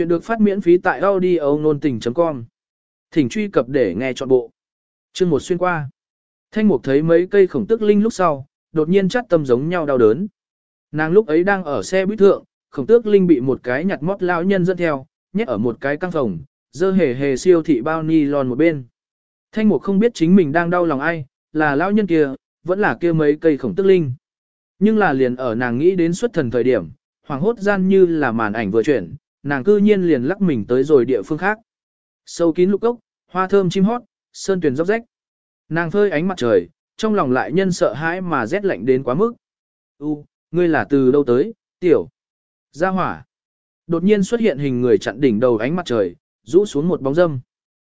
Chuyện được phát miễn phí tại audio nôn tình.com. Thỉnh truy cập để nghe trọn bộ. Chương một xuyên qua. Thanh mục thấy mấy cây khổng tức linh lúc sau, đột nhiên chắt tâm giống nhau đau đớn. Nàng lúc ấy đang ở xe buýt thượng, khổng tước linh bị một cái nhặt mót lão nhân dẫn theo, nhét ở một cái căng phòng, dơ hề hề siêu thị bao ni lon một bên. Thanh mục không biết chính mình đang đau lòng ai, là lão nhân kia, vẫn là kia mấy cây khổng tức linh. Nhưng là liền ở nàng nghĩ đến xuất thần thời điểm, hoàng hốt gian như là màn ảnh vừa chuyển, nàng cư nhiên liền lắc mình tới rồi địa phương khác. Sâu kín lục cốc, hoa thơm chim hót, sơn tuyền róc rách. Nàng phơi ánh mặt trời, trong lòng lại nhân sợ hãi mà rét lạnh đến quá mức. U, ngươi là từ đâu tới, tiểu? Gia hỏa. Đột nhiên xuất hiện hình người chặn đỉnh đầu ánh mặt trời, rũ xuống một bóng dâm.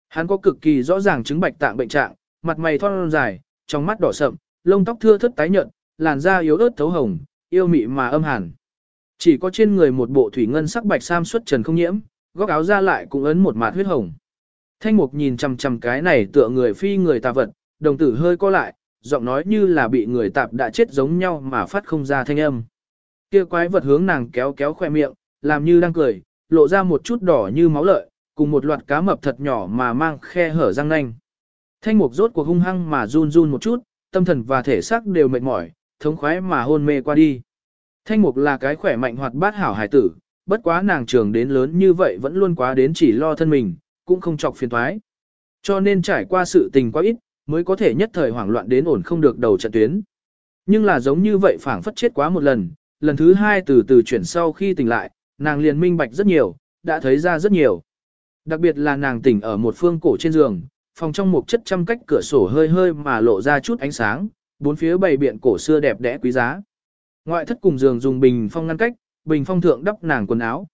Hắn có cực kỳ rõ ràng chứng bạch tạng bệnh trạng, mặt mày thon dài, trong mắt đỏ sậm, lông tóc thưa thớt tái nhợt, làn da yếu ớt thấu hồng, yêu mị mà âm hàn. Chỉ có trên người một bộ thủy ngân sắc bạch sam xuất trần không nhiễm, góc áo ra lại cũng ấn một mạt huyết hồng. Thanh mục nhìn chằm chằm cái này tựa người phi người tà vật, đồng tử hơi co lại, giọng nói như là bị người tạp đã chết giống nhau mà phát không ra thanh âm. Kia quái vật hướng nàng kéo kéo khoe miệng, làm như đang cười, lộ ra một chút đỏ như máu lợi, cùng một loạt cá mập thật nhỏ mà mang khe hở răng nanh. Thanh mục rốt cuộc hung hăng mà run run một chút, tâm thần và thể xác đều mệt mỏi, thống khoái mà hôn mê qua đi. Thanh mục là cái khỏe mạnh hoạt bát hảo hải tử, bất quá nàng trường đến lớn như vậy vẫn luôn quá đến chỉ lo thân mình, cũng không chọc phiền thoái. Cho nên trải qua sự tình quá ít, mới có thể nhất thời hoảng loạn đến ổn không được đầu trận tuyến. Nhưng là giống như vậy phảng phất chết quá một lần, lần thứ hai từ từ chuyển sau khi tỉnh lại, nàng liền minh bạch rất nhiều, đã thấy ra rất nhiều. Đặc biệt là nàng tỉnh ở một phương cổ trên giường, phòng trong một chất trăm cách cửa sổ hơi hơi mà lộ ra chút ánh sáng, bốn phía bày biện cổ xưa đẹp đẽ quý giá. Ngoại thất cùng giường dùng bình phong ngăn cách, bình phong thượng đắp nàng quần áo.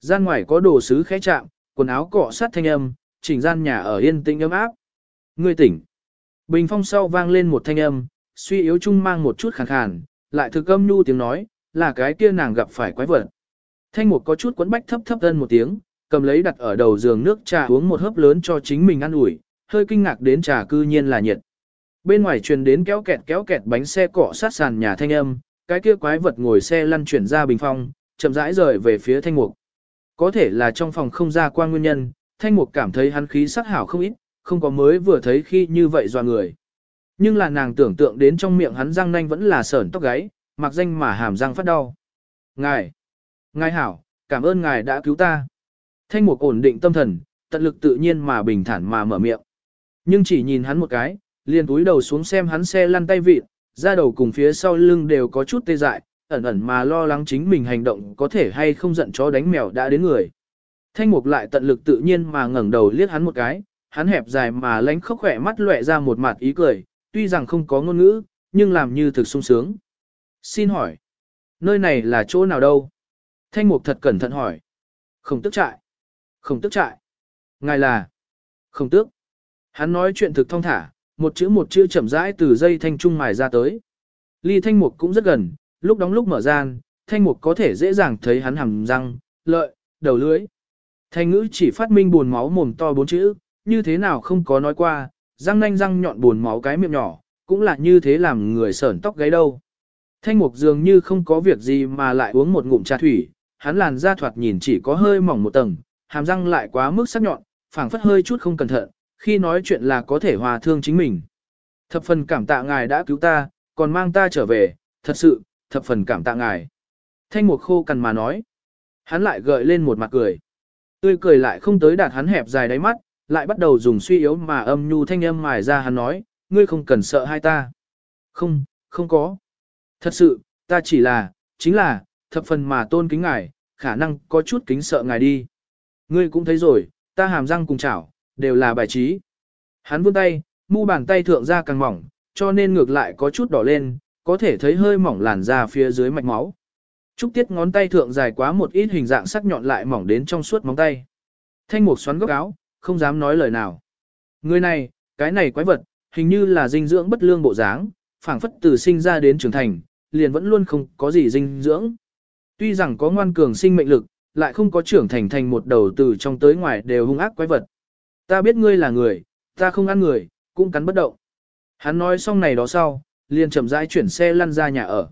Gian ngoài có đồ sứ khẽ chạm, quần áo cọ sát thanh âm, chỉnh gian nhà ở yên tĩnh ấm áp. Ngươi tỉnh. Bình phong sau vang lên một thanh âm, suy yếu chung mang một chút khàn khàn, lại thực âm nhu tiếng nói, là cái kia nàng gặp phải quái vật. Thanh một có chút quấn bách thấp thấp thân một tiếng, cầm lấy đặt ở đầu giường nước trà uống một hớp lớn cho chính mình ăn ủi, hơi kinh ngạc đến trà cư nhiên là nhiệt. Bên ngoài truyền đến kéo kẹt kéo kẹt bánh xe cọ sát sàn nhà thanh âm, cái kia quái vật ngồi xe lăn chuyển ra bình phong, chậm rãi rời về phía thanh mục. Có thể là trong phòng không ra quan nguyên nhân, thanh mục cảm thấy hắn khí sắc hảo không ít, không có mới vừa thấy khi như vậy doa người. Nhưng là nàng tưởng tượng đến trong miệng hắn răng nanh vẫn là sởn tóc gáy, mặc danh mà hàm răng phát đau. Ngài! Ngài hảo, cảm ơn ngài đã cứu ta. Thanh mục ổn định tâm thần, tận lực tự nhiên mà bình thản mà mở miệng. Nhưng chỉ nhìn hắn một cái, liền túi đầu xuống xem hắn xe lăn tay vịt, da đầu cùng phía sau lưng đều có chút tê dại, ẩn ẩn mà lo lắng chính mình hành động có thể hay không giận chó đánh mèo đã đến người. Thanh mục lại tận lực tự nhiên mà ngẩng đầu liếc hắn một cái, hắn hẹp dài mà lánh khóc khỏe mắt lệ ra một mặt ý cười, tuy rằng không có ngôn ngữ, nhưng làm như thực sung sướng. Xin hỏi, nơi này là chỗ nào đâu? Thanh mục thật cẩn thận hỏi. Không tức trại. Không tức trại. Ngài là. Không tức. Hắn nói chuyện thực thông thả, một chữ một chữ chậm rãi từ dây thanh trung mài ra tới. Ly thanh mục cũng rất gần, lúc đóng lúc mở gian, thanh mục có thể dễ dàng thấy hắn hàm răng, lợi, đầu lưỡi. Thanh ngữ chỉ phát minh buồn máu mồm to bốn chữ, như thế nào không có nói qua, răng nanh răng nhọn buồn máu cái miệng nhỏ, cũng là như thế làm người sởn tóc gáy đâu. Thanh mục dường như không có việc gì mà lại uống một ngụm trà thủy, hắn làn da thoạt nhìn chỉ có hơi mỏng một tầng, hàm răng lại quá mức sắc nhọn, phảng phất hơi chút không cẩn thận, khi nói chuyện là có thể hòa thương chính mình. Thập phần cảm tạ ngài đã cứu ta, còn mang ta trở về, thật sự, thập phần cảm tạ ngài. Thanh mục khô cằn mà nói. Hắn lại gợi lên một mặt cười. Tươi cười lại không tới đạt hắn hẹp dài đáy mắt, lại bắt đầu dùng suy yếu mà âm nhu thanh âm mài ra hắn nói, ngươi không cần sợ hai ta. Không, không có. Thật sự, ta chỉ là, chính là, thập phần mà tôn kính ngài, khả năng có chút kính sợ ngài đi. Ngươi cũng thấy rồi, ta hàm răng cùng chảo, đều là bài trí. Hắn vươn tay, mu bàn tay thượng ra càng mỏng, cho nên ngược lại có chút đỏ lên, có thể thấy hơi mỏng làn da phía dưới mạch máu. Trúc tiết ngón tay thượng dài quá một ít hình dạng sắc nhọn lại mỏng đến trong suốt móng tay. Thanh mục xoắn góc áo, không dám nói lời nào. Người này, cái này quái vật, hình như là dinh dưỡng bất lương bộ dáng, phảng phất từ sinh ra đến trưởng thành, liền vẫn luôn không có gì dinh dưỡng. Tuy rằng có ngoan cường sinh mệnh lực, lại không có trưởng thành thành một đầu từ trong tới ngoài đều hung ác quái vật. Ta biết ngươi là người, ta không ăn người, cũng cắn bất động. Hắn nói xong này đó sau, liền chậm rãi chuyển xe lăn ra nhà ở.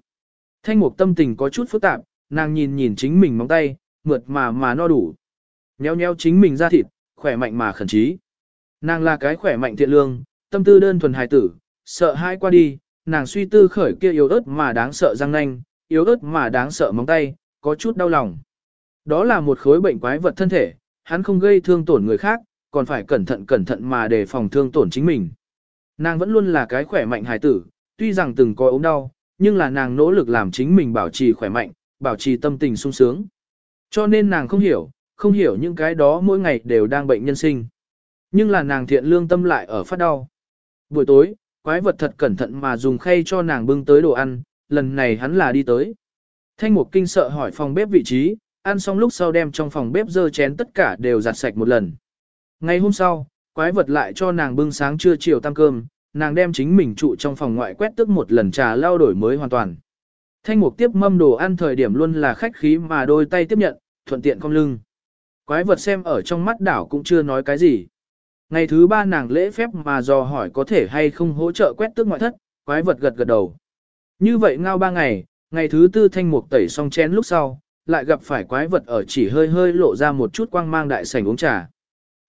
Thanh mục tâm tình có chút phức tạp, nàng nhìn nhìn chính mình móng tay, mượt mà mà no đủ. Nheo nheo chính mình ra thịt, khỏe mạnh mà khẩn trí. Nàng là cái khỏe mạnh thiện lương, tâm tư đơn thuần hài tử, sợ hai qua đi, nàng suy tư khởi kia yếu ớt mà đáng sợ răng nanh, yếu ớt mà đáng sợ móng tay, có chút đau lòng. Đó là một khối bệnh quái vật thân thể, hắn không gây thương tổn người khác, còn phải cẩn thận cẩn thận mà đề phòng thương tổn chính mình. Nàng vẫn luôn là cái khỏe mạnh hài tử, tuy rằng từng có ốm đau, nhưng là nàng nỗ lực làm chính mình bảo trì khỏe mạnh, bảo trì tâm tình sung sướng. Cho nên nàng không hiểu, không hiểu những cái đó mỗi ngày đều đang bệnh nhân sinh. Nhưng là nàng thiện lương tâm lại ở phát đau. Buổi tối, quái vật thật cẩn thận mà dùng khay cho nàng bưng tới đồ ăn, lần này hắn là đi tới. Thanh mục kinh sợ hỏi phòng bếp vị trí, ăn xong lúc sau đem trong phòng bếp dơ chén tất cả đều giặt sạch một lần. Ngày hôm sau, quái vật lại cho nàng bưng sáng trưa chiều tăng cơm, nàng đem chính mình trụ trong phòng ngoại quét tức một lần trà lao đổi mới hoàn toàn. Thanh mục tiếp mâm đồ ăn thời điểm luôn là khách khí mà đôi tay tiếp nhận, thuận tiện cong lưng. Quái vật xem ở trong mắt đảo cũng chưa nói cái gì. Ngày thứ ba nàng lễ phép mà dò hỏi có thể hay không hỗ trợ quét tước ngoại thất, quái vật gật gật đầu. Như vậy ngao ba ngày, ngày thứ tư thanh mục tẩy xong chén lúc sau, lại gặp phải quái vật ở chỉ hơi hơi lộ ra một chút quang mang đại sảnh uống trà.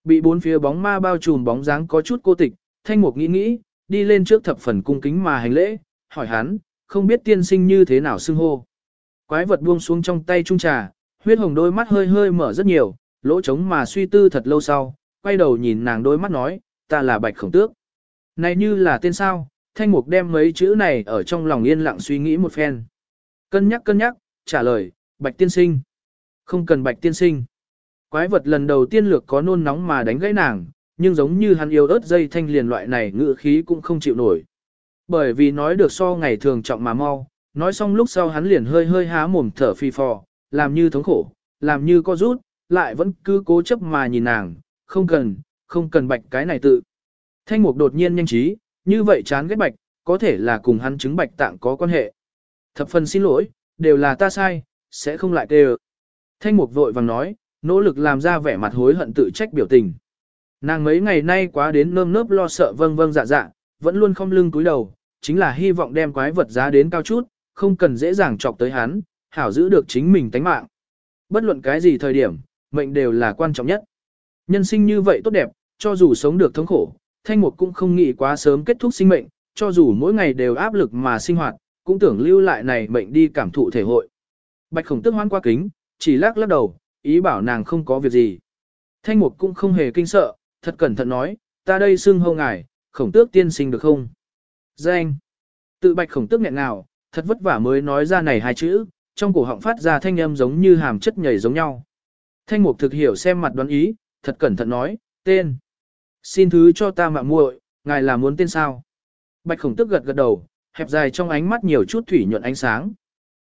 Bị bốn phía bóng ma bao trùm bóng dáng có chút cô tịch, thanh mục nghĩ nghĩ, đi lên trước thập phần cung kính mà hành lễ, hỏi hắn, không biết tiên sinh như thế nào xưng hô. Quái vật buông xuống trong tay trung trà, huyết hồng đôi mắt hơi hơi mở rất nhiều, lỗ trống mà suy tư thật lâu sau, quay đầu nhìn nàng đôi mắt nói, ta là bạch khổng tước. Này như là tên sao, thanh mục đem mấy chữ này ở trong lòng yên lặng suy nghĩ một phen. Cân nhắc cân nhắc, trả lời, bạch tiên sinh. Không cần bạch tiên sinh. Quái vật lần đầu tiên lược có nôn nóng mà đánh gãy nàng, nhưng giống như hắn yêu ớt dây thanh liền loại này ngự khí cũng không chịu nổi. Bởi vì nói được so ngày thường trọng mà mau, nói xong lúc sau hắn liền hơi hơi há mồm thở phi phò, làm như thống khổ, làm như co rút, lại vẫn cứ cố chấp mà nhìn nàng, không cần, không cần bạch cái này tự. Thanh mục đột nhiên nhanh trí, như vậy chán ghét bạch, có thể là cùng hắn chứng bạch tạng có quan hệ. Thập phần xin lỗi, đều là ta sai, sẽ không lại kêu. Thanh mục vội vàng nói, nỗ lực làm ra vẻ mặt hối hận tự trách biểu tình. Nàng mấy ngày nay quá đến nơm nớp lo sợ vâng vâng dạ dạ, vẫn luôn không lưng cúi đầu, chính là hy vọng đem quái vật giá đến cao chút, không cần dễ dàng chọc tới hắn, hảo giữ được chính mình tánh mạng. Bất luận cái gì thời điểm, mệnh đều là quan trọng nhất. Nhân sinh như vậy tốt đẹp, cho dù sống được thống khổ, thanh mục cũng không nghĩ quá sớm kết thúc sinh mệnh, cho dù mỗi ngày đều áp lực mà sinh hoạt, cũng tưởng lưu lại này mệnh đi cảm thụ thể hội. Bạch khổng tức hoan qua kính, chỉ lắc lắc đầu, ý bảo nàng không có việc gì. Thanh mục cũng không hề kinh sợ, thật cẩn thận nói, ta đây xưng hâu ngài, khổng tước tiên sinh được không? Danh. Tự bạch khổng tước nghẹn nào, thật vất vả mới nói ra này hai chữ, trong cổ họng phát ra thanh âm giống như hàm chất nhảy giống nhau. Thanh mục thực hiểu xem mặt đoán ý, thật cẩn thận nói, tên. Xin thứ cho ta mạng muội, ngài là muốn tên sao? Bạch khổng tước gật gật đầu, hẹp dài trong ánh mắt nhiều chút thủy nhuận ánh sáng.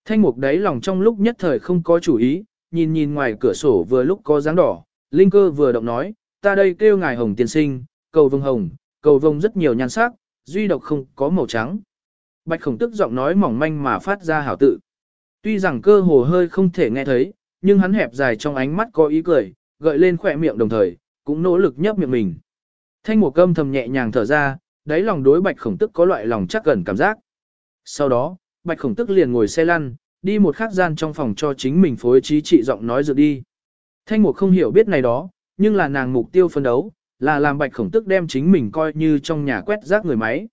Thanh mục đấy lòng trong lúc nhất thời không có chủ ý, nhìn nhìn ngoài cửa sổ vừa lúc có dáng đỏ, linh cơ vừa động nói, ta đây kêu ngài hồng tiên sinh, cầu vông hồng, cầu vông rất nhiều nhan sắc, duy độc không có màu trắng. Bạch khổng tức giọng nói mỏng manh mà phát ra hảo tự. Tuy rằng cơ hồ hơi không thể nghe thấy, nhưng hắn hẹp dài trong ánh mắt có ý cười, gợi lên khỏe miệng đồng thời, cũng nỗ lực nhấp miệng mình. Thanh mùa cơm thầm nhẹ nhàng thở ra, đáy lòng đối bạch khổng tức có loại lòng chắc gần cảm giác. Sau đó, bạch khổng tức liền ngồi xe lăn, đi một khắc gian trong phòng cho chính mình phối trí trị giọng nói dược đi. Thanh mục không hiểu biết này đó, nhưng là nàng mục tiêu phân đấu, là làm bạch khổng tức đem chính mình coi như trong nhà quét rác người máy.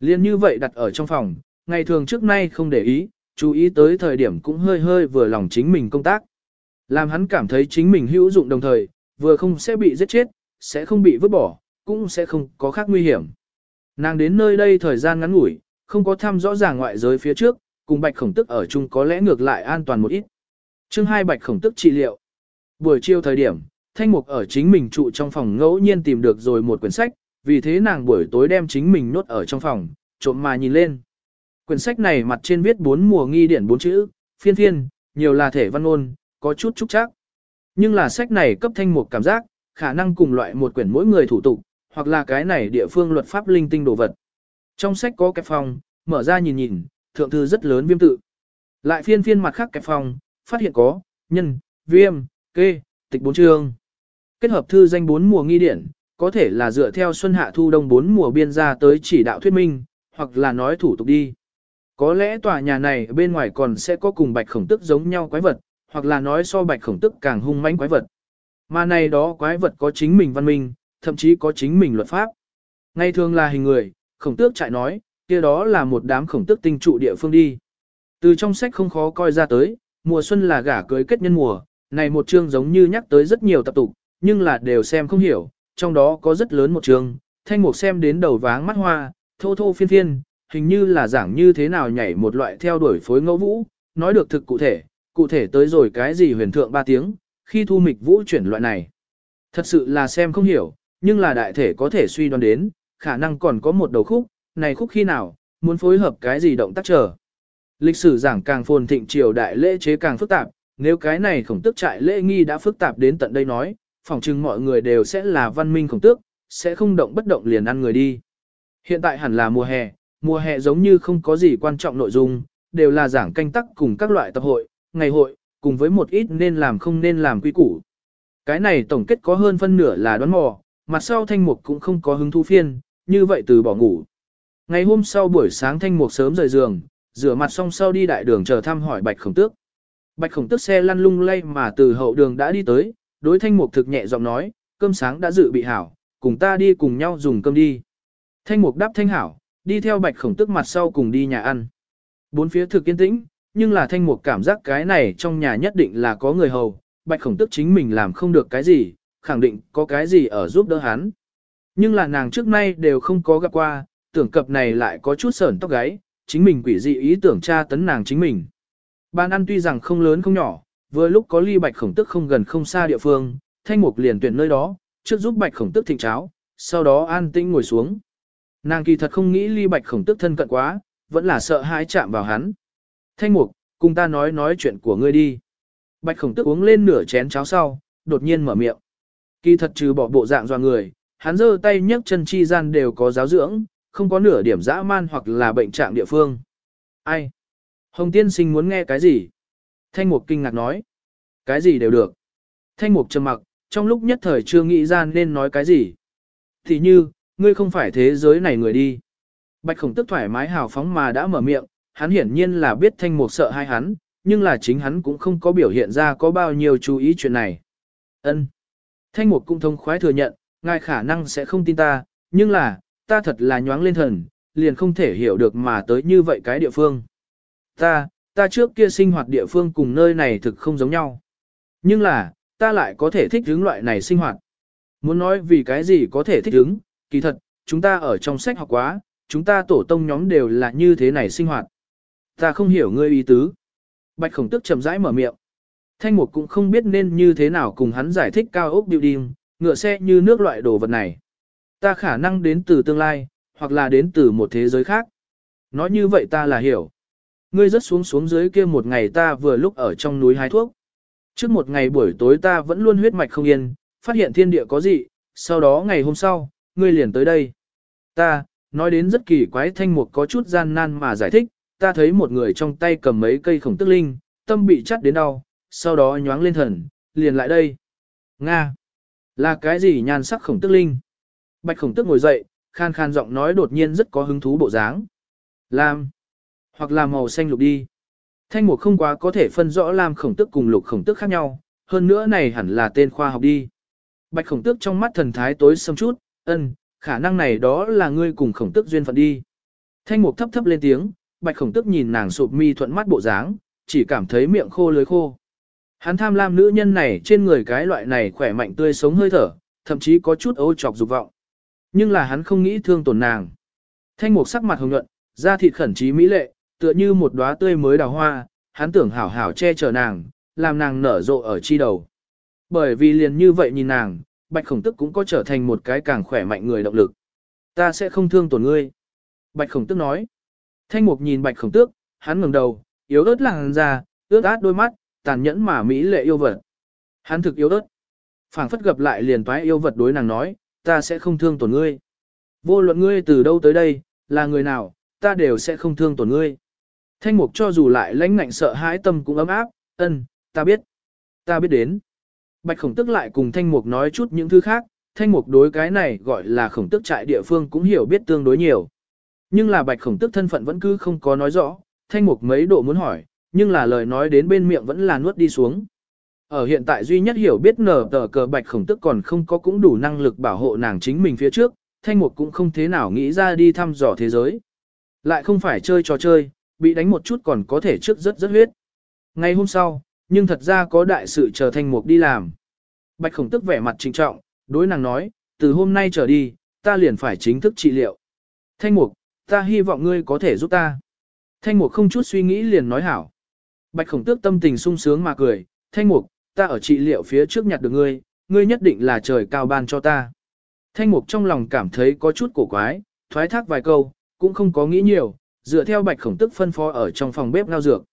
Liên như vậy đặt ở trong phòng, ngày thường trước nay không để ý, chú ý tới thời điểm cũng hơi hơi vừa lòng chính mình công tác. Làm hắn cảm thấy chính mình hữu dụng đồng thời, vừa không sẽ bị giết chết, sẽ không bị vứt bỏ, cũng sẽ không có khác nguy hiểm. Nàng đến nơi đây thời gian ngắn ngủi, không có thăm rõ ràng ngoại giới phía trước, cùng bạch khổng tức ở chung có lẽ ngược lại an toàn một ít. chương hai bạch khổng tức trị liệu. Buổi chiều thời điểm, thanh mục ở chính mình trụ trong phòng ngẫu nhiên tìm được rồi một quyển sách, vì thế nàng buổi tối đem chính mình nốt ở trong phòng, trộm mà nhìn lên. Quyển sách này mặt trên viết bốn mùa nghi điển bốn chữ, phiên phiên, nhiều là thể văn ngôn, có chút trúc chắc. Nhưng là sách này cấp thanh mục cảm giác, khả năng cùng loại một quyển mỗi người thủ tục, hoặc là cái này địa phương luật pháp linh tinh đồ vật. Trong sách có cái phòng, mở ra nhìn nhìn, thượng thư rất lớn viêm tự. Lại phiên phiên mặt khác kẹp phòng, phát hiện có, nhân, viêm, kê, tịch bốn chương. Kết hợp thư danh bốn mùa nghi điển, có thể là dựa theo xuân hạ thu đông bốn mùa biên ra tới chỉ đạo thuyết minh, hoặc là nói thủ tục đi. Có lẽ tòa nhà này bên ngoài còn sẽ có cùng bạch khổng tức giống nhau quái vật, hoặc là nói so bạch khổng tức càng hung mãnh quái vật. Mà này đó quái vật có chính mình văn minh, thậm chí có chính mình luật pháp. Ngay thường là hình người, khổng tước chạy nói, kia đó là một đám khổng tước tinh trụ địa phương đi. Từ trong sách không khó coi ra tới, mùa xuân là gả cưới kết nhân mùa, này một chương giống như nhắc tới rất nhiều tập tục, nhưng là đều xem không hiểu, trong đó có rất lớn một chương, thanh mục xem đến đầu váng mắt hoa, thô thô phiên phiên, hình như là giảng như thế nào nhảy một loại theo đuổi phối ngẫu vũ, nói được thực cụ thể, cụ thể tới rồi cái gì huyền thượng ba tiếng, khi thu mịch vũ chuyển loại này. Thật sự là xem không hiểu, nhưng là đại thể có thể suy đoán đến, khả năng còn có một đầu khúc, này khúc khi nào, muốn phối hợp cái gì động tác chờ. Lịch sử giảng càng phồn thịnh triều đại lễ chế càng phức tạp, nếu cái này khổng tức trại lễ nghi đã phức tạp đến tận đây nói, phỏng chừng mọi người đều sẽ là văn minh khổng tước, sẽ không động bất động liền ăn người đi. Hiện tại hẳn là mùa hè, mùa hè giống như không có gì quan trọng nội dung, đều là giảng canh tắc cùng các loại tập hội, ngày hội, cùng với một ít nên làm không nên làm quy củ. Cái này tổng kết có hơn phân nửa là đoán mò, mặt sau thanh mục cũng không có hứng thú phiên, như vậy từ bỏ ngủ. Ngày hôm sau buổi sáng thanh mục sớm rời giường, rửa mặt xong sau đi đại đường chờ thăm hỏi bạch khổng tước. Bạch khổng tước xe lăn lung lay mà từ hậu đường đã đi tới, đối thanh mục thực nhẹ giọng nói, cơm sáng đã dự bị hảo, cùng ta đi cùng nhau dùng cơm đi. Thanh mục đáp thanh hảo, đi theo bạch khổng tước mặt sau cùng đi nhà ăn. Bốn phía thực yên tĩnh, nhưng là thanh mục cảm giác cái này trong nhà nhất định là có người hầu, bạch khổng tước chính mình làm không được cái gì, khẳng định có cái gì ở giúp đỡ hắn. Nhưng là nàng trước nay đều không có gặp qua, tưởng cập này lại có chút sởn tóc gáy, chính mình quỷ dị ý tưởng tra tấn nàng chính mình. ban ăn tuy rằng không lớn không nhỏ, vừa lúc có ly bạch khổng tức không gần không xa địa phương, thanh mục liền tuyển nơi đó, trước giúp bạch khổng tức thịnh cháo, sau đó an tĩnh ngồi xuống. Nàng kỳ thật không nghĩ ly bạch khổng tức thân cận quá, vẫn là sợ hãi chạm vào hắn. Thanh mục, cùng ta nói nói chuyện của ngươi đi. Bạch khổng tức uống lên nửa chén cháo sau, đột nhiên mở miệng. Kỳ thật trừ bỏ bộ dạng doa người, hắn giơ tay nhấc chân chi gian đều có giáo dưỡng, không có nửa điểm dã man hoặc là bệnh trạng địa phương. Ai? Hồng tiên sinh muốn nghe cái gì? Thanh mục kinh ngạc nói. Cái gì đều được. Thanh mục trầm mặc, trong lúc nhất thời chưa nghĩ ra nên nói cái gì. Thì như, ngươi không phải thế giới này người đi. Bạch khổng tức thoải mái hào phóng mà đã mở miệng, hắn hiển nhiên là biết thanh mục sợ hai hắn, nhưng là chính hắn cũng không có biểu hiện ra có bao nhiêu chú ý chuyện này. Ân. Thanh mục cũng thông khoái thừa nhận, ngài khả năng sẽ không tin ta, nhưng là, ta thật là nhoáng lên thần, liền không thể hiểu được mà tới như vậy cái địa phương. Ta, ta trước kia sinh hoạt địa phương cùng nơi này thực không giống nhau. Nhưng là, ta lại có thể thích hướng loại này sinh hoạt. Muốn nói vì cái gì có thể thích hướng, kỳ thật, chúng ta ở trong sách học quá, chúng ta tổ tông nhóm đều là như thế này sinh hoạt. Ta không hiểu ngươi ý tứ. Bạch khổng tức chậm rãi mở miệng. Thanh mục cũng không biết nên như thế nào cùng hắn giải thích cao ốc building, ngựa xe như nước loại đồ vật này. Ta khả năng đến từ tương lai, hoặc là đến từ một thế giới khác. Nói như vậy ta là hiểu. Ngươi rất xuống xuống dưới kia một ngày ta vừa lúc ở trong núi hái thuốc. Trước một ngày buổi tối ta vẫn luôn huyết mạch không yên, phát hiện thiên địa có gì, sau đó ngày hôm sau, ngươi liền tới đây. Ta, nói đến rất kỳ quái thanh mục có chút gian nan mà giải thích, ta thấy một người trong tay cầm mấy cây khổng tức linh, tâm bị chắt đến đau, sau đó nhoáng lên thần, liền lại đây. Nga! Là cái gì nhan sắc khổng tức linh? Bạch khổng tức ngồi dậy, khan khan giọng nói đột nhiên rất có hứng thú bộ dáng. Lam! Hoặc là màu xanh lục đi. Thanh mục không quá có thể phân rõ lam khổng tức cùng lục khổng tức khác nhau, hơn nữa này hẳn là tên khoa học đi. Bạch khổng tức trong mắt thần thái tối sầm chút, ân, khả năng này đó là ngươi cùng khổng tức duyên phận đi. Thanh mục thấp thấp lên tiếng, bạch khổng tức nhìn nàng sụp mi thuận mắt bộ dáng, chỉ cảm thấy miệng khô lưới khô. Hắn tham lam nữ nhân này trên người cái loại này khỏe mạnh tươi sống hơi thở, thậm chí có chút ô trọc dục vọng. Nhưng là hắn không nghĩ thương tổn nàng. Thanh mục sắc mặt hồng nhuận, da thịt khẩn trí mỹ lệ, tựa như một đóa tươi mới đào hoa, hắn tưởng hảo hảo che chở nàng, làm nàng nở rộ ở chi đầu. Bởi vì liền như vậy nhìn nàng, bạch khổng tức cũng có trở thành một cái càng khỏe mạnh người động lực. Ta sẽ không thương tổn ngươi. Bạch khổng tức nói. Thanh mục nhìn bạch khổng tước, hắn ngẩng đầu, yếu ớt làng ra, ướt át đôi mắt, tàn nhẫn mà mỹ lệ yêu vật. Hắn thực yếu ớt. phảng phất gặp lại liền toái yêu vật đối nàng nói, ta sẽ không thương tổn ngươi. Vô luận ngươi từ đâu tới đây, là người nào, ta đều sẽ không thương tổn ngươi. Thanh mục cho dù lại lãnh ngạnh sợ hãi tâm cũng ấm áp, ân, ta biết. Ta biết đến. Bạch khổng tức lại cùng thanh mục nói chút những thứ khác, thanh mục đối cái này gọi là khổng tức trại địa phương cũng hiểu biết tương đối nhiều. Nhưng là bạch khổng tức thân phận vẫn cứ không có nói rõ, thanh mục mấy độ muốn hỏi, nhưng là lời nói đến bên miệng vẫn là nuốt đi xuống. Ở hiện tại duy nhất hiểu biết nở tờ cờ bạch khổng tức còn không có cũng đủ năng lực bảo hộ nàng chính mình phía trước, thanh mục cũng không thế nào nghĩ ra đi thăm dò thế giới. Lại không phải chơi trò chơi, bị đánh một chút còn có thể trước rất rất huyết. Ngày hôm sau, nhưng thật ra có đại sự chờ thanh mục đi làm. Bạch khổng tức vẻ mặt trịnh trọng, đối nàng nói, từ hôm nay trở đi, ta liền phải chính thức trị liệu. Thanh mục, ta hy vọng ngươi có thể giúp ta. Thanh mục không chút suy nghĩ liền nói hảo. Bạch khổng tước tâm tình sung sướng mà cười, thanh mục, ta ở trị liệu phía trước nhặt được ngươi, ngươi nhất định là trời cao ban cho ta. Thanh mục trong lòng cảm thấy có chút cổ quái, thoái thác vài câu, cũng không có nghĩ nhiều, dựa theo bạch khổng tức phân phó ở trong phòng bếp ngao dược.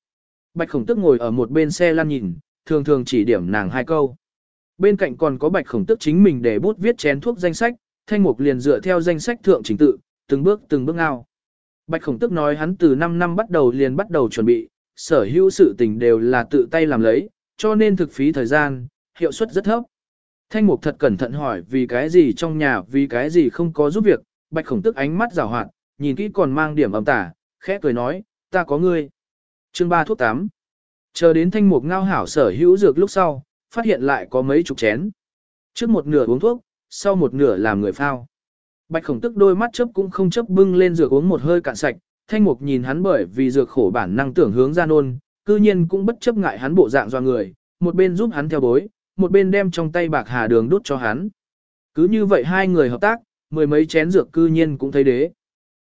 Bạch khổng tức ngồi ở một bên xe lăn nhìn, thường thường chỉ điểm nàng hai câu. Bên cạnh còn có bạch khổng tức chính mình để bút viết chén thuốc danh sách, thanh mục liền dựa theo danh sách thượng trình tự, từng bước từng bước ngao. Bạch khổng tức nói hắn từ 5 năm bắt đầu liền bắt đầu chuẩn bị, sở hữu sự tình đều là tự tay làm lấy, cho nên thực phí thời gian, hiệu suất rất thấp. Thanh mục thật cẩn thận hỏi vì cái gì trong nhà vì cái gì không có giúp việc, bạch khổng tức ánh mắt rào hoạt, nhìn kỹ còn mang điểm âm tả, khẽ cười nói, ta có ngươi. Chương 3 thuốc 8 Chờ đến thanh mục ngao hảo sở hữu dược lúc sau, phát hiện lại có mấy chục chén. Trước một nửa uống thuốc, sau một nửa làm người phao. Bạch khổng tức đôi mắt chớp cũng không chớp bưng lên dược uống một hơi cạn sạch, thanh mục nhìn hắn bởi vì dược khổ bản năng tưởng hướng ra nôn, cư nhiên cũng bất chấp ngại hắn bộ dạng do người, một bên giúp hắn theo bối, một bên đem trong tay bạc hà đường đút cho hắn. Cứ như vậy hai người hợp tác, mười mấy chén dược cư nhiên cũng thấy đế.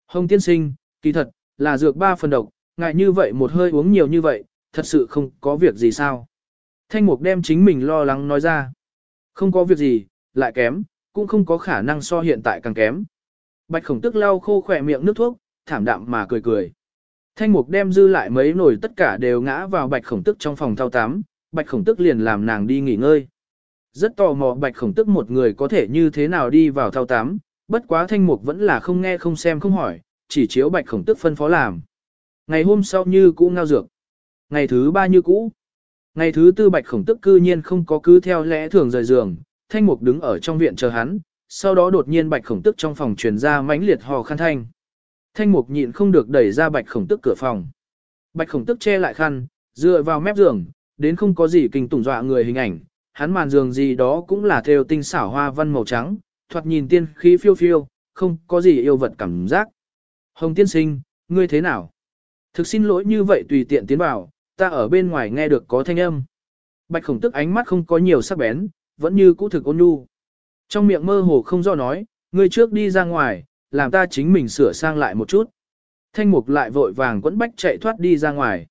Hồng tiên sinh, kỳ thật, là dược ba phần độc, ngại như vậy một hơi uống nhiều như vậy, thật sự không có việc gì sao. Thanh mục đem chính mình lo lắng nói ra. Không có việc gì, lại kém, cũng không có khả năng so hiện tại càng kém. Bạch khổng tức lau khô khỏe miệng nước thuốc, thảm đạm mà cười cười. Thanh mục đem dư lại mấy nồi tất cả đều ngã vào bạch khổng tức trong phòng thao tắm, bạch khổng tức liền làm nàng đi nghỉ ngơi. Rất tò mò bạch khổng tức một người có thể như thế nào đi vào thao tắm, bất quá thanh mục vẫn là không nghe không xem không hỏi, chỉ chiếu bạch khổng tức phân phó làm. Ngày hôm sau như cũ ngao dược. Ngày thứ ba như cũ. Ngày thứ tư bạch khổng tức cư nhiên không có cứ theo lẽ thường rời giường, thanh mục đứng ở trong viện chờ hắn, sau đó đột nhiên bạch khổng tức trong phòng truyền ra mãnh liệt hò khăn thanh. Thanh mục nhịn không được đẩy ra bạch khổng tức cửa phòng. Bạch khổng tức che lại khăn, dựa vào mép giường, đến không có gì kinh tủng dọa người hình ảnh, hắn màn giường gì đó cũng là theo tinh xảo hoa văn màu trắng, thoạt nhìn tiên khí phiêu phiêu, không có gì yêu vật cảm giác. Hồng tiên sinh, ngươi thế nào? Thực xin lỗi như vậy tùy tiện tiến vào, ta ở bên ngoài nghe được có thanh âm. Bạch khổng tức ánh mắt không có nhiều sắc bén, vẫn như cũ thực ôn nhu. Trong miệng mơ hồ không do nói, ngươi trước đi ra ngoài, làm ta chính mình sửa sang lại một chút. Thanh mục lại vội vàng quẫn bách chạy thoát đi ra ngoài.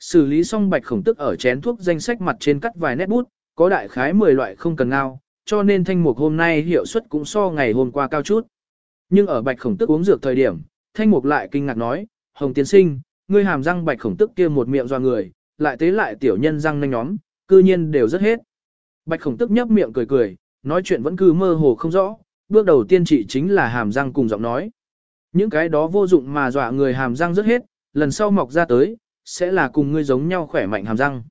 Xử lý xong bạch khổng tức ở chén thuốc danh sách mặt trên cắt vài nét bút, có đại khái 10 loại không cần ngao, cho nên thanh mục hôm nay hiệu suất cũng so ngày hôm qua cao chút. Nhưng ở bạch khổng tức uống dược thời điểm, thanh mục lại kinh ngạc nói, Hồng tiến sinh, ngươi hàm răng bạch khổng tức kia một miệng doa người, lại tế lại tiểu nhân răng nanh nhóm, cư nhiên đều rất hết. Bạch khổng tức nhấp miệng cười cười, nói chuyện vẫn cứ mơ hồ không rõ, bước đầu tiên trị chính là hàm răng cùng giọng nói. Những cái đó vô dụng mà dọa người hàm răng rất hết, lần sau mọc ra tới, sẽ là cùng ngươi giống nhau khỏe mạnh hàm răng.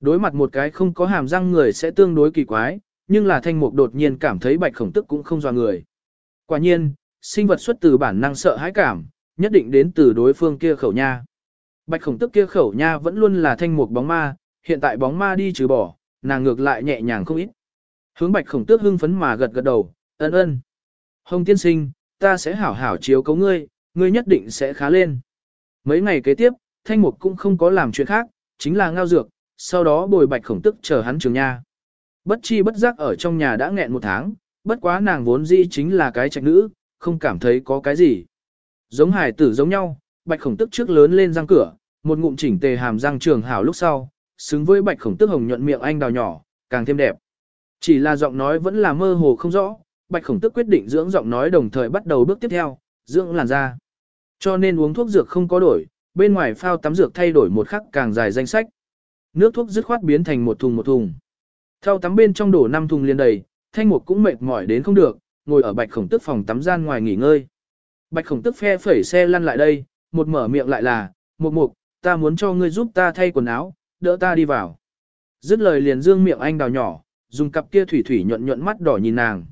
Đối mặt một cái không có hàm răng người sẽ tương đối kỳ quái, nhưng là thanh mục đột nhiên cảm thấy bạch khổng tức cũng không dọa người. Quả nhiên, sinh vật xuất từ bản năng sợ hãi cảm, nhất định đến từ đối phương kia khẩu nha. Bạch khổng tức kia khẩu nha vẫn luôn là thanh mục bóng ma, hiện tại bóng ma đi trừ bỏ, nàng ngược lại nhẹ nhàng không ít. Hướng bạch khổng tước hưng phấn mà gật gật đầu, ân ân. Hồng tiên sinh, ta sẽ hảo hảo chiếu cấu ngươi, ngươi nhất định sẽ khá lên. Mấy ngày kế tiếp, thanh mục cũng không có làm chuyện khác, chính là ngao dược, sau đó bồi bạch khổng tức chờ hắn trường nha. Bất chi bất giác ở trong nhà đã nghẹn một tháng, bất quá nàng vốn dĩ chính là cái trạch nữ, không cảm thấy có cái gì. Giống hải tử giống nhau, bạch khổng tức trước lớn lên răng cửa, một ngụm chỉnh tề hàm răng trường hảo lúc sau, xứng với bạch khổng tức hồng nhuận miệng anh đào nhỏ, càng thêm đẹp. Chỉ là giọng nói vẫn là mơ hồ không rõ, bạch khổng tức quyết định dưỡng giọng nói đồng thời bắt đầu bước tiếp theo, dưỡng làn da. Cho nên uống thuốc dược không có đổi, bên ngoài phao tắm dược thay đổi một khắc càng dài danh sách. Nước thuốc dứt khoát biến thành một thùng một thùng. Thao tắm bên trong đổ năm thùng liền đầy, thanh mục cũng mệt mỏi đến không được, ngồi ở bạch khổng tức phòng tắm gian ngoài nghỉ ngơi. Bạch khổng tức phe phẩy xe lăn lại đây, một mở miệng lại là, mục mục, ta muốn cho ngươi giúp ta thay quần áo, đỡ ta đi vào. Dứt lời liền dương miệng anh đào nhỏ, dùng cặp kia thủy thủy nhuận nhuận mắt đỏ nhìn nàng.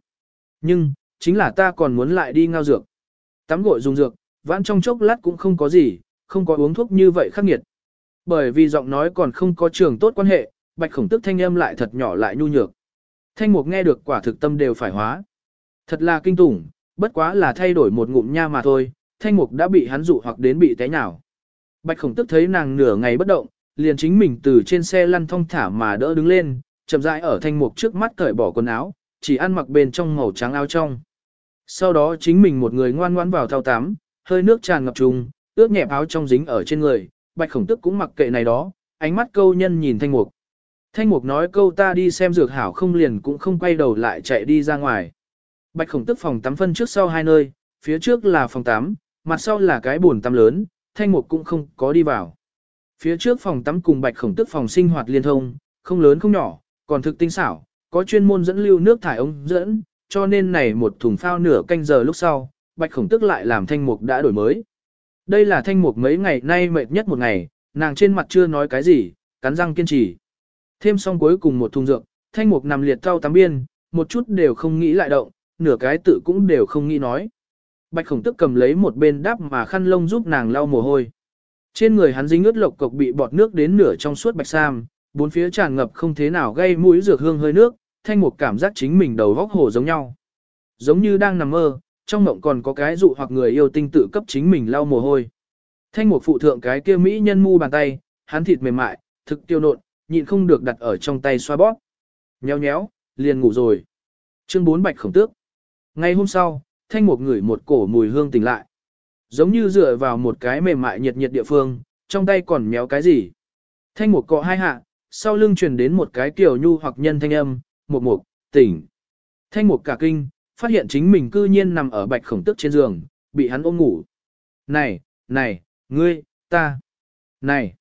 Nhưng, chính là ta còn muốn lại đi ngao dược. Tắm gội dùng dược, vãn trong chốc lát cũng không có gì, không có uống thuốc như vậy khắc nghiệt. Bởi vì giọng nói còn không có trường tốt quan hệ, bạch khổng tức thanh âm lại thật nhỏ lại nhu nhược. Thanh mục nghe được quả thực tâm đều phải hóa. Thật là kinh tủng, bất quá là thay đổi một ngụm nha mà thôi, thanh mục đã bị hắn dụ hoặc đến bị té nhào. Bạch khổng tức thấy nàng nửa ngày bất động, liền chính mình từ trên xe lăn thong thả mà đỡ đứng lên, chậm rãi ở thanh mục trước mắt cởi bỏ quần áo, chỉ ăn mặc bên trong màu trắng áo trong. Sau đó chính mình một người ngoan ngoãn vào thao tắm, hơi nước tràn ngập trùng, ướt nhẹp áo trong dính ở trên người, bạch khổng tức cũng mặc kệ này đó, ánh mắt câu nhân nhìn thanh mục. Thanh mục nói câu ta đi xem dược hảo không liền cũng không quay đầu lại chạy đi ra ngoài. Bạch khổng tức phòng tắm phân trước sau hai nơi, phía trước là phòng tắm, mặt sau là cái bồn tắm lớn, thanh mục cũng không có đi vào. Phía trước phòng tắm cùng bạch khổng tức phòng sinh hoạt liên thông, không lớn không nhỏ, còn thực tinh xảo, có chuyên môn dẫn lưu nước thải ống dẫn, cho nên này một thùng phao nửa canh giờ lúc sau, bạch khổng tức lại làm thanh mục đã đổi mới. Đây là thanh mục mấy ngày nay mệt nhất một ngày, nàng trên mặt chưa nói cái gì, cắn răng kiên trì. Thêm xong cuối cùng một thùng dược, thanh mục nằm liệt thao tắm biên, một chút đều không nghĩ lại động, nửa cái tự cũng đều không nghĩ nói. Bạch khổng tức cầm lấy một bên đáp mà khăn lông giúp nàng lau mồ hôi. Trên người hắn dính ướt lộc cục bị bọt nước đến nửa trong suốt bạch sam, bốn phía tràn ngập không thế nào gây mũi dược hương hơi nước, thanh mục cảm giác chính mình đầu góc hồ giống nhau. Giống như đang nằm mơ, trong mộng còn có cái dụ hoặc người yêu tinh tự cấp chính mình lau mồ hôi. Thanh mục phụ thượng cái kia mỹ nhân mu bàn tay, hắn thịt mềm mại, thực tiêu nộn, nhịn không được đặt ở trong tay xoa bóp. Nhéo nhéo, liền ngủ rồi. Chương 4 bạch khổng tước. Ngày hôm sau, thanh mục ngửi một cổ mùi hương tỉnh lại. Giống như dựa vào một cái mềm mại nhiệt nhiệt địa phương, trong tay còn méo cái gì. Thanh mục cọ hai hạ, sau lưng truyền đến một cái kiểu nhu hoặc nhân thanh âm, một mục, tỉnh. Thanh mục cả kinh, phát hiện chính mình cư nhiên nằm ở bạch khổng tức trên giường, bị hắn ôm ngủ. Này, này, ngươi, ta, này.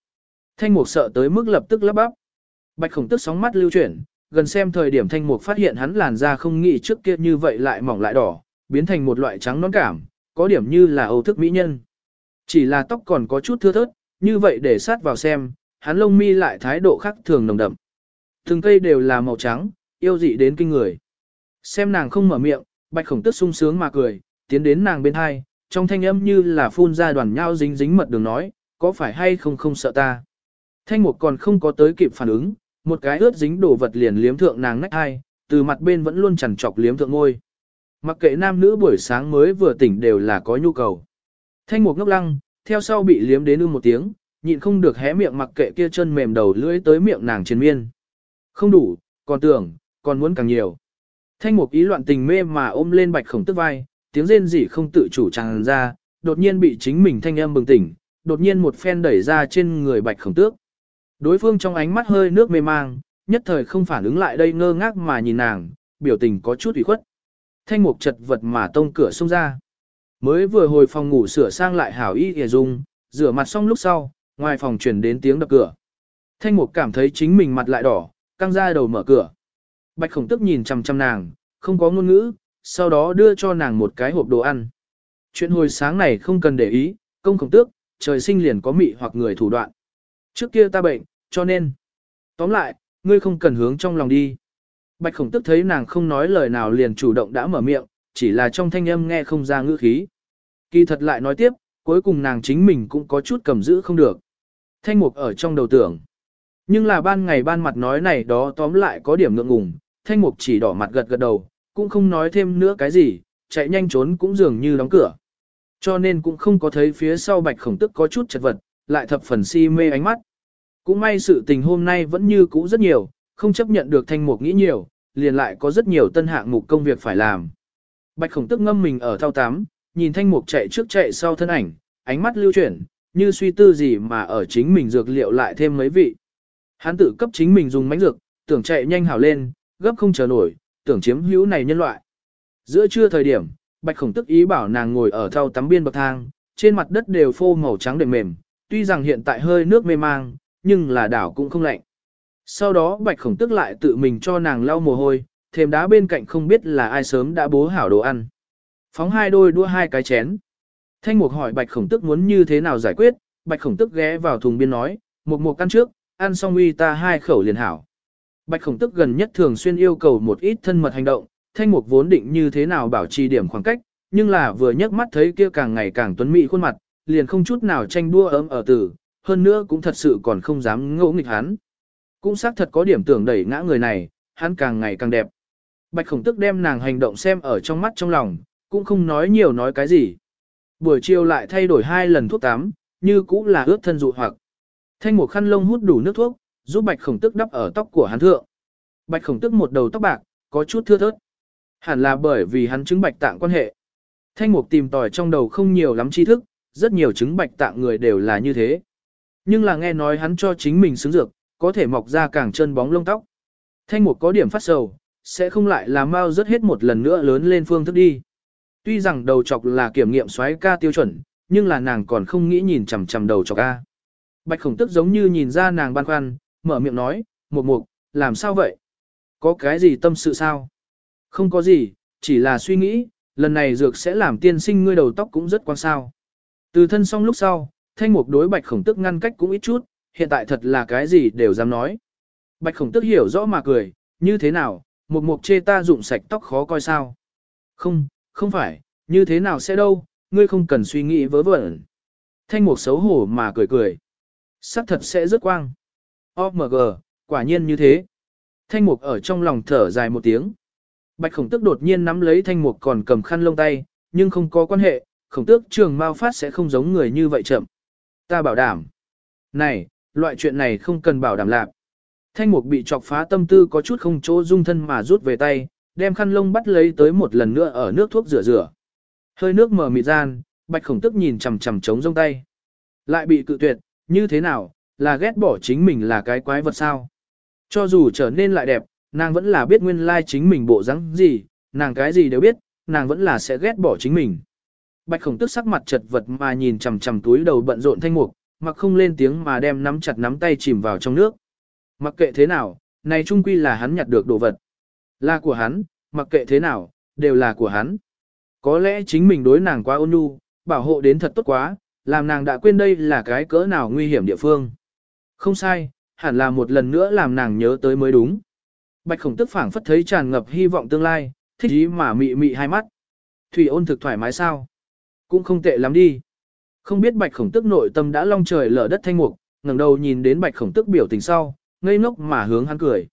Thanh mục sợ tới mức lập tức lắp bắp. Bạch khổng tức sóng mắt lưu chuyển, gần xem thời điểm thanh mục phát hiện hắn làn da không nghĩ trước kia như vậy lại mỏng lại đỏ, biến thành một loại trắng nón cảm, có điểm như là âu thức mỹ nhân. Chỉ là tóc còn có chút thưa thớt, như vậy để sát vào xem, hắn lông mi lại thái độ khác thường nồng đậm. Từng cây đều là màu trắng, yêu dị đến kinh người. Xem nàng không mở miệng, bạch khổng tức sung sướng mà cười, tiến đến nàng bên hai, trong thanh âm như là phun ra đoàn nhau dính dính mật đường nói, có phải hay không không sợ ta. Thanh mục còn không có tới kịp phản ứng, một cái ướt dính đổ vật liền liếm thượng nàng nách hai, từ mặt bên vẫn luôn chằn chọc liếm thượng ngôi. Mặc kệ nam nữ buổi sáng mới vừa tỉnh đều là có nhu cầu. Thanh mục ngốc lăng, theo sau bị liếm đến ư một tiếng, nhịn không được hé miệng mặc kệ kia chân mềm đầu lưỡi tới miệng nàng trên miên. Không đủ, còn tưởng, còn muốn càng nhiều. Thanh mục ý loạn tình mê mà ôm lên bạch khổng tức vai, tiếng rên rỉ không tự chủ tràn ra, đột nhiên bị chính mình thanh âm bừng tỉnh, đột nhiên một phen đẩy ra trên người bạch khổng tước. Đối phương trong ánh mắt hơi nước mê mang, nhất thời không phản ứng lại đây ngơ ngác mà nhìn nàng, biểu tình có chút ủy khuất. Thanh mục chật vật mà tông cửa xông ra. Mới vừa hồi phòng ngủ sửa sang lại hảo y hề dung, rửa mặt xong lúc sau, ngoài phòng chuyển đến tiếng đập cửa. Thanh mục cảm thấy chính mình mặt lại đỏ, căng ra đầu mở cửa. Bạch khổng tức nhìn chằm chằm nàng, không có ngôn ngữ, sau đó đưa cho nàng một cái hộp đồ ăn. Chuyện hồi sáng này không cần để ý, công khổng tước, trời sinh liền có mị hoặc người thủ đoạn. Trước kia ta bệnh, cho nên. Tóm lại, ngươi không cần hướng trong lòng đi. Bạch khổng tức thấy nàng không nói lời nào liền chủ động đã mở miệng, chỉ là trong thanh âm nghe không ra ngữ khí. Kỳ thật lại nói tiếp, cuối cùng nàng chính mình cũng có chút cầm giữ không được. Thanh mục ở trong đầu tưởng. Nhưng là ban ngày ban mặt nói này đó tóm lại có điểm ngượng ngùng, thanh mục chỉ đỏ mặt gật gật đầu, cũng không nói thêm nữa cái gì, chạy nhanh trốn cũng dường như đóng cửa. Cho nên cũng không có thấy phía sau bạch khổng tức có chút chật vật, lại thập phần si mê ánh mắt. Cũng may sự tình hôm nay vẫn như cũ rất nhiều, không chấp nhận được thanh mục nghĩ nhiều, liền lại có rất nhiều tân hạng mục công việc phải làm. Bạch khổng tức ngâm mình ở thao tám, nhìn thanh mục chạy trước chạy sau thân ảnh, ánh mắt lưu chuyển, như suy tư gì mà ở chính mình dược liệu lại thêm mấy vị. Hắn tự cấp chính mình dùng mánh dược, tưởng chạy nhanh hảo lên, gấp không chờ nổi, tưởng chiếm hữu này nhân loại. Giữa trưa thời điểm, Bạch Khổng tức ý bảo nàng ngồi ở thau tắm biên bậc thang, trên mặt đất đều phô màu trắng đệm mềm, tuy rằng hiện tại hơi nước mê mang, nhưng là đảo cũng không lạnh. Sau đó Bạch Khổng tức lại tự mình cho nàng lau mồ hôi, thêm đá bên cạnh không biết là ai sớm đã bố hảo đồ ăn. Phóng hai đôi đua hai cái chén. Thanh Mục hỏi Bạch Khổng tức muốn như thế nào giải quyết, Bạch Khổng tức ghé vào thùng biên nói, một một căn trước, ăn xong uy ta hai khẩu liền hảo. Bạch khổng tức gần nhất thường xuyên yêu cầu một ít thân mật hành động, thanh mục vốn định như thế nào bảo trì điểm khoảng cách, nhưng là vừa nhấc mắt thấy kia càng ngày càng tuấn mỹ khuôn mặt, liền không chút nào tranh đua ấm ở tử, hơn nữa cũng thật sự còn không dám ngỗ nghịch hắn. cũng xác thật có điểm tưởng đẩy ngã người này, hắn càng ngày càng đẹp. Bạch khổng tức đem nàng hành động xem ở trong mắt trong lòng, cũng không nói nhiều nói cái gì. Buổi chiều lại thay đổi hai lần thuốc tắm, như cũng là ướt thân dụ hoặc. Thanh một khăn lông hút đủ nước thuốc, giúp bạch khổng tức đắp ở tóc của hắn thượng. Bạch khổng tức một đầu tóc bạc, có chút thưa thớt. Hẳn là bởi vì hắn chứng bạch tạng quan hệ. Thanh mục tìm tòi trong đầu không nhiều lắm tri thức, rất nhiều chứng bạch tạng người đều là như thế. Nhưng là nghe nói hắn cho chính mình xứng dược, có thể mọc ra càng chân bóng lông tóc. Thanh mục có điểm phát sầu, sẽ không lại làm mau rất hết một lần nữa lớn lên phương thức đi. Tuy rằng đầu chọc là kiểm nghiệm xoáy ca tiêu chuẩn, nhưng là nàng còn không nghĩ nhìn chằm chằm đầu chọc ca. Bạch khổng tức giống như nhìn ra nàng băn khoăn, mở miệng nói, mục mục, làm sao vậy? Có cái gì tâm sự sao? Không có gì, chỉ là suy nghĩ, lần này dược sẽ làm tiên sinh ngươi đầu tóc cũng rất quan sao. Từ thân xong lúc sau, thanh mục đối bạch khổng tức ngăn cách cũng ít chút, hiện tại thật là cái gì đều dám nói. Bạch khổng tức hiểu rõ mà cười, như thế nào, một mục chê ta dụng sạch tóc khó coi sao. Không, không phải, như thế nào sẽ đâu, ngươi không cần suy nghĩ vớ vẩn. Thanh mục xấu hổ mà cười cười. Sắc thật sẽ rất quang. OMG, quả nhiên như thế. Thanh mục ở trong lòng thở dài một tiếng. Bạch khổng tức đột nhiên nắm lấy thanh mục còn cầm khăn lông tay, nhưng không có quan hệ, khổng tước trường mau phát sẽ không giống người như vậy chậm. Ta bảo đảm. Này, loại chuyện này không cần bảo đảm lạc. Thanh mục bị chọc phá tâm tư có chút không chỗ dung thân mà rút về tay, đem khăn lông bắt lấy tới một lần nữa ở nước thuốc rửa rửa. Hơi nước mở mịt gian, bạch khổng tức nhìn chằm chằm trống rông tay. Lại bị cự tuyệt, như thế nào, là ghét bỏ chính mình là cái quái vật sao. Cho dù trở nên lại đẹp, nàng vẫn là biết nguyên lai chính mình bộ dáng gì, nàng cái gì đều biết, nàng vẫn là sẽ ghét bỏ chính mình. Bạch khổng tức sắc mặt chật vật mà nhìn chằm chằm túi đầu bận rộn thanh mục, mặc không lên tiếng mà đem nắm chặt nắm tay chìm vào trong nước. Mặc kệ thế nào, này trung quy là hắn nhặt được đồ vật. Là của hắn, mặc kệ thế nào, đều là của hắn. Có lẽ chính mình đối nàng quá ôn nhu, bảo hộ đến thật tốt quá, làm nàng đã quên đây là cái cỡ nào nguy hiểm địa phương. Không sai, hẳn là một lần nữa làm nàng nhớ tới mới đúng. Bạch khổng tức phảng phất thấy tràn ngập hy vọng tương lai, thích ý mà mị mị hai mắt. Thủy ôn thực thoải mái sao? Cũng không tệ lắm đi. Không biết bạch khổng tức nội tâm đã long trời lở đất thanh mục, ngẩng đầu nhìn đến bạch khổng tức biểu tình sau, ngây ngốc mà hướng hắn cười.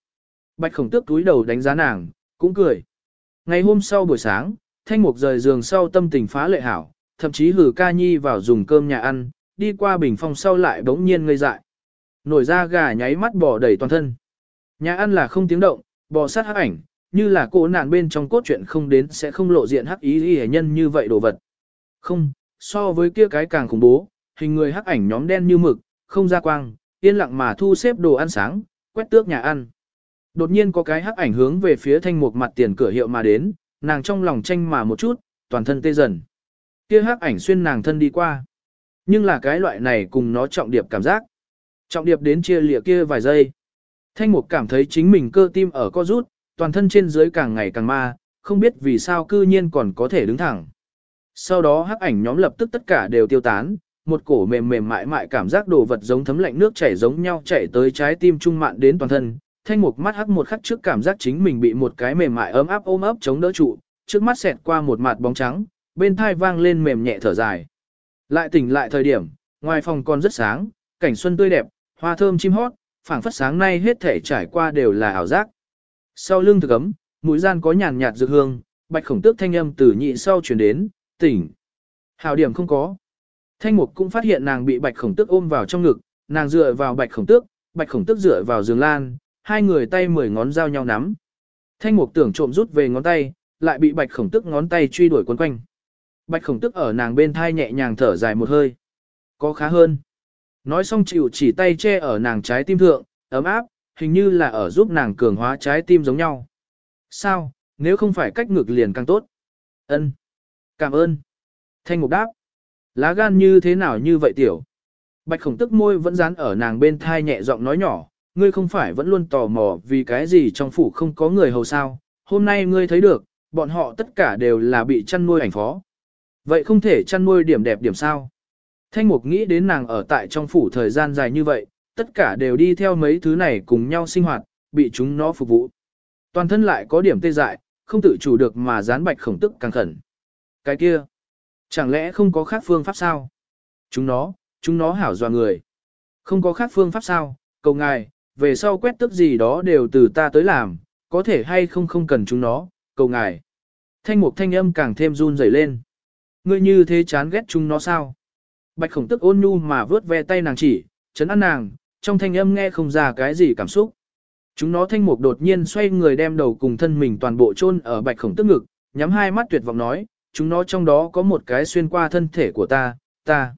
Bạch khổng tước túi đầu đánh giá nàng, cũng cười. Ngày hôm sau buổi sáng, thanh mục rời giường sau tâm tình phá lệ hảo, thậm chí hử ca nhi vào dùng cơm nhà ăn, đi qua bình phong sau lại bỗng nhiên ngây dại. Nổi ra gà nháy mắt bò đầy toàn thân. Nhà ăn là không tiếng động, bò sát hắc ảnh, như là cô nạn bên trong cốt truyện không đến sẽ không lộ diện hắc ý y nhân như vậy đồ vật. Không, so với kia cái càng khủng bố, hình người hắc ảnh nhóm đen như mực, không ra quang, yên lặng mà thu xếp đồ ăn sáng, quét tước nhà ăn. Đột nhiên có cái hắc ảnh hướng về phía thanh mục mặt tiền cửa hiệu mà đến, nàng trong lòng tranh mà một chút, toàn thân tê dần. Kia hắc ảnh xuyên nàng thân đi qua. Nhưng là cái loại này cùng nó trọng điệp cảm giác. Trọng điệp đến chia lịa kia vài giây. Thanh mục cảm thấy chính mình cơ tim ở co rút, toàn thân trên dưới càng ngày càng ma, không biết vì sao cư nhiên còn có thể đứng thẳng. Sau đó hắc ảnh nhóm lập tức tất cả đều tiêu tán, một cổ mềm mềm mại mại cảm giác đồ vật giống thấm lạnh nước chảy giống nhau chảy tới trái tim trung mạn đến toàn thân. Thanh mục mắt hắc một khắc trước cảm giác chính mình bị một cái mềm mại ấm áp ôm ấp chống đỡ trụ, trước mắt xẹt qua một mặt bóng trắng, bên thai vang lên mềm nhẹ thở dài. Lại tỉnh lại thời điểm, ngoài phòng còn rất sáng, cảnh xuân tươi đẹp, hoa thơm chim hót, phảng phất sáng nay hết thể trải qua đều là ảo giác. Sau lưng thực ấm, mũi gian có nhàn nhạt dược hương, bạch khổng tước thanh âm từ nhị sau chuyển đến, tỉnh. Hào điểm không có. Thanh mục cũng phát hiện nàng bị bạch khổng tước ôm vào trong ngực, nàng dựa vào bạch khổng tước, bạch khổng tước dựa vào giường lan, hai người tay mười ngón giao nhau nắm. Thanh mục tưởng trộm rút về ngón tay, lại bị bạch khổng tước ngón tay truy đuổi quấn quanh. Bạch khổng tước ở nàng bên thai nhẹ nhàng thở dài một hơi. Có khá hơn. Nói xong chịu chỉ tay che ở nàng trái tim thượng, ấm áp, hình như là ở giúp nàng cường hóa trái tim giống nhau. Sao, nếu không phải cách ngược liền càng tốt. Ân, Cảm ơn. Thanh ngục đáp. Lá gan như thế nào như vậy tiểu? Bạch khổng tức môi vẫn dán ở nàng bên thai nhẹ giọng nói nhỏ, ngươi không phải vẫn luôn tò mò vì cái gì trong phủ không có người hầu sao, hôm nay ngươi thấy được, bọn họ tất cả đều là bị chăn nuôi ảnh phó. Vậy không thể chăn nuôi điểm đẹp điểm sao? Thanh mục nghĩ đến nàng ở tại trong phủ thời gian dài như vậy, tất cả đều đi theo mấy thứ này cùng nhau sinh hoạt, bị chúng nó phục vụ. Toàn thân lại có điểm tê dại, không tự chủ được mà dán bạch khổng tức càng khẩn. Cái kia, chẳng lẽ không có khác phương pháp sao? Chúng nó, chúng nó hảo dọa người. Không có khác phương pháp sao, cầu ngài, về sau quét tức gì đó đều từ ta tới làm, có thể hay không không cần chúng nó, cầu ngài. Thanh mục thanh âm càng thêm run rẩy lên. Ngươi như thế chán ghét chúng nó sao? Bạch khổng tức ôn nhu mà vớt ve tay nàng chỉ, chấn an nàng, trong thanh âm nghe không ra cái gì cảm xúc. Chúng nó thanh mục đột nhiên xoay người đem đầu cùng thân mình toàn bộ chôn ở bạch khổng tức ngực, nhắm hai mắt tuyệt vọng nói, chúng nó trong đó có một cái xuyên qua thân thể của ta, ta.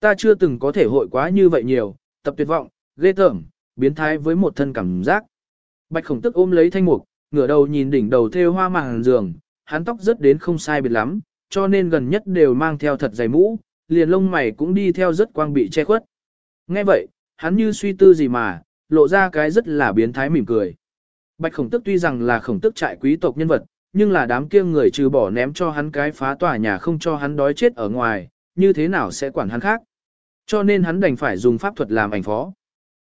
Ta chưa từng có thể hội quá như vậy nhiều, tập tuyệt vọng, ghê tởm, biến thái với một thân cảm giác. Bạch khổng tức ôm lấy thanh mục, ngửa đầu nhìn đỉnh đầu thêu hoa màng giường, hắn tóc rất đến không sai biệt lắm, cho nên gần nhất đều mang theo thật dày mũ, liền lông mày cũng đi theo rất quang bị che khuất. Nghe vậy, hắn như suy tư gì mà, lộ ra cái rất là biến thái mỉm cười. Bạch khổng tức tuy rằng là khổng tức trại quý tộc nhân vật, nhưng là đám kia người trừ bỏ ném cho hắn cái phá tòa nhà không cho hắn đói chết ở ngoài, như thế nào sẽ quản hắn khác. Cho nên hắn đành phải dùng pháp thuật làm ảnh phó.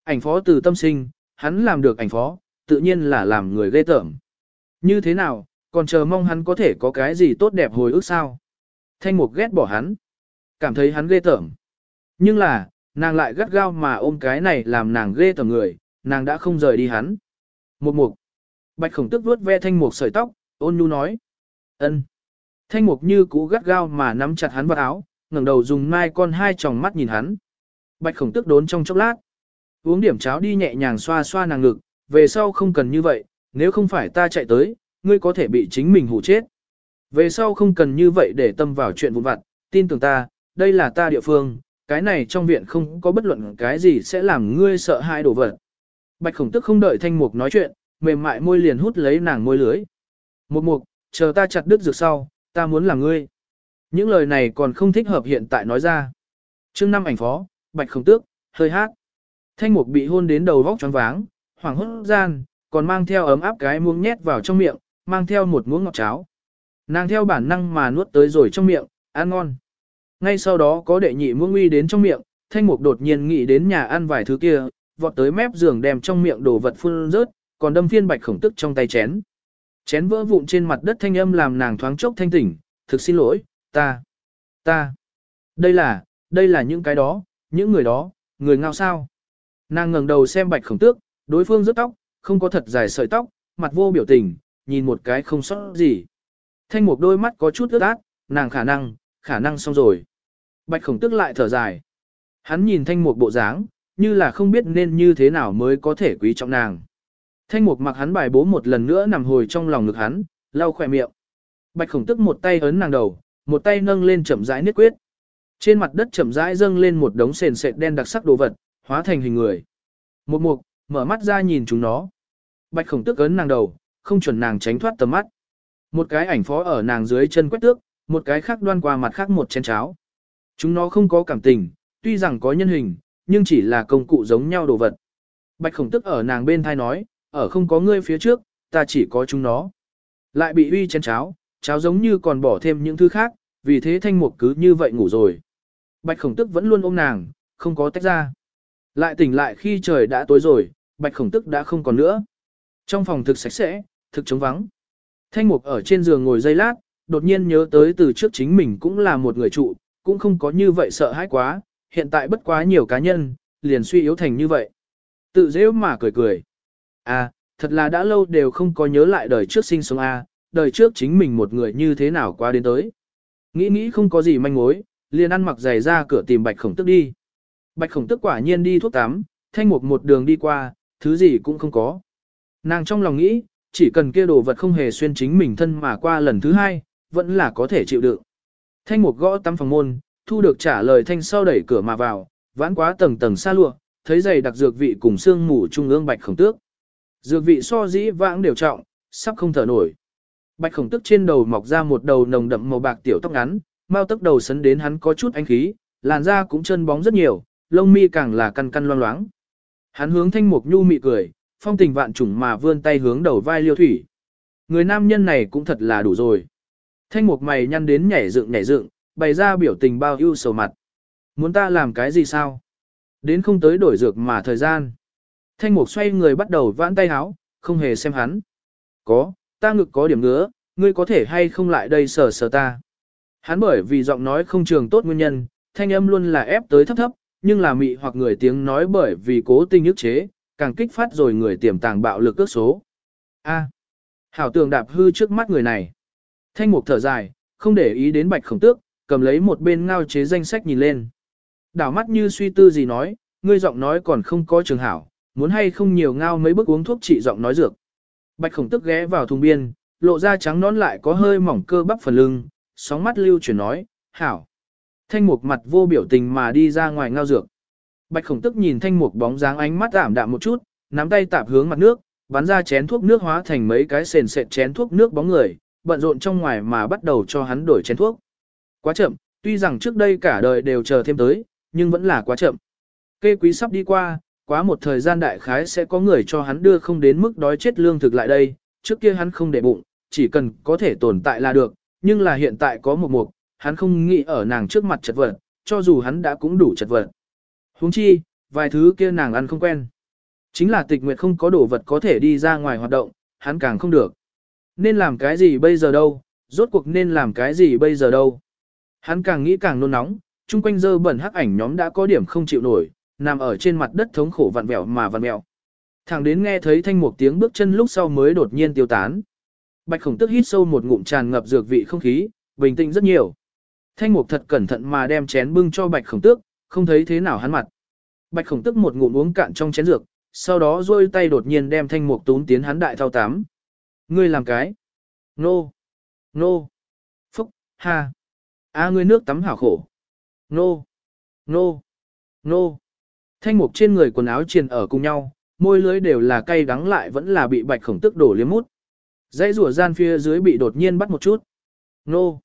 Ảnh phó từ tâm sinh, hắn làm được ảnh phó, tự nhiên là làm người ghê tởm. Như thế nào, còn chờ mong hắn có thể có cái gì tốt đẹp hồi ức sao? Thanh mục ghét bỏ hắn, cảm thấy hắn ghê tởm. Nhưng là, nàng lại gắt gao mà ôm cái này làm nàng ghê tởm người, nàng đã không rời đi hắn. Một mục, bạch khổng tức vuốt ve thanh mục sợi tóc, ôn nhu nói. ân. Thanh mục như cũ gắt gao mà nắm chặt hắn vào áo, ngẩng đầu dùng mai con hai tròng mắt nhìn hắn. Bạch khổng tức đốn trong chốc lát. Uống điểm cháo đi nhẹ nhàng xoa xoa nàng ngực, về sau không cần như vậy, nếu không phải ta chạy tới, ngươi có thể bị chính mình hủ chết. Về sau không cần như vậy để tâm vào chuyện vụn vặt, tin tưởng ta, đây là ta địa phương, cái này trong viện không có bất luận cái gì sẽ làm ngươi sợ hãi đổ vật. Bạch khổng tức không đợi thanh mục nói chuyện, mềm mại môi liền hút lấy nàng môi lưới. Một mục, chờ ta chặt đứt dược sau, ta muốn làm ngươi. Những lời này còn không thích hợp hiện tại nói ra. chương năm ảnh phó, bạch khổng tước, hơi hát. Thanh mục bị hôn đến đầu vóc choáng váng, hoảng hốt gian, còn mang theo ấm áp cái muỗng nhét vào trong miệng, mang theo một muỗng ngọt cháo. Nàng theo bản năng mà nuốt tới rồi trong miệng, ăn ngon. Ngay sau đó có đệ nhị muông uy đến trong miệng, thanh mục đột nhiên nghĩ đến nhà ăn vài thứ kia, vọt tới mép giường đem trong miệng đồ vật phun rớt, còn đâm phiên bạch khổng tức trong tay chén. Chén vỡ vụn trên mặt đất thanh âm làm nàng thoáng chốc thanh tỉnh, thực xin lỗi, ta, ta. Đây là, đây là những cái đó, những người đó, người ngao sao. Nàng ngẩng đầu xem bạch khổng tước, đối phương rớt tóc, không có thật dài sợi tóc, mặt vô biểu tình, nhìn một cái không sót gì. Thanh mục đôi mắt có chút ướt át, nàng khả năng, khả năng xong rồi. Bạch khổng tức lại thở dài. Hắn nhìn thanh mục bộ dáng, như là không biết nên như thế nào mới có thể quý trọng nàng. Thanh mục mặc hắn bài bố một lần nữa nằm hồi trong lòng ngực hắn, lau khỏe miệng. Bạch khổng tức một tay ấn nàng đầu, một tay nâng lên chậm rãi niết quyết. Trên mặt đất chậm rãi dâng lên một đống sền sệt đen đặc sắc đồ vật, hóa thành hình người. Một mục, mở mắt ra nhìn chúng nó. Bạch khổng tức ấn nàng đầu, không chuẩn nàng tránh thoát tầm mắt. Một cái ảnh phó ở nàng dưới chân quét tước, một cái khác đoan qua mặt khác một chén cháo. Chúng nó không có cảm tình, tuy rằng có nhân hình, nhưng chỉ là công cụ giống nhau đồ vật. Bạch khổng tức ở nàng bên thai nói, ở không có ngươi phía trước, ta chỉ có chúng nó. Lại bị uy chén cháo, cháo giống như còn bỏ thêm những thứ khác, vì thế thanh mục cứ như vậy ngủ rồi. Bạch khổng tức vẫn luôn ôm nàng, không có tách ra. Lại tỉnh lại khi trời đã tối rồi, bạch khổng tức đã không còn nữa. Trong phòng thực sạch sẽ, thực trống vắng. Thanh mục ở trên giường ngồi dây lát, đột nhiên nhớ tới từ trước chính mình cũng là một người trụ, cũng không có như vậy sợ hãi quá, hiện tại bất quá nhiều cá nhân, liền suy yếu thành như vậy. Tự dễ mà cười cười. À, thật là đã lâu đều không có nhớ lại đời trước sinh sống A, đời trước chính mình một người như thế nào qua đến tới. Nghĩ nghĩ không có gì manh mối, liền ăn mặc giày ra cửa tìm bạch khổng tức đi. Bạch khổng tức quả nhiên đi thuốc tắm, thanh mục một đường đi qua, thứ gì cũng không có. Nàng trong lòng nghĩ, chỉ cần kia đồ vật không hề xuyên chính mình thân mà qua lần thứ hai, vẫn là có thể chịu đựng. Thanh mục gõ tắm phòng môn, thu được trả lời thanh sau đẩy cửa mà vào, vãn quá tầng tầng xa lụa, thấy giày đặc dược vị cùng xương mù trung ương bạch khổng tước. Dược vị so dĩ vãng đều trọng, sắp không thở nổi. Bạch khổng tước trên đầu mọc ra một đầu nồng đậm màu bạc tiểu tóc ngắn, mau tóc đầu sấn đến hắn có chút ánh khí, làn da cũng chân bóng rất nhiều, lông mi càng là căn căn loang loáng. Hắn hướng thanh mục nhu mị cười, phong tình vạn trùng mà vươn tay hướng đầu vai liêu thủy. Người nam nhân này cũng thật là đủ rồi. Thanh mục mày nhăn đến nhảy dựng nhảy dựng, bày ra biểu tình bao ưu sầu mặt. Muốn ta làm cái gì sao? Đến không tới đổi dược mà thời gian. Thanh mục xoay người bắt đầu vãn tay háo, không hề xem hắn. Có, ta ngực có điểm ngứa, ngươi có thể hay không lại đây sờ sờ ta. Hắn bởi vì giọng nói không trường tốt nguyên nhân, thanh âm luôn là ép tới thấp thấp, nhưng là mị hoặc người tiếng nói bởi vì cố tình ức chế, càng kích phát rồi người tiềm tàng bạo lực ước số. A. hảo tường đạp hư trước mắt người này. Thanh mục thở dài, không để ý đến bạch khổng tước, cầm lấy một bên ngao chế danh sách nhìn lên. Đảo mắt như suy tư gì nói, ngươi giọng nói còn không có trường hảo, muốn hay không nhiều ngao mấy bước uống thuốc trị giọng nói dược. Bạch khổng tức ghé vào thùng biên, lộ ra trắng nón lại có hơi mỏng cơ bắp phần lưng, sóng mắt lưu chuyển nói, hảo. Thanh mục mặt vô biểu tình mà đi ra ngoài ngao dược. Bạch khổng tức nhìn thanh mục bóng dáng ánh mắt ảm đạm một chút, nắm tay tạp hướng mặt nước, bắn ra chén thuốc nước hóa thành mấy cái sền sệt chén thuốc nước bóng người, bận rộn trong ngoài mà bắt đầu cho hắn đổi chén thuốc. Quá chậm, tuy rằng trước đây cả đời đều chờ thêm tới, nhưng vẫn là quá chậm. Kê quý sắp đi qua, quá một thời gian đại khái sẽ có người cho hắn đưa không đến mức đói chết lương thực lại đây, trước kia hắn không để bụng, chỉ cần có thể tồn tại là được, nhưng là hiện tại có một mục, hắn không nghĩ ở nàng trước mặt chật vật, cho dù hắn đã cũng đủ chật vật. Huống chi, vài thứ kia nàng ăn không quen. Chính là tịch nguyệt không có đồ vật có thể đi ra ngoài hoạt động, hắn càng không được. Nên làm cái gì bây giờ đâu, rốt cuộc nên làm cái gì bây giờ đâu. Hắn càng nghĩ càng nôn nóng, chung quanh dơ bẩn hắc ảnh nhóm đã có điểm không chịu nổi, nằm ở trên mặt đất thống khổ vặn vẹo mà vặn vẹo. Thẳng đến nghe thấy thanh một tiếng bước chân lúc sau mới đột nhiên tiêu tán. Bạch khổng tức hít sâu một ngụm tràn ngập dược vị không khí, bình tĩnh rất nhiều. Thanh mục thật cẩn thận mà đem chén bưng cho bạch khổng tước, không thấy thế nào hắn mặt. Bạch khổng tức một ngụm uống cạn trong chén dược, sau đó rôi tay đột nhiên đem thanh mục tún tiến hắn đại thao tám. Ngươi làm cái. Nô. Nô. Phúc, ha. A ngươi nước tắm hảo khổ. Nô. Nô. Nô. Thanh mục trên người quần áo triền ở cùng nhau, môi lưới đều là cay đắng lại vẫn là bị bạch khổng tức đổ liếm mút. Dãy rùa gian phía dưới bị đột nhiên bắt một chút. Nô.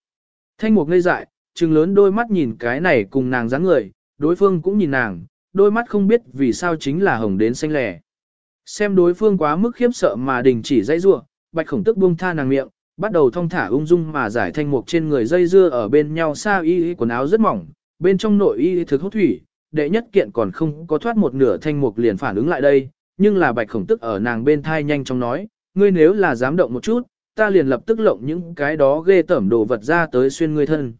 Thanh mục ngây dại, trừng lớn đôi mắt nhìn cái này cùng nàng dáng người, đối phương cũng nhìn nàng, đôi mắt không biết vì sao chính là hồng đến xanh lẻ. Xem đối phương quá mức khiếp sợ mà đình chỉ dãy rua, bạch khổng tức buông tha nàng miệng, bắt đầu thong thả ung dung mà giải thanh mục trên người dây dưa ở bên nhau xa y, y quần áo rất mỏng, bên trong nội y thực hốt thủy, đệ nhất kiện còn không có thoát một nửa thanh mục liền phản ứng lại đây, nhưng là bạch khổng tức ở nàng bên thai nhanh chóng nói, ngươi nếu là dám động một chút, ta liền lập tức lộng những cái đó ghê tẩm đồ vật ra tới xuyên ngươi thân.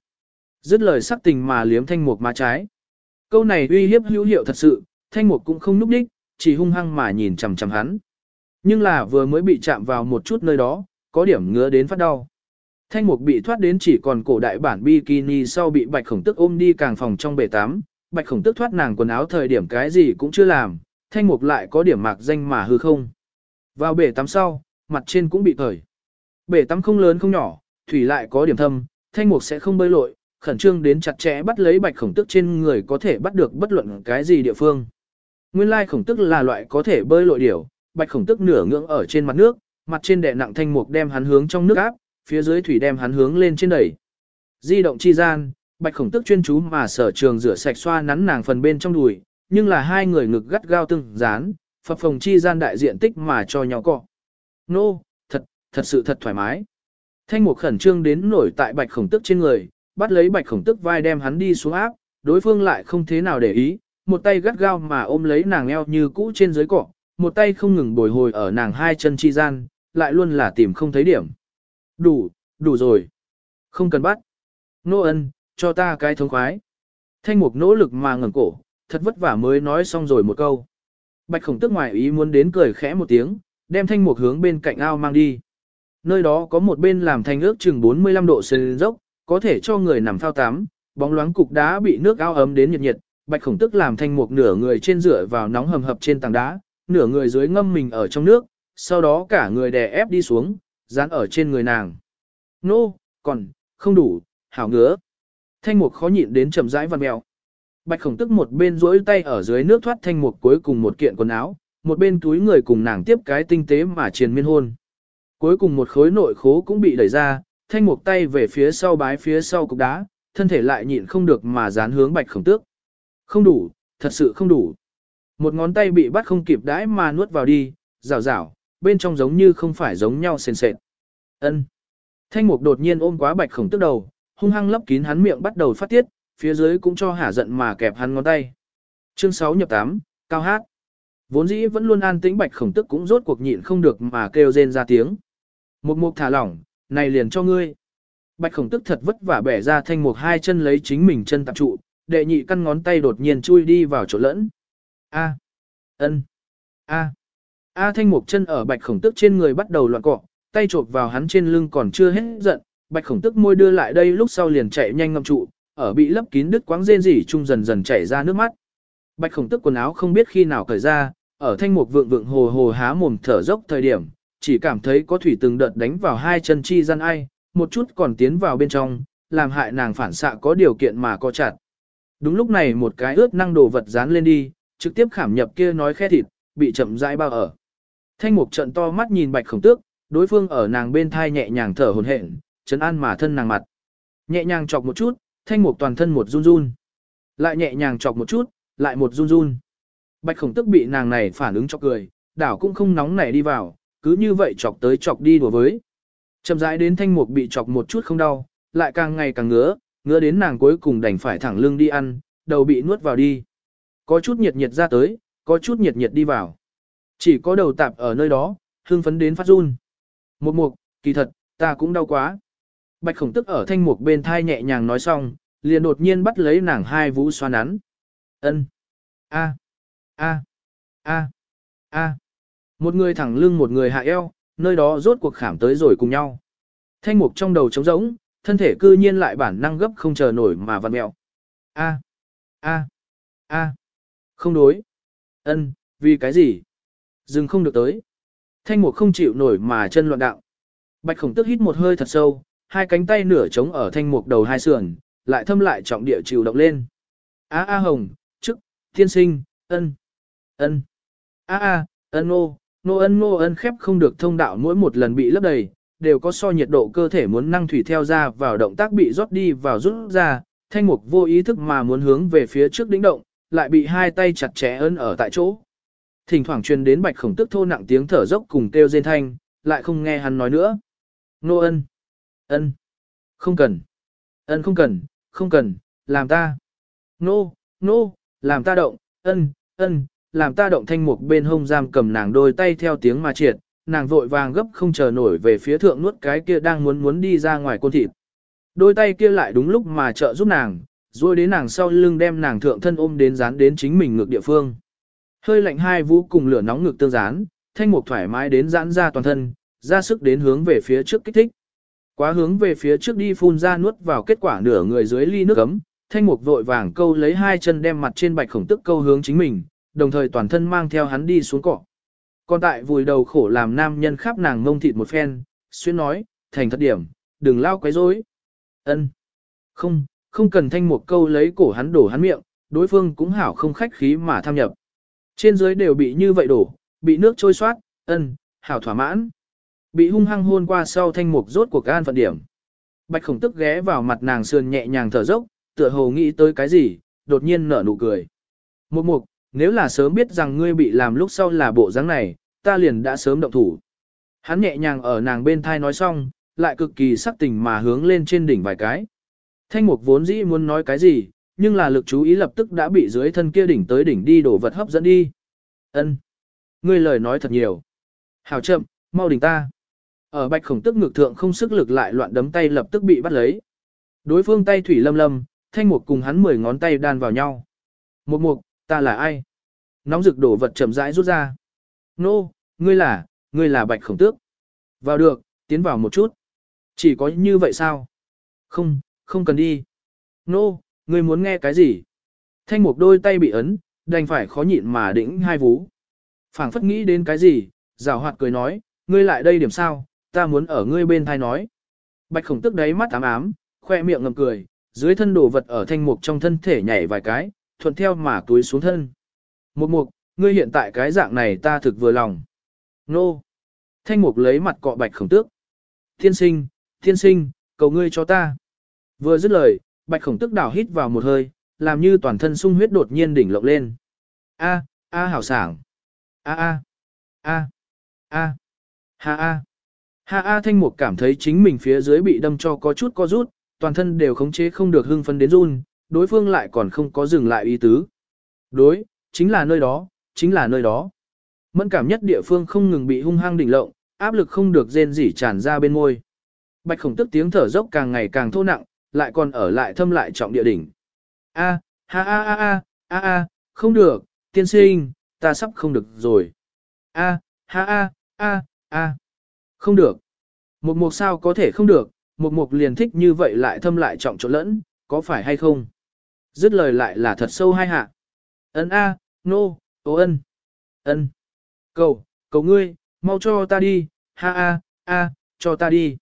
Dứt lời sắc tình mà liếm thanh mục má trái. Câu này uy hiếp hữu hiệu thật sự, thanh mục cũng không núp đích, chỉ hung hăng mà nhìn chằm chằm hắn. Nhưng là vừa mới bị chạm vào một chút nơi đó, có điểm ngứa đến phát đau. Thanh mục bị thoát đến chỉ còn cổ đại bản bikini sau bị bạch khổng tức ôm đi càng phòng trong bể tắm, bạch khổng tức thoát nàng quần áo thời điểm cái gì cũng chưa làm, thanh mục lại có điểm mạc danh mà hư không. Vào bể tắm sau, mặt trên cũng bị cởi. Bể tắm không lớn không nhỏ, thủy lại có điểm thâm, thanh mục sẽ không bơi lội, khẩn trương đến chặt chẽ bắt lấy bạch khổng tức trên người có thể bắt được bất luận cái gì địa phương. Nguyên lai khổng tức là loại có thể bơi lội điểu, bạch khổng tức nửa ngưỡng ở trên mặt nước, mặt trên đè nặng thanh mục đem hắn hướng trong nước áp, phía dưới thủy đem hắn hướng lên trên đẩy. Di động chi gian, bạch khổng tức chuyên chú mà sở trường rửa sạch xoa nắn nàng phần bên trong đùi, nhưng là hai người ngực gắt gao từng dán, phập phồng chi gian đại diện tích mà cho nhau cọ. Nô, no, thật, thật sự thật thoải mái. Thanh mục khẩn trương đến nổi tại bạch khổng tức trên người, bắt lấy bạch khổng tức vai đem hắn đi xuống áp, đối phương lại không thế nào để ý, một tay gắt gao mà ôm lấy nàng eo như cũ trên dưới cỏ, một tay không ngừng bồi hồi ở nàng hai chân chi gian, lại luôn là tìm không thấy điểm. Đủ, đủ rồi. Không cần bắt. Nô ân, cho ta cái thống khoái. Thanh mục nỗ lực mà ngẩng cổ, thật vất vả mới nói xong rồi một câu. Bạch khổng tức ngoài ý muốn đến cười khẽ một tiếng, đem thanh mục hướng bên cạnh ao mang đi. Nơi đó có một bên làm thành ước chừng 45 độ sân dốc, có thể cho người nằm thao tắm, bóng loáng cục đá bị nước ao ấm đến nhiệt nhiệt, bạch khổng tức làm thanh mục nửa người trên rửa vào nóng hầm hập trên tảng đá, nửa người dưới ngâm mình ở trong nước, sau đó cả người đè ép đi xuống, dán ở trên người nàng. Nô, no, còn, không đủ, hảo ngứa. Thanh mục khó nhịn đến chậm rãi văn mèo. Bạch khổng tức một bên duỗi tay ở dưới nước thoát thanh mục cuối cùng một kiện quần áo, một bên túi người cùng nàng tiếp cái tinh tế mà triền miên hôn. Cuối cùng một khối nội khố cũng bị đẩy ra, thanh mục tay về phía sau bái phía sau cục đá, thân thể lại nhịn không được mà dán hướng bạch khổng tước. Không đủ, thật sự không đủ. Một ngón tay bị bắt không kịp đãi mà nuốt vào đi, rào rào, bên trong giống như không phải giống nhau sền sệt. Ân. Thanh mục đột nhiên ôm quá bạch khổng tước đầu, hung hăng lấp kín hắn miệng bắt đầu phát tiết, phía dưới cũng cho hả giận mà kẹp hắn ngón tay. Chương 6 nhập 8, cao hát. Vốn dĩ vẫn luôn an tĩnh bạch khổng tức cũng rốt cuộc nhịn không được mà kêu rên ra tiếng. Một mục thả lỏng, này liền cho ngươi. Bạch khổng tức thật vất vả bẻ ra thanh mục hai chân lấy chính mình chân tạm trụ, đệ nhị căn ngón tay đột nhiên chui đi vào chỗ lẫn. A. ân, A. A thanh mục chân ở bạch khổng tức trên người bắt đầu loạn cọ, tay chộp vào hắn trên lưng còn chưa hết giận, bạch khổng tức môi đưa lại đây lúc sau liền chạy nhanh ngậm trụ, ở bị lấp kín đứt quáng rên rỉ chung dần dần chảy ra nước mắt. Bạch khổng tức quần áo không biết khi nào cởi ra, ở thanh mục vượng vượng hồ hồ há mồm thở dốc thời điểm, chỉ cảm thấy có thủy từng đợt đánh vào hai chân chi gian ai, một chút còn tiến vào bên trong, làm hại nàng phản xạ có điều kiện mà co chặt. Đúng lúc này một cái ướt năng đồ vật dán lên đi, trực tiếp khảm nhập kia nói khe thịt, bị chậm rãi bao ở. Thanh mục trận to mắt nhìn bạch khổng tước, đối phương ở nàng bên thai nhẹ nhàng thở hồn hển, chấn an mà thân nàng mặt. Nhẹ nhàng chọc một chút, thanh mục toàn thân một run run. Lại nhẹ nhàng chọc một chút, lại một run run. Bạch khổng tức bị nàng này phản ứng chọc cười, đảo cũng không nóng nảy đi vào, cứ như vậy chọc tới chọc đi đùa với. Chậm rãi đến thanh mục bị chọc một chút không đau, lại càng ngày càng ngứa, ngứa đến nàng cuối cùng đành phải thẳng lưng đi ăn, đầu bị nuốt vào đi. Có chút nhiệt nhiệt ra tới, có chút nhiệt nhiệt đi vào. Chỉ có đầu tạp ở nơi đó, hương phấn đến phát run. Một mục, kỳ thật, ta cũng đau quá. Bạch khổng tức ở thanh mục bên thai nhẹ nhàng nói xong, liền đột nhiên bắt lấy nàng hai vũ xoa nắn. ân a a a a Một người thẳng lưng một người hạ eo, nơi đó rốt cuộc khảm tới rồi cùng nhau. Thanh mục trong đầu trống rỗng, thân thể cư nhiên lại bản năng gấp không chờ nổi mà vặn mẹo. A, a, a, không đối. Ân, vì cái gì? Dừng không được tới. Thanh mục không chịu nổi mà chân loạn đạo. Bạch khổng tức hít một hơi thật sâu, hai cánh tay nửa trống ở thanh mục đầu hai sườn, lại thâm lại trọng địa chịu động lên. A a hồng, chức, thiên sinh, ân, ân, a a, ân nô, nô ân nô ân khép không được thông đạo mỗi một lần bị lấp đầy, đều có so nhiệt độ cơ thể muốn năng thủy theo ra vào động tác bị rót đi vào rút ra, thanh mục vô ý thức mà muốn hướng về phía trước đỉnh động, lại bị hai tay chặt chẽ ấn ở tại chỗ. Thỉnh thoảng truyền đến bạch khổng tức thô nặng tiếng thở dốc cùng kêu rên thanh, lại không nghe hắn nói nữa. Nô ân, ân, không cần, ân không cần, không cần, làm ta. Nô, nô, làm ta động, ân, ân, làm ta động thanh mục bên hông giam cầm nàng đôi tay theo tiếng mà triệt, nàng vội vàng gấp không chờ nổi về phía thượng nuốt cái kia đang muốn muốn đi ra ngoài côn thịt. Đôi tay kia lại đúng lúc mà trợ giúp nàng, rồi đến nàng sau lưng đem nàng thượng thân ôm đến dán đến chính mình ngược địa phương. Hơi lạnh hai vũ cùng lửa nóng ngực tương dán, thanh mục thoải mái đến giãn ra toàn thân, ra sức đến hướng về phía trước kích thích. Quá hướng về phía trước đi phun ra nuốt vào kết quả nửa người dưới ly nước ấm, thanh mục vội vàng câu lấy hai chân đem mặt trên bạch khổng tức câu hướng chính mình, đồng thời toàn thân mang theo hắn đi xuống cỏ. Còn tại vùi đầu khổ làm nam nhân khắp nàng ngông thịt một phen, xuyên nói, thành thật điểm, đừng lao quấy rối. Ân, Không, không cần thanh một câu lấy cổ hắn đổ hắn miệng, đối phương cũng hảo không khách khí mà tham nhập. Trên dưới đều bị như vậy đổ, bị nước trôi xoát, ân, hảo thỏa mãn. Bị hung hăng hôn qua sau thanh mục rốt cuộc gan phận điểm. Bạch khổng tức ghé vào mặt nàng sườn nhẹ nhàng thở dốc, tựa hồ nghĩ tới cái gì, đột nhiên nở nụ cười. Một mục, nếu là sớm biết rằng ngươi bị làm lúc sau là bộ dáng này, ta liền đã sớm động thủ. Hắn nhẹ nhàng ở nàng bên thai nói xong, lại cực kỳ sắc tình mà hướng lên trên đỉnh vài cái. Thanh mục vốn dĩ muốn nói cái gì, nhưng là lực chú ý lập tức đã bị dưới thân kia đỉnh tới đỉnh đi đổ vật hấp dẫn đi. Ân, Ngươi lời nói thật nhiều. Hào chậm, mau đỉnh ta. Ở bạch khổng tức ngực thượng không sức lực lại loạn đấm tay lập tức bị bắt lấy. Đối phương tay thủy lâm lâm, thanh mục cùng hắn mười ngón tay đan vào nhau. Một mục, ta là ai? Nóng rực đổ vật chậm rãi rút ra. Nô, no, ngươi là, ngươi là bạch khổng tước. Vào được, tiến vào một chút. Chỉ có như vậy sao? Không, không cần đi. Nô, no, ngươi muốn nghe cái gì? Thanh mục đôi tay bị ấn, đành phải khó nhịn mà đĩnh hai vú. phảng phất nghĩ đến cái gì, rào hoạt cười nói, ngươi lại đây điểm sao, ta muốn ở ngươi bên thai nói. Bạch khổng tức đáy mắt ám ám, khoe miệng ngầm cười, dưới thân đồ vật ở thanh mục trong thân thể nhảy vài cái, thuận theo mà túi xuống thân. Một mục, ngươi hiện tại cái dạng này ta thực vừa lòng. Nô. Thanh mục lấy mặt cọ bạch khổng tước. Thiên sinh, thiên sinh, cầu ngươi cho ta. Vừa dứt lời, bạch khổng tước đảo hít vào một hơi, làm như toàn thân sung huyết đột nhiên đỉnh lộng lên. A, a hảo sảng. A a, a, a, ha a. Ha a thanh mục cảm thấy chính mình phía dưới bị đâm cho có chút co rút, toàn thân đều khống chế không được hưng phấn đến run, đối phương lại còn không có dừng lại ý tứ. Đối, chính là nơi đó, chính là nơi đó. Mẫn cảm nhất địa phương không ngừng bị hung hăng đỉnh lộng, áp lực không được rên rỉ tràn ra bên môi. Bạch khổng tức tiếng thở dốc càng ngày càng thô nặng, lại còn ở lại thâm lại trọng địa đỉnh. A, ha a a a, a a, không được, tiên sinh, ta sắp không được rồi. A, ha a, a, a. Không được. Một mục sao có thể không được, một mục liền thích như vậy lại thâm lại trọng trộn lẫn, có phải hay không? Dứt lời lại là thật sâu hai hạ. Ấn a, nô, ô ân. Ân. Cầu, cầu ngươi, mau cho ta đi, ha a, a, cho ta đi.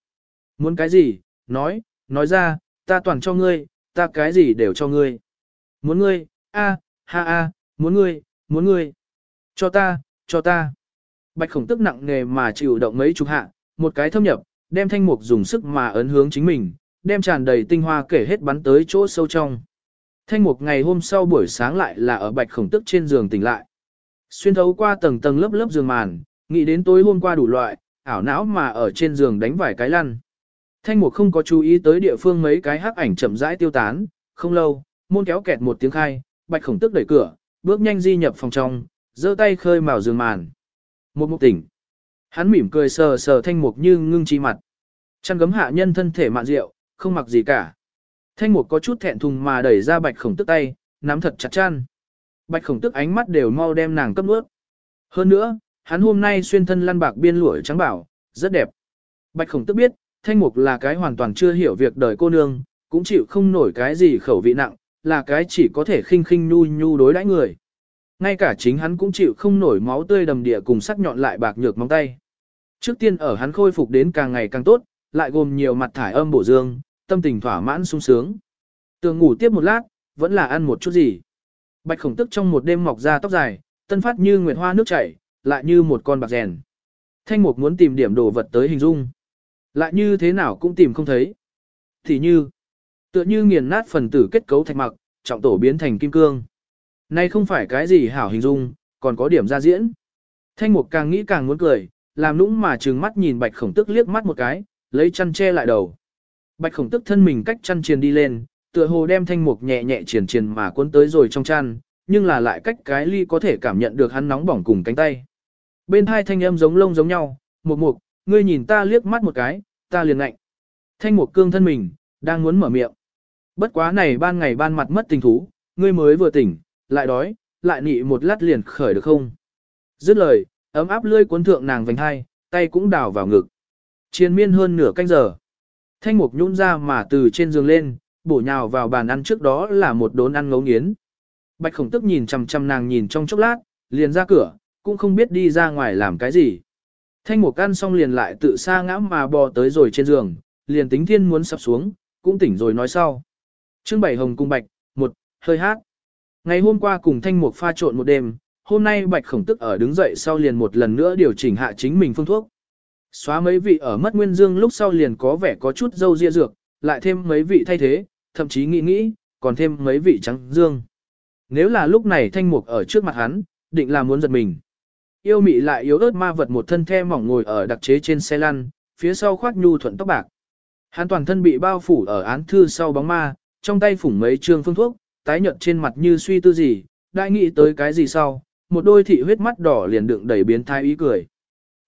Muốn cái gì, nói, nói ra, ta toàn cho ngươi, ta cái gì đều cho ngươi. Muốn ngươi, a, ha a, muốn ngươi, muốn ngươi. Cho ta, cho ta. Bạch khổng tức nặng nề mà chịu động mấy chục hạ, một cái thâm nhập, đem thanh mục dùng sức mà ấn hướng chính mình, đem tràn đầy tinh hoa kể hết bắn tới chỗ sâu trong. Thanh mục ngày hôm sau buổi sáng lại là ở bạch khổng tức trên giường tỉnh lại. Xuyên thấu qua tầng tầng lớp lớp giường màn, nghĩ đến tối hôm qua đủ loại, ảo não mà ở trên giường đánh vài cái lăn. Thanh mục không có chú ý tới địa phương mấy cái hắc ảnh chậm rãi tiêu tán, không lâu, môn kéo kẹt một tiếng khai, bạch khổng tức đẩy cửa, bước nhanh di nhập phòng trong, giơ tay khơi màu giường màn. Một mục tỉnh. Hắn mỉm cười sờ sờ thanh mục như ngưng chi mặt. Chăn gấm hạ nhân thân thể mạn rượu, không mặc gì cả. Thanh mục có chút thẹn thùng mà đẩy ra bạch khổng tức tay, nắm thật chặt chăn. Bạch khổng tức ánh mắt đều mau đem nàng cấp nuốt. Hơn nữa, hắn hôm nay xuyên thân lăn bạc biên lụa trắng bảo, rất đẹp. Bạch khổng tức biết, thanh mục là cái hoàn toàn chưa hiểu việc đời cô nương, cũng chịu không nổi cái gì khẩu vị nặng, là cái chỉ có thể khinh khinh nhu nhu đối đãi người. Ngay cả chính hắn cũng chịu không nổi máu tươi đầm địa cùng sắc nhọn lại bạc nhược móng tay. Trước tiên ở hắn khôi phục đến càng ngày càng tốt, lại gồm nhiều mặt thải âm bổ dương, tâm tình thỏa mãn sung sướng. Tường ngủ tiếp một lát, vẫn là ăn một chút gì. Bạch khổng tức trong một đêm mọc ra tóc dài, tân phát như nguyệt hoa nước chảy, lại như một con bạc rèn. Thanh mục muốn tìm điểm đồ vật tới hình dung. Lại như thế nào cũng tìm không thấy. Thì như, tựa như nghiền nát phần tử kết cấu thạch mặc, trọng tổ biến thành kim cương. Nay không phải cái gì hảo hình dung, còn có điểm ra diễn. Thanh mục càng nghĩ càng muốn cười, làm nũng mà trừng mắt nhìn bạch khổng tức liếc mắt một cái, lấy chăn che lại đầu. Bạch khổng tức thân mình cách chăn chiền đi lên, tựa hồ đem thanh mục nhẹ nhẹ triền triền mà cuốn tới rồi trong chăn, nhưng là lại cách cái ly có thể cảm nhận được hắn nóng bỏng cùng cánh tay. Bên hai thanh âm giống lông giống nhau, mục mục, ngươi nhìn ta liếc mắt một cái, ta liền ngạnh. Thanh mục cương thân mình, đang muốn mở miệng. Bất quá này ban ngày ban mặt mất tình thú, ngươi mới vừa tỉnh, lại đói, lại nị một lát liền khởi được không. Dứt lời, ấm áp lươi cuốn thượng nàng vành hai, tay cũng đào vào ngực. Chiến miên hơn nửa canh giờ. Thanh mục nhún ra mà từ trên giường lên, bổ nhào vào bàn ăn trước đó là một đốn ăn ngấu nghiến. Bạch khổng tức nhìn chằm chằm nàng nhìn trong chốc lát, liền ra cửa, cũng không biết đi ra ngoài làm cái gì. Thanh mục ăn xong liền lại tự xa ngã mà bò tới rồi trên giường, liền tính thiên muốn sập xuống, cũng tỉnh rồi nói sau. Trương Bảy Hồng cùng Bạch, một, hơi hát. Ngày hôm qua cùng Thanh mục pha trộn một đêm, hôm nay Bạch khổng tức ở đứng dậy sau liền một lần nữa điều chỉnh hạ chính mình phương thuốc. Xóa mấy vị ở mất nguyên dương lúc sau liền có vẻ có chút dâu ria dược, lại thêm mấy vị thay thế, thậm chí nghĩ nghĩ, còn thêm mấy vị trắng dương. Nếu là lúc này thanh mục ở trước mặt hắn, định là muốn giật mình. Yêu mị lại yếu ớt ma vật một thân the mỏng ngồi ở đặc chế trên xe lăn, phía sau khoác nhu thuận tóc bạc. Hắn toàn thân bị bao phủ ở án thư sau bóng ma, trong tay phủng mấy trương phương thuốc, tái nhợt trên mặt như suy tư gì, đại nghĩ tới cái gì sau, một đôi thị huyết mắt đỏ liền đựng đầy biến thái ý cười.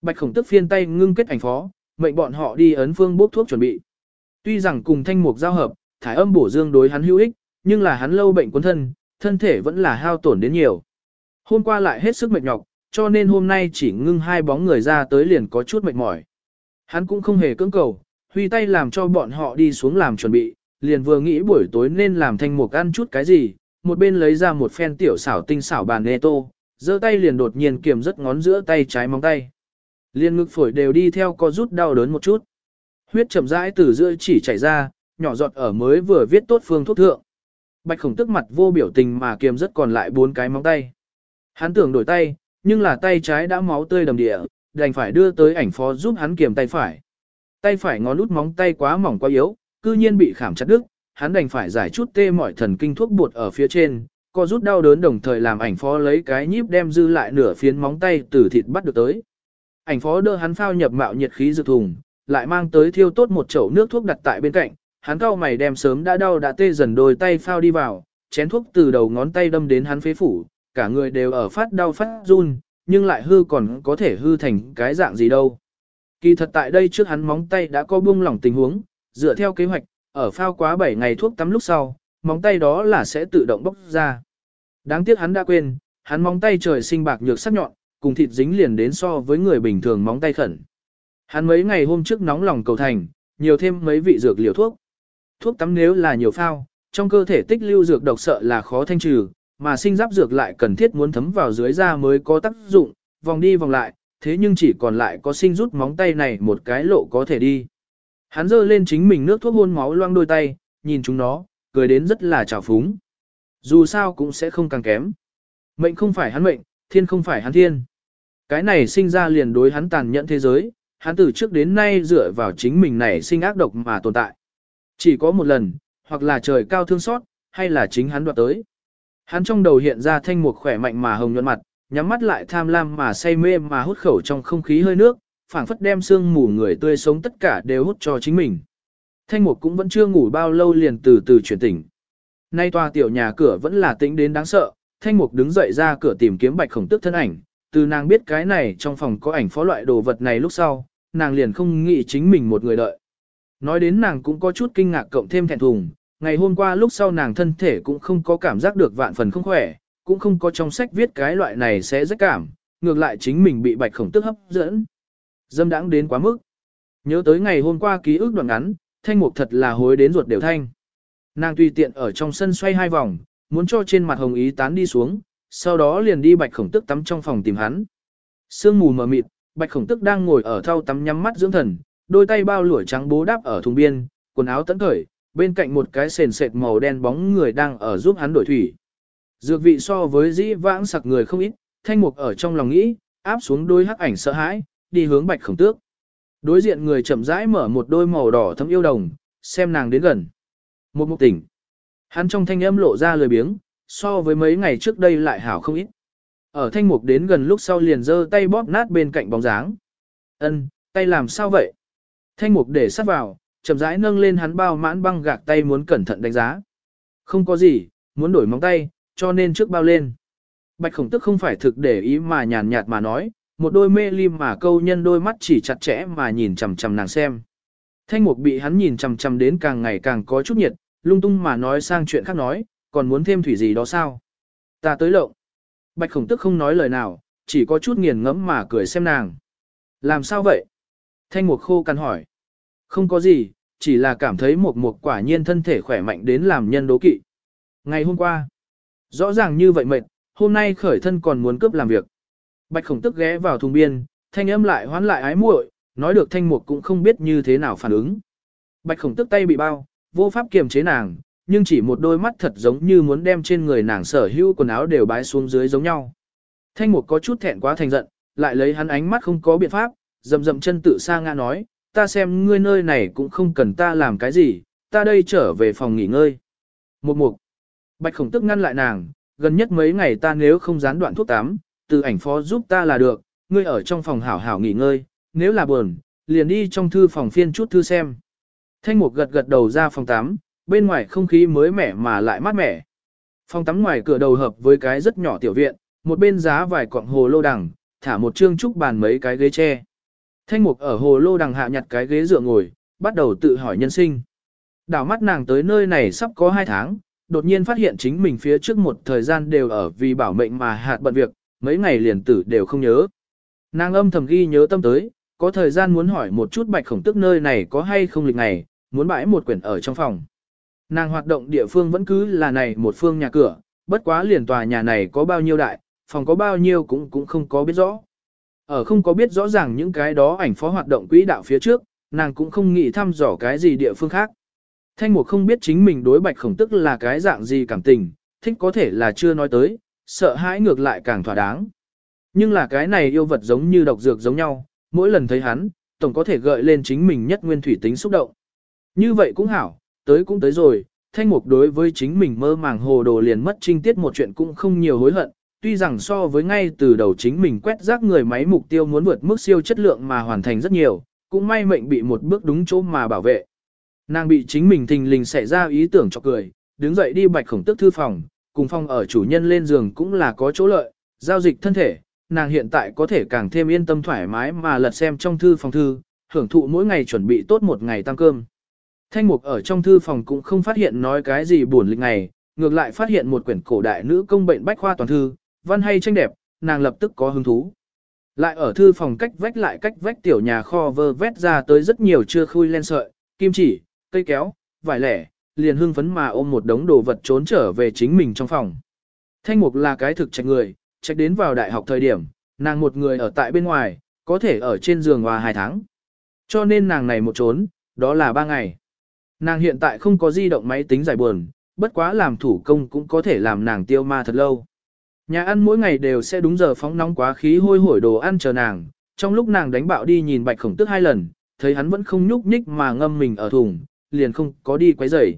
Bạch khổng tức phiên tay ngưng kết ảnh phó, mệnh bọn họ đi ấn phương bốc thuốc chuẩn bị. Tuy rằng cùng thanh mục giao hợp, thải âm bổ dương đối hắn hữu ích, nhưng là hắn lâu bệnh quân thân, thân thể vẫn là hao tổn đến nhiều. Hôm qua lại hết sức mệt nhọc, cho nên hôm nay chỉ ngưng hai bóng người ra tới liền có chút mệt mỏi. Hắn cũng không hề cưỡng cầu, huy tay làm cho bọn họ đi xuống làm chuẩn bị, liền vừa nghĩ buổi tối nên làm thanh mục ăn chút cái gì, một bên lấy ra một phen tiểu xảo tinh xảo bàn nê tô, giơ tay liền đột nhiên kiềm rất ngón giữa tay trái móng tay. Liên ngực phổi đều đi theo co rút đau đớn một chút. Huyết chậm rãi từ giữa chỉ chảy ra, nhỏ giọt ở mới vừa viết tốt phương thuốc thượng. Bạch khổng tức mặt vô biểu tình mà kiềm rất còn lại bốn cái móng tay. Hắn tưởng đổi tay, nhưng là tay trái đã máu tươi đầm địa, đành phải đưa tới ảnh phó giúp hắn kiềm tay phải. Tay phải ngón út móng tay quá mỏng quá yếu, cư nhiên bị khảm chặt đứt, hắn đành phải giải chút tê mọi thần kinh thuốc bột ở phía trên, co rút đau đớn đồng thời làm ảnh phó lấy cái nhíp đem dư lại nửa phiến móng tay từ thịt bắt được tới. Ảnh phó đưa hắn phao nhập mạo nhiệt khí dược thùng, lại mang tới thiêu tốt một chậu nước thuốc đặt tại bên cạnh, hắn cau mày đem sớm đã đau đã tê dần đôi tay phao đi vào, chén thuốc từ đầu ngón tay đâm đến hắn phế phủ, cả người đều ở phát đau phát run, nhưng lại hư còn có thể hư thành cái dạng gì đâu. Kỳ thật tại đây trước hắn móng tay đã có buông lỏng tình huống, dựa theo kế hoạch, ở phao quá 7 ngày thuốc tắm lúc sau, móng tay đó là sẽ tự động bốc ra. Đáng tiếc hắn đã quên, hắn móng tay trời sinh bạc nhược sắc nhọn, cùng thịt dính liền đến so với người bình thường móng tay khẩn. Hắn mấy ngày hôm trước nóng lòng cầu thành, nhiều thêm mấy vị dược liều thuốc. Thuốc tắm nếu là nhiều phao, trong cơ thể tích lưu dược độc sợ là khó thanh trừ, mà sinh giáp dược lại cần thiết muốn thấm vào dưới da mới có tác dụng, vòng đi vòng lại, thế nhưng chỉ còn lại có sinh rút móng tay này một cái lộ có thể đi. Hắn giơ lên chính mình nước thuốc hôn máu loang đôi tay, nhìn chúng nó, cười đến rất là trào phúng. Dù sao cũng sẽ không càng kém. Mệnh không phải hắn mệnh, thiên không phải hắn thiên. Cái này sinh ra liền đối hắn tàn nhẫn thế giới, hắn từ trước đến nay dựa vào chính mình này sinh ác độc mà tồn tại. Chỉ có một lần, hoặc là trời cao thương xót, hay là chính hắn đoạt tới. Hắn trong đầu hiện ra thanh mục khỏe mạnh mà hồng nhuận mặt, nhắm mắt lại tham lam mà say mê mà hút khẩu trong không khí hơi nước, phảng phất đem xương mù người tươi sống tất cả đều hút cho chính mình. Thanh mục cũng vẫn chưa ngủ bao lâu liền từ từ chuyển tỉnh. Nay tòa tiểu nhà cửa vẫn là tĩnh đến đáng sợ, thanh mục đứng dậy ra cửa tìm kiếm bạch khổng tức thân ảnh, từ nàng biết cái này trong phòng có ảnh phó loại đồ vật này lúc sau, nàng liền không nghĩ chính mình một người đợi. Nói đến nàng cũng có chút kinh ngạc cộng thêm thẹn thùng, ngày hôm qua lúc sau nàng thân thể cũng không có cảm giác được vạn phần không khỏe, cũng không có trong sách viết cái loại này sẽ rất cảm, ngược lại chính mình bị bạch khổng tức hấp dẫn. Dâm đãng đến quá mức. Nhớ tới ngày hôm qua ký ức đoạn ngắn, thanh mục thật là hối đến ruột đều thanh. Nàng tùy tiện ở trong sân xoay hai vòng, muốn cho trên mặt hồng ý tán đi xuống, sau đó liền đi bạch khổng tức tắm trong phòng tìm hắn. Sương mù mờ mịt, bạch khổng tức đang ngồi ở thau tắm nhắm mắt dưỡng thần, đôi tay bao lũa trắng bố đáp ở thùng biên, quần áo tấn khởi, bên cạnh một cái sền sệt màu đen bóng người đang ở giúp hắn đổi thủy. Dược vị so với dĩ vãng sặc người không ít, thanh mục ở trong lòng nghĩ, áp xuống đôi hắc ảnh sợ hãi, đi hướng bạch khổng tước. Đối diện người chậm rãi mở một đôi màu đỏ thấm yêu đồng, xem nàng đến gần. Một mục tỉnh. Hắn trong thanh âm lộ ra lời biếng, so với mấy ngày trước đây lại hảo không ít. Ở thanh mục đến gần lúc sau liền giơ tay bóp nát bên cạnh bóng dáng. Ân, tay làm sao vậy? Thanh mục để sát vào, chậm rãi nâng lên hắn bao mãn băng gạc tay muốn cẩn thận đánh giá. Không có gì, muốn đổi móng tay, cho nên trước bao lên. Bạch khổng tức không phải thực để ý mà nhàn nhạt mà nói, một đôi mê lim mà câu nhân đôi mắt chỉ chặt chẽ mà nhìn chằm chằm nàng xem. Thanh mục bị hắn nhìn chằm chằm đến càng ngày càng có chút nhiệt, lung tung mà nói sang chuyện khác nói, còn muốn thêm thủy gì đó sao? Ta tới lộng. Bạch khổng tức không nói lời nào, chỉ có chút nghiền ngẫm mà cười xem nàng. Làm sao vậy? Thanh mục khô cằn hỏi. Không có gì, chỉ là cảm thấy một mục quả nhiên thân thể khỏe mạnh đến làm nhân đố kỵ. Ngày hôm qua, rõ ràng như vậy mệt, hôm nay khởi thân còn muốn cướp làm việc. Bạch khổng tức ghé vào thùng biên, thanh âm lại hoán lại ái muội, nói được thanh mục cũng không biết như thế nào phản ứng. Bạch khổng tức tay bị bao, vô pháp kiềm chế nàng, nhưng chỉ một đôi mắt thật giống như muốn đem trên người nàng sở hữu quần áo đều bái xuống dưới giống nhau. Thanh mục có chút thẹn quá thành giận, lại lấy hắn ánh mắt không có biện pháp, dầm dầm chân tự xa ngã nói, ta xem ngươi nơi này cũng không cần ta làm cái gì, ta đây trở về phòng nghỉ ngơi. Một mục. Bạch khổng tức ngăn lại nàng, gần nhất mấy ngày ta nếu không gián đoạn thuốc tắm, từ ảnh phó giúp ta là được, ngươi ở trong phòng hảo hảo nghỉ ngơi, nếu là buồn, liền đi trong thư phòng phiên chút thư xem. Thanh mục gật gật đầu ra phòng tắm, bên ngoài không khí mới mẻ mà lại mát mẻ. Phòng tắm ngoài cửa đầu hợp với cái rất nhỏ tiểu viện, một bên giá vài quặng hồ lô đằng, thả một chương trúc bàn mấy cái ghế tre. Thanh mục ở hồ lô đằng hạ nhặt cái ghế dựa ngồi, bắt đầu tự hỏi nhân sinh. Đảo mắt nàng tới nơi này sắp có hai tháng, đột nhiên phát hiện chính mình phía trước một thời gian đều ở vì bảo mệnh mà hạt bận việc, mấy ngày liền tử đều không nhớ. Nàng âm thầm ghi nhớ tâm tới, có thời gian muốn hỏi một chút bạch khổng tức nơi này có hay không lịch ngày, muốn bãi một quyển ở trong phòng. Nàng hoạt động địa phương vẫn cứ là này một phương nhà cửa, bất quá liền tòa nhà này có bao nhiêu đại, phòng có bao nhiêu cũng cũng không có biết rõ. Ở không có biết rõ ràng những cái đó ảnh phó hoạt động quỹ đạo phía trước, nàng cũng không nghĩ thăm dò cái gì địa phương khác. Thanh mục không biết chính mình đối bạch khổng tức là cái dạng gì cảm tình, thích có thể là chưa nói tới, sợ hãi ngược lại càng thỏa đáng. Nhưng là cái này yêu vật giống như độc dược giống nhau, mỗi lần thấy hắn, tổng có thể gợi lên chính mình nhất nguyên thủy tính xúc động. Như vậy cũng hảo, tới cũng tới rồi, thanh mục đối với chính mình mơ màng hồ đồ liền mất trinh tiết một chuyện cũng không nhiều hối hận, tuy rằng so với ngay từ đầu chính mình quét rác người máy mục tiêu muốn vượt mức siêu chất lượng mà hoàn thành rất nhiều, cũng may mệnh bị một bước đúng chỗ mà bảo vệ. Nàng bị chính mình thình lình xảy ra ý tưởng cho cười, đứng dậy đi bạch khổng tức thư phòng, cùng phong ở chủ nhân lên giường cũng là có chỗ lợi, giao dịch thân thể, nàng hiện tại có thể càng thêm yên tâm thoải mái mà lật xem trong thư phòng thư, hưởng thụ mỗi ngày chuẩn bị tốt một ngày tăng cơm. Thanh mục ở trong thư phòng cũng không phát hiện nói cái gì buồn lịch ngày, ngược lại phát hiện một quyển cổ đại nữ công bệnh bách khoa toàn thư, văn hay tranh đẹp, nàng lập tức có hứng thú. Lại ở thư phòng cách vách lại cách vách tiểu nhà kho vơ vét ra tới rất nhiều chưa khui len sợi, kim chỉ, cây kéo, vải lẻ, liền hưng phấn mà ôm một đống đồ vật trốn trở về chính mình trong phòng. Thanh mục là cái thực trạch người, trạch đến vào đại học thời điểm, nàng một người ở tại bên ngoài, có thể ở trên giường hòa hai tháng. Cho nên nàng này một trốn, đó là ba ngày. Nàng hiện tại không có di động máy tính giải buồn, bất quá làm thủ công cũng có thể làm nàng tiêu ma thật lâu. Nhà ăn mỗi ngày đều sẽ đúng giờ phóng nóng quá khí hôi hổi đồ ăn chờ nàng, trong lúc nàng đánh bạo đi nhìn bạch khổng tức hai lần, thấy hắn vẫn không nhúc nhích mà ngâm mình ở thùng, liền không có đi quấy rầy.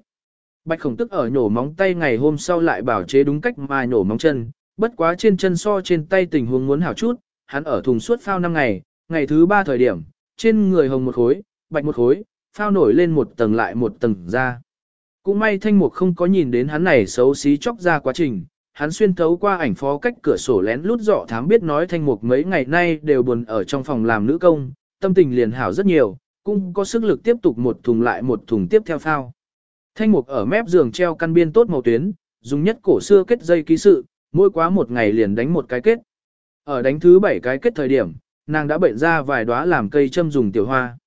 Bạch khổng tức ở nhổ móng tay ngày hôm sau lại bảo chế đúng cách mà nhổ móng chân, bất quá trên chân so trên tay tình huống muốn hảo chút, hắn ở thùng suốt phao 5 ngày, ngày thứ 3 thời điểm, trên người hồng một khối, bạch một khối, phao nổi lên một tầng lại một tầng ra. Cũng may thanh mục không có nhìn đến hắn này xấu xí chóc ra quá trình, hắn xuyên thấu qua ảnh phó cách cửa sổ lén lút dọ thám biết nói thanh mục mấy ngày nay đều buồn ở trong phòng làm nữ công, tâm tình liền hảo rất nhiều, cũng có sức lực tiếp tục một thùng lại một thùng tiếp theo phao. Thanh mục ở mép giường treo căn biên tốt màu tuyến, dùng nhất cổ xưa kết dây ký sự, mỗi quá một ngày liền đánh một cái kết. Ở đánh thứ bảy cái kết thời điểm, nàng đã bệnh ra vài đóa làm cây châm dùng tiểu hoa.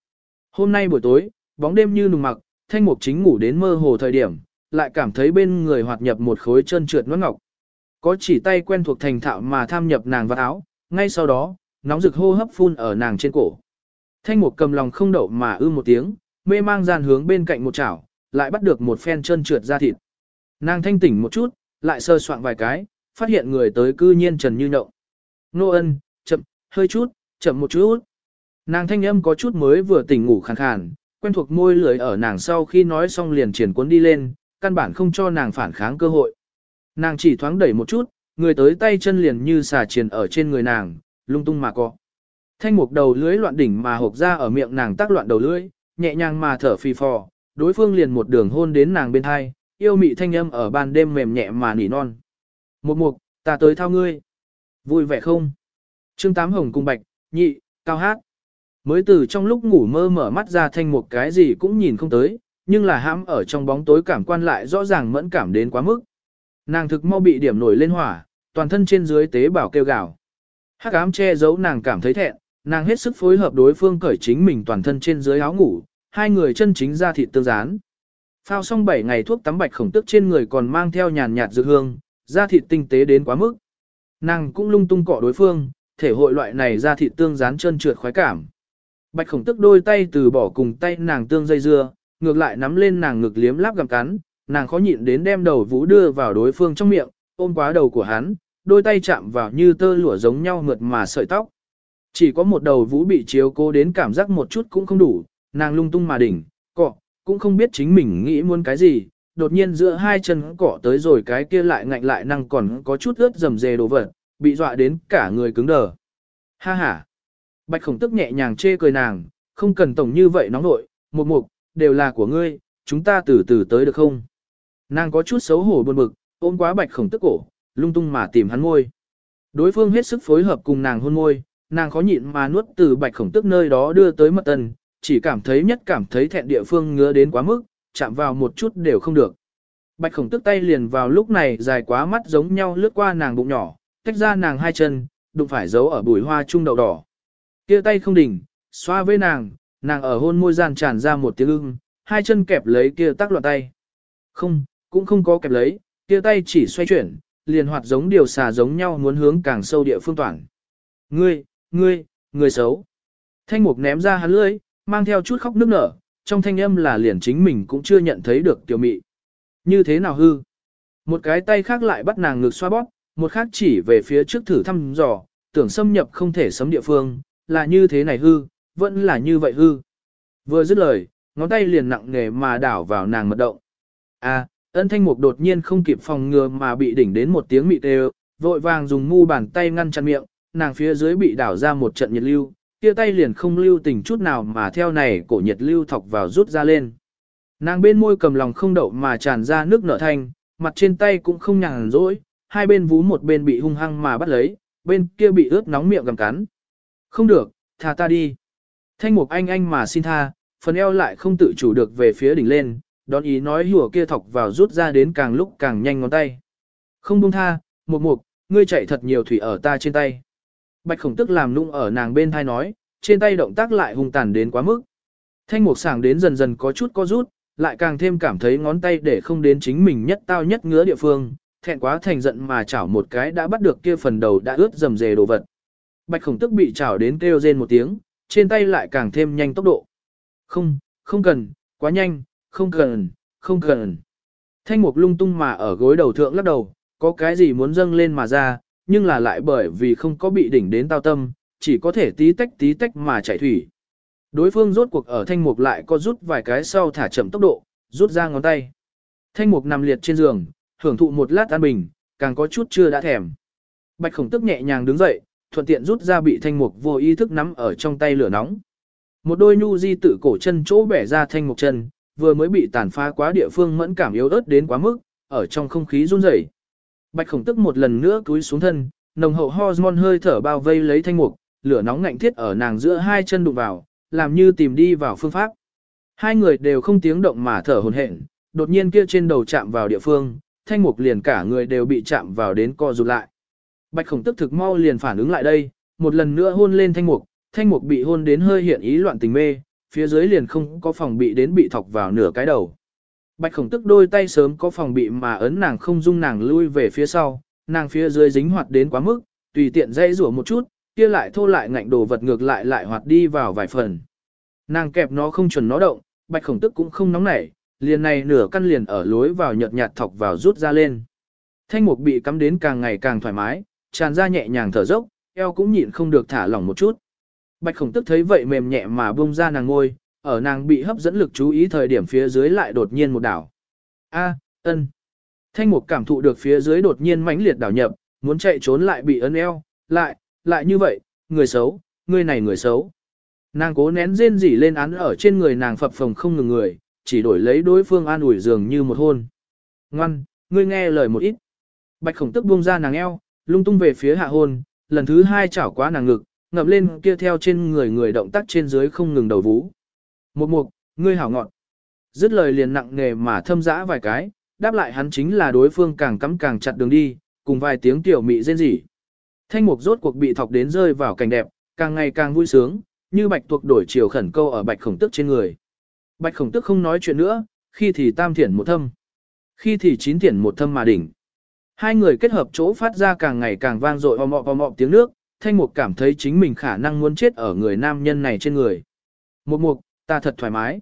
Hôm nay buổi tối, bóng đêm như nùng mặc, thanh mục chính ngủ đến mơ hồ thời điểm, lại cảm thấy bên người hoạt nhập một khối chân trượt nốt ngọc. Có chỉ tay quen thuộc thành thạo mà tham nhập nàng vào áo, ngay sau đó, nóng rực hô hấp phun ở nàng trên cổ. Thanh mục cầm lòng không đậu mà ư một tiếng, mê mang gian hướng bên cạnh một chảo, lại bắt được một phen chân trượt ra thịt. Nàng thanh tỉnh một chút, lại sơ soạn vài cái, phát hiện người tới cư nhiên trần như nhộng. Nô ân, chậm, hơi chút, chậm một chút. Nàng thanh âm có chút mới vừa tỉnh ngủ khàn khàn, quen thuộc môi lưỡi ở nàng sau khi nói xong liền triển cuốn đi lên, căn bản không cho nàng phản kháng cơ hội. Nàng chỉ thoáng đẩy một chút, người tới tay chân liền như xà triền ở trên người nàng, lung tung mà cọ. Thanh mục đầu lưới loạn đỉnh mà hộp ra ở miệng nàng tác loạn đầu lưới, nhẹ nhàng mà thở phì phò, đối phương liền một đường hôn đến nàng bên hai, yêu mị thanh âm ở ban đêm mềm nhẹ mà nỉ non. Một mục, ta tới thao ngươi. Vui vẻ không? Trương Tám Hồng cung Bạch, nhị, cao hát. Mới từ trong lúc ngủ mơ mở mắt ra thanh một cái gì cũng nhìn không tới, nhưng là hãm ở trong bóng tối cảm quan lại rõ ràng mẫn cảm đến quá mức. Nàng thực mau bị điểm nổi lên hỏa, toàn thân trên dưới tế bào kêu gào. Hắc ám che giấu nàng cảm thấy thẹn, nàng hết sức phối hợp đối phương cởi chính mình toàn thân trên dưới áo ngủ, hai người chân chính ra thịt tương dán. Phao xong 7 ngày thuốc tắm bạch khổng tức trên người còn mang theo nhàn nhạt dược hương, da thịt tinh tế đến quá mức. Nàng cũng lung tung cọ đối phương, thể hội loại này da thịt tương dán chân trượt khoái cảm. Bạch khổng tức đôi tay từ bỏ cùng tay nàng tương dây dưa, ngược lại nắm lên nàng ngực liếm láp gặm cắn, nàng khó nhịn đến đem đầu vũ đưa vào đối phương trong miệng, ôm quá đầu của hắn, đôi tay chạm vào như tơ lụa giống nhau mượt mà sợi tóc. Chỉ có một đầu vũ bị chiếu cố đến cảm giác một chút cũng không đủ, nàng lung tung mà đỉnh, cọ, cũng không biết chính mình nghĩ muốn cái gì, đột nhiên giữa hai chân cọ tới rồi cái kia lại ngạnh lại năng còn có chút ướt dầm dề đồ vật, bị dọa đến cả người cứng đờ. Ha ha! Bạch khổng tức nhẹ nhàng chê cười nàng, không cần tổng như vậy nóng nội, một mục, đều là của ngươi, chúng ta từ từ tới được không? Nàng có chút xấu hổ buồn bực, ôm quá bạch khổng tức cổ, lung tung mà tìm hắn môi. Đối phương hết sức phối hợp cùng nàng hôn môi, nàng khó nhịn mà nuốt từ bạch khổng tức nơi đó đưa tới mật tần, chỉ cảm thấy nhất cảm thấy thẹn địa phương ngứa đến quá mức, chạm vào một chút đều không được. Bạch khổng tức tay liền vào lúc này dài quá mắt giống nhau lướt qua nàng bụng nhỏ, tách ra nàng hai chân, đụng phải giấu ở bùi hoa trung đậu đỏ. Kia tay không đỉnh, xoa với nàng, nàng ở hôn môi gian tràn ra một tiếng ưng, hai chân kẹp lấy kia tác loạn tay. Không, cũng không có kẹp lấy, kia tay chỉ xoay chuyển, liền hoạt giống điều xà giống nhau muốn hướng càng sâu địa phương toàn. Ngươi, ngươi, người xấu. Thanh mục ném ra hắn lưỡi, mang theo chút khóc nước nở, trong thanh âm là liền chính mình cũng chưa nhận thấy được tiểu mị. Như thế nào hư? Một cái tay khác lại bắt nàng ngực xoa bóp, một khác chỉ về phía trước thử thăm dò, tưởng xâm nhập không thể sấm địa phương, là như thế này hư, vẫn là như vậy hư. Vừa dứt lời, ngón tay liền nặng nề mà đảo vào nàng mật động. À, ân thanh mục đột nhiên không kịp phòng ngừa mà bị đỉnh đến một tiếng mị đều, vội vàng dùng mu bàn tay ngăn chặn miệng, nàng phía dưới bị đảo ra một trận nhiệt lưu, kia tay liền không lưu tình chút nào mà theo này cổ nhiệt lưu thọc vào rút ra lên. Nàng bên môi cầm lòng không đậu mà tràn ra nước nở thanh, mặt trên tay cũng không nhàn rỗi, hai bên vú một bên bị hung hăng mà bắt lấy, bên kia bị ướt nóng miệng gầm cắn. Không được, tha ta đi. Thanh mục anh anh mà xin tha, phần eo lại không tự chủ được về phía đỉnh lên, đón ý nói hùa kia thọc vào rút ra đến càng lúc càng nhanh ngón tay. Không buông tha, mục mục, ngươi chạy thật nhiều thủy ở ta trên tay. Bạch khổng tức làm nung ở nàng bên thai nói, trên tay động tác lại hung tàn đến quá mức. Thanh mục sảng đến dần dần có chút có rút, lại càng thêm cảm thấy ngón tay để không đến chính mình nhất tao nhất ngứa địa phương, thẹn quá thành giận mà chảo một cái đã bắt được kia phần đầu đã ướt dầm dề đồ vật. Bạch khổng tức bị chảo đến kêu rên một tiếng, trên tay lại càng thêm nhanh tốc độ. Không, không cần, quá nhanh, không cần, không cần. Thanh mục lung tung mà ở gối đầu thượng lắc đầu, có cái gì muốn dâng lên mà ra, nhưng là lại bởi vì không có bị đỉnh đến tao tâm, chỉ có thể tí tách tí tách mà chạy thủy. Đối phương rốt cuộc ở thanh mục lại có rút vài cái sau thả chậm tốc độ, rút ra ngón tay. Thanh mục nằm liệt trên giường, hưởng thụ một lát an bình, càng có chút chưa đã thèm. Bạch khổng tức nhẹ nhàng đứng dậy, thuận tiện rút ra bị thanh mục vô ý thức nắm ở trong tay lửa nóng. Một đôi nhu di tự cổ chân chỗ bẻ ra thanh mục chân, vừa mới bị tàn phá quá địa phương mẫn cảm yếu ớt đến quá mức, ở trong không khí run rẩy. Bạch khổng tức một lần nữa cúi xuống thân, nồng hậu hormone hơi thở bao vây lấy thanh mục, lửa nóng ngạnh thiết ở nàng giữa hai chân đụng vào, làm như tìm đi vào phương pháp. Hai người đều không tiếng động mà thở hồn hển, đột nhiên kia trên đầu chạm vào địa phương, thanh mục liền cả người đều bị chạm vào đến co rụt lại. Bạch khổng tức thực mau liền phản ứng lại đây, một lần nữa hôn lên thanh mục, thanh mục bị hôn đến hơi hiện ý loạn tình mê, phía dưới liền không có phòng bị đến bị thọc vào nửa cái đầu. Bạch khổng tức đôi tay sớm có phòng bị mà ấn nàng không dung nàng lui về phía sau, nàng phía dưới dính hoạt đến quá mức, tùy tiện dây rủa một chút, kia lại thô lại ngạnh đồ vật ngược lại lại hoạt đi vào vài phần. Nàng kẹp nó không chuẩn nó động, bạch khổng tức cũng không nóng nảy, liền này nửa căn liền ở lối vào nhợt nhạt thọc vào rút ra lên. Thanh mục bị cắm đến càng ngày càng thoải mái, tràn ra nhẹ nhàng thở dốc, eo cũng nhịn không được thả lỏng một chút. Bạch khổng tức thấy vậy mềm nhẹ mà buông ra nàng ngôi, ở nàng bị hấp dẫn lực chú ý thời điểm phía dưới lại đột nhiên một đảo. A, ân. Thanh mục cảm thụ được phía dưới đột nhiên mãnh liệt đảo nhập, muốn chạy trốn lại bị ấn eo, lại, lại như vậy, người xấu, người này người xấu. Nàng cố nén rên rỉ lên án ở trên người nàng phập phồng không ngừng người, chỉ đổi lấy đối phương an ủi dường như một hôn. Ngoan, ngươi nghe lời một ít. Bạch khổng tức buông ra nàng eo, lung tung về phía hạ hôn, lần thứ hai chảo quá nàng ngực, ngậm lên kia theo trên người người động tác trên dưới không ngừng đầu vũ. Một mục, ngươi hảo ngọn. Dứt lời liền nặng nề mà thâm dã vài cái, đáp lại hắn chính là đối phương càng cắm càng chặt đường đi, cùng vài tiếng tiểu mị rên rỉ. Thanh mục rốt cuộc bị thọc đến rơi vào cảnh đẹp, càng ngày càng vui sướng, như bạch tuộc đổi chiều khẩn câu ở bạch khổng tức trên người. Bạch khổng tức không nói chuyện nữa, khi thì tam thiển một thâm, khi thì chín thiển một thâm mà đỉnh. Hai người kết hợp chỗ phát ra càng ngày càng vang dội om om mọ tiếng nước, thanh mục cảm thấy chính mình khả năng muốn chết ở người nam nhân này trên người. Một mục, ta thật thoải mái.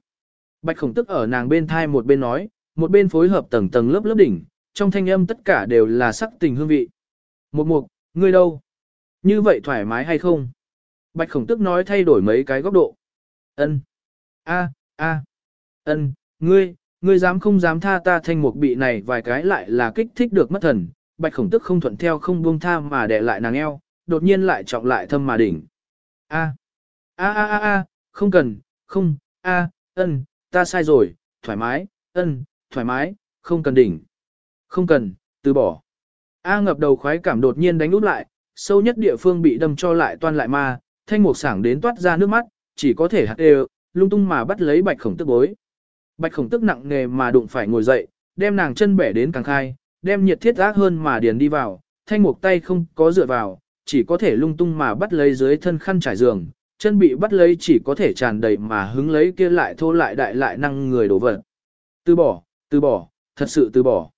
Bạch khổng tức ở nàng bên thai một bên nói, một bên phối hợp tầng tầng lớp lớp đỉnh, trong thanh âm tất cả đều là sắc tình hương vị. Một mục, ngươi đâu? Như vậy thoải mái hay không? Bạch khổng tức nói thay đổi mấy cái góc độ. Ân, a, a, ân, ngươi, ngươi dám không dám tha ta thanh mục bị này vài cái lại là kích thích được mất thần. Bạch khổng tức không thuận theo không buông tha mà để lại nàng eo, đột nhiên lại trọng lại thâm mà đỉnh. A, a a a a, không cần, không, a, ân, ta sai rồi, thoải mái, ân, thoải mái, không cần đỉnh. Không cần, từ bỏ. A ngập đầu khoái cảm đột nhiên đánh út lại, sâu nhất địa phương bị đâm cho lại toan lại ma, thanh mục sảng đến toát ra nước mắt, chỉ có thể hạt đều, lung tung mà bắt lấy bạch khổng tức bối. Bạch khổng tức nặng nghề mà đụng phải ngồi dậy, đem nàng chân bẻ đến càng khai, đem nhiệt thiết ác hơn mà điền đi vào, thanh mục tay không có dựa vào, chỉ có thể lung tung mà bắt lấy dưới thân khăn trải giường, chân bị bắt lấy chỉ có thể tràn đầy mà hứng lấy kia lại thô lại đại lại năng người đổ vật. Từ bỏ, từ bỏ, thật sự từ bỏ.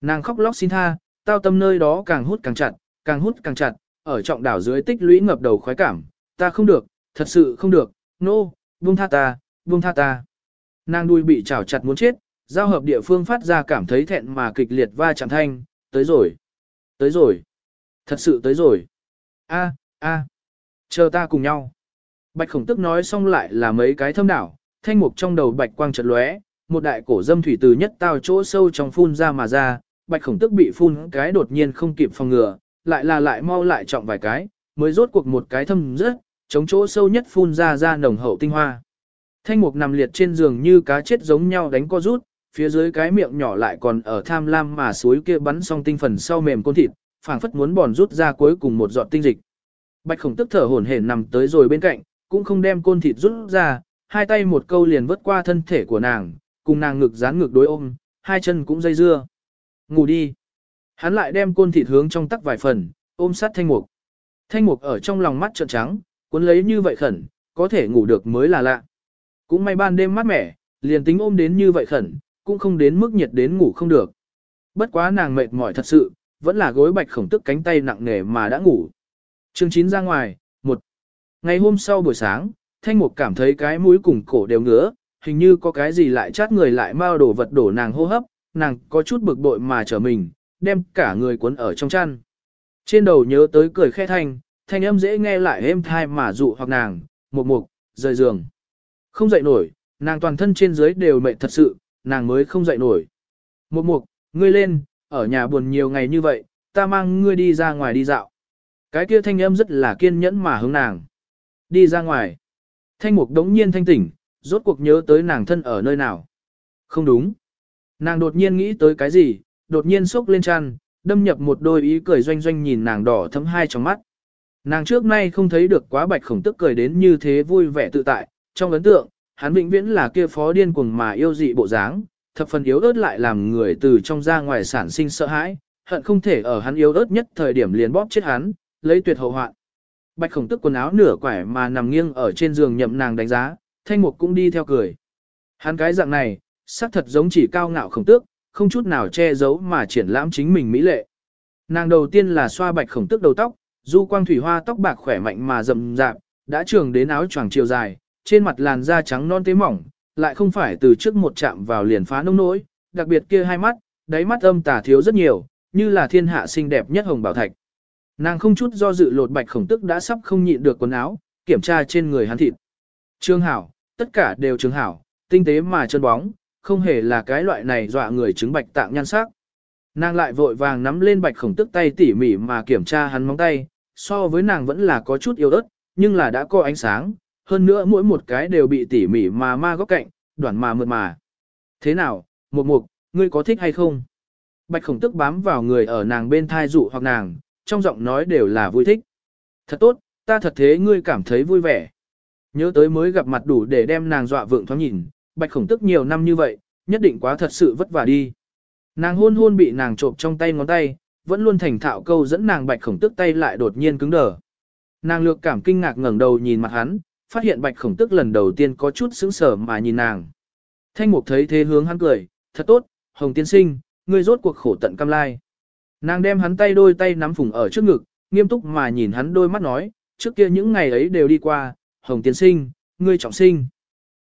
Nàng khóc lóc xin tha, tao tâm nơi đó càng hút càng chặt, càng hút càng chặt, ở trọng đảo dưới tích lũy ngập đầu khoái cảm, ta không được, thật sự không được, nô, no, buông tha ta, buông tha ta. Nàng đuôi bị chảo chặt muốn chết, giao hợp địa phương phát ra cảm thấy thẹn mà kịch liệt va chạm thanh, tới rồi, tới rồi, thật sự tới rồi. A, a, chờ ta cùng nhau. Bạch khổng tức nói xong lại là mấy cái thâm đảo, thanh mục trong đầu bạch quang chợt lóe, một đại cổ dâm thủy từ nhất tao chỗ sâu trong phun ra mà ra, bạch khổng tức bị phun cái đột nhiên không kịp phòng ngừa, lại là lại mau lại trọng vài cái, mới rốt cuộc một cái thâm rất, chống chỗ sâu nhất phun ra ra nồng hậu tinh hoa. Thanh mục nằm liệt trên giường như cá chết giống nhau đánh co rút, phía dưới cái miệng nhỏ lại còn ở tham lam mà suối kia bắn xong tinh phần sau mềm côn thịt, phảng phất muốn bòn rút ra cuối cùng một giọt tinh dịch. Bạch khổng tức thở hổn hển nằm tới rồi bên cạnh, cũng không đem côn thịt rút ra, hai tay một câu liền vớt qua thân thể của nàng, cùng nàng ngực dán ngực đối ôm, hai chân cũng dây dưa. Ngủ đi. Hắn lại đem côn thịt hướng trong tắc vài phần, ôm sát thanh mục. Thanh mục ở trong lòng mắt trợn trắng, cuốn lấy như vậy khẩn, có thể ngủ được mới là lạ. Cũng may ban đêm mát mẻ, liền tính ôm đến như vậy khẩn, cũng không đến mức nhiệt đến ngủ không được. Bất quá nàng mệt mỏi thật sự, vẫn là gối bạch khổng tức cánh tay nặng nề mà đã ngủ. Chương 9 ra ngoài, một Ngày hôm sau buổi sáng, Thanh Mục cảm thấy cái mũi cùng cổ đều ngứa, hình như có cái gì lại chát người lại mau đổ vật đổ nàng hô hấp, nàng có chút bực bội mà trở mình, đem cả người cuốn ở trong chăn. Trên đầu nhớ tới cười khẽ thanh, thanh âm dễ nghe lại êm thai mà dụ hoặc nàng, một mục, rời giường. Không dậy nổi, nàng toàn thân trên dưới đều mệt thật sự, nàng mới không dậy nổi. Một mục, ngươi lên, ở nhà buồn nhiều ngày như vậy, ta mang ngươi đi ra ngoài đi dạo. Cái kia thanh âm rất là kiên nhẫn mà hướng nàng. Đi ra ngoài. Thanh mục đống nhiên thanh tỉnh, rốt cuộc nhớ tới nàng thân ở nơi nào. Không đúng. Nàng đột nhiên nghĩ tới cái gì, đột nhiên sốc lên chăn, đâm nhập một đôi ý cười doanh doanh nhìn nàng đỏ thấm hai trong mắt. Nàng trước nay không thấy được quá bạch khổng tức cười đến như thế vui vẻ tự tại, trong ấn tượng, hắn vĩnh viễn là kia phó điên cuồng mà yêu dị bộ dáng, thập phần yếu ớt lại làm người từ trong ra ngoài sản sinh sợ hãi, hận không thể ở hắn yếu ớt nhất thời điểm liền bóp chết hắn, lấy tuyệt hậu hoạn. Bạch khổng tức quần áo nửa quải mà nằm nghiêng ở trên giường nhậm nàng đánh giá, thanh mục cũng đi theo cười. Hắn cái dạng này, xác thật giống chỉ cao ngạo khổng tước, không chút nào che giấu mà triển lãm chính mình mỹ lệ. Nàng đầu tiên là xoa bạch khổng tước đầu tóc, du quang thủy hoa tóc bạc khỏe mạnh mà rậm rạp, đã trường đến áo choàng chiều dài, trên mặt làn da trắng non tế mỏng, lại không phải từ trước một chạm vào liền phá nông nỗi, đặc biệt kia hai mắt, đáy mắt âm tà thiếu rất nhiều, như là thiên hạ xinh đẹp nhất hồng bảo thạch. Nàng không chút do dự lột bạch khổng tức đã sắp không nhịn được quần áo, kiểm tra trên người hắn thịt. Trương hảo, tất cả đều trương hảo, tinh tế mà chân bóng, không hề là cái loại này dọa người chứng bạch tạng nhan sắc. Nàng lại vội vàng nắm lên bạch khổng tức tay tỉ mỉ mà kiểm tra hắn móng tay, so với nàng vẫn là có chút yếu ớt, nhưng là đã có ánh sáng, hơn nữa mỗi một cái đều bị tỉ mỉ mà ma góc cạnh, đoạn mà mượt mà. Thế nào, một mục, ngươi có thích hay không? Bạch khổng tức bám vào người ở nàng bên thai dụ hoặc nàng, trong giọng nói đều là vui thích. Thật tốt, ta thật thế ngươi cảm thấy vui vẻ. Nhớ tới mới gặp mặt đủ để đem nàng dọa vượng thoáng nhìn, bạch khổng tức nhiều năm như vậy, nhất định quá thật sự vất vả đi. Nàng hôn hôn bị nàng trộm trong tay ngón tay, vẫn luôn thành thạo câu dẫn nàng bạch khổng tức tay lại đột nhiên cứng đờ. Nàng lược cảm kinh ngạc ngẩng đầu nhìn mặt hắn, phát hiện bạch khổng tức lần đầu tiên có chút sững sờ mà nhìn nàng. Thanh mục thấy thế hướng hắn cười, thật tốt, hồng tiên sinh, ngươi rốt cuộc khổ tận cam lai. Nàng đem hắn tay đôi tay nắm phùng ở trước ngực, nghiêm túc mà nhìn hắn đôi mắt nói, trước kia những ngày ấy đều đi qua, hồng tiên sinh, ngươi trọng sinh.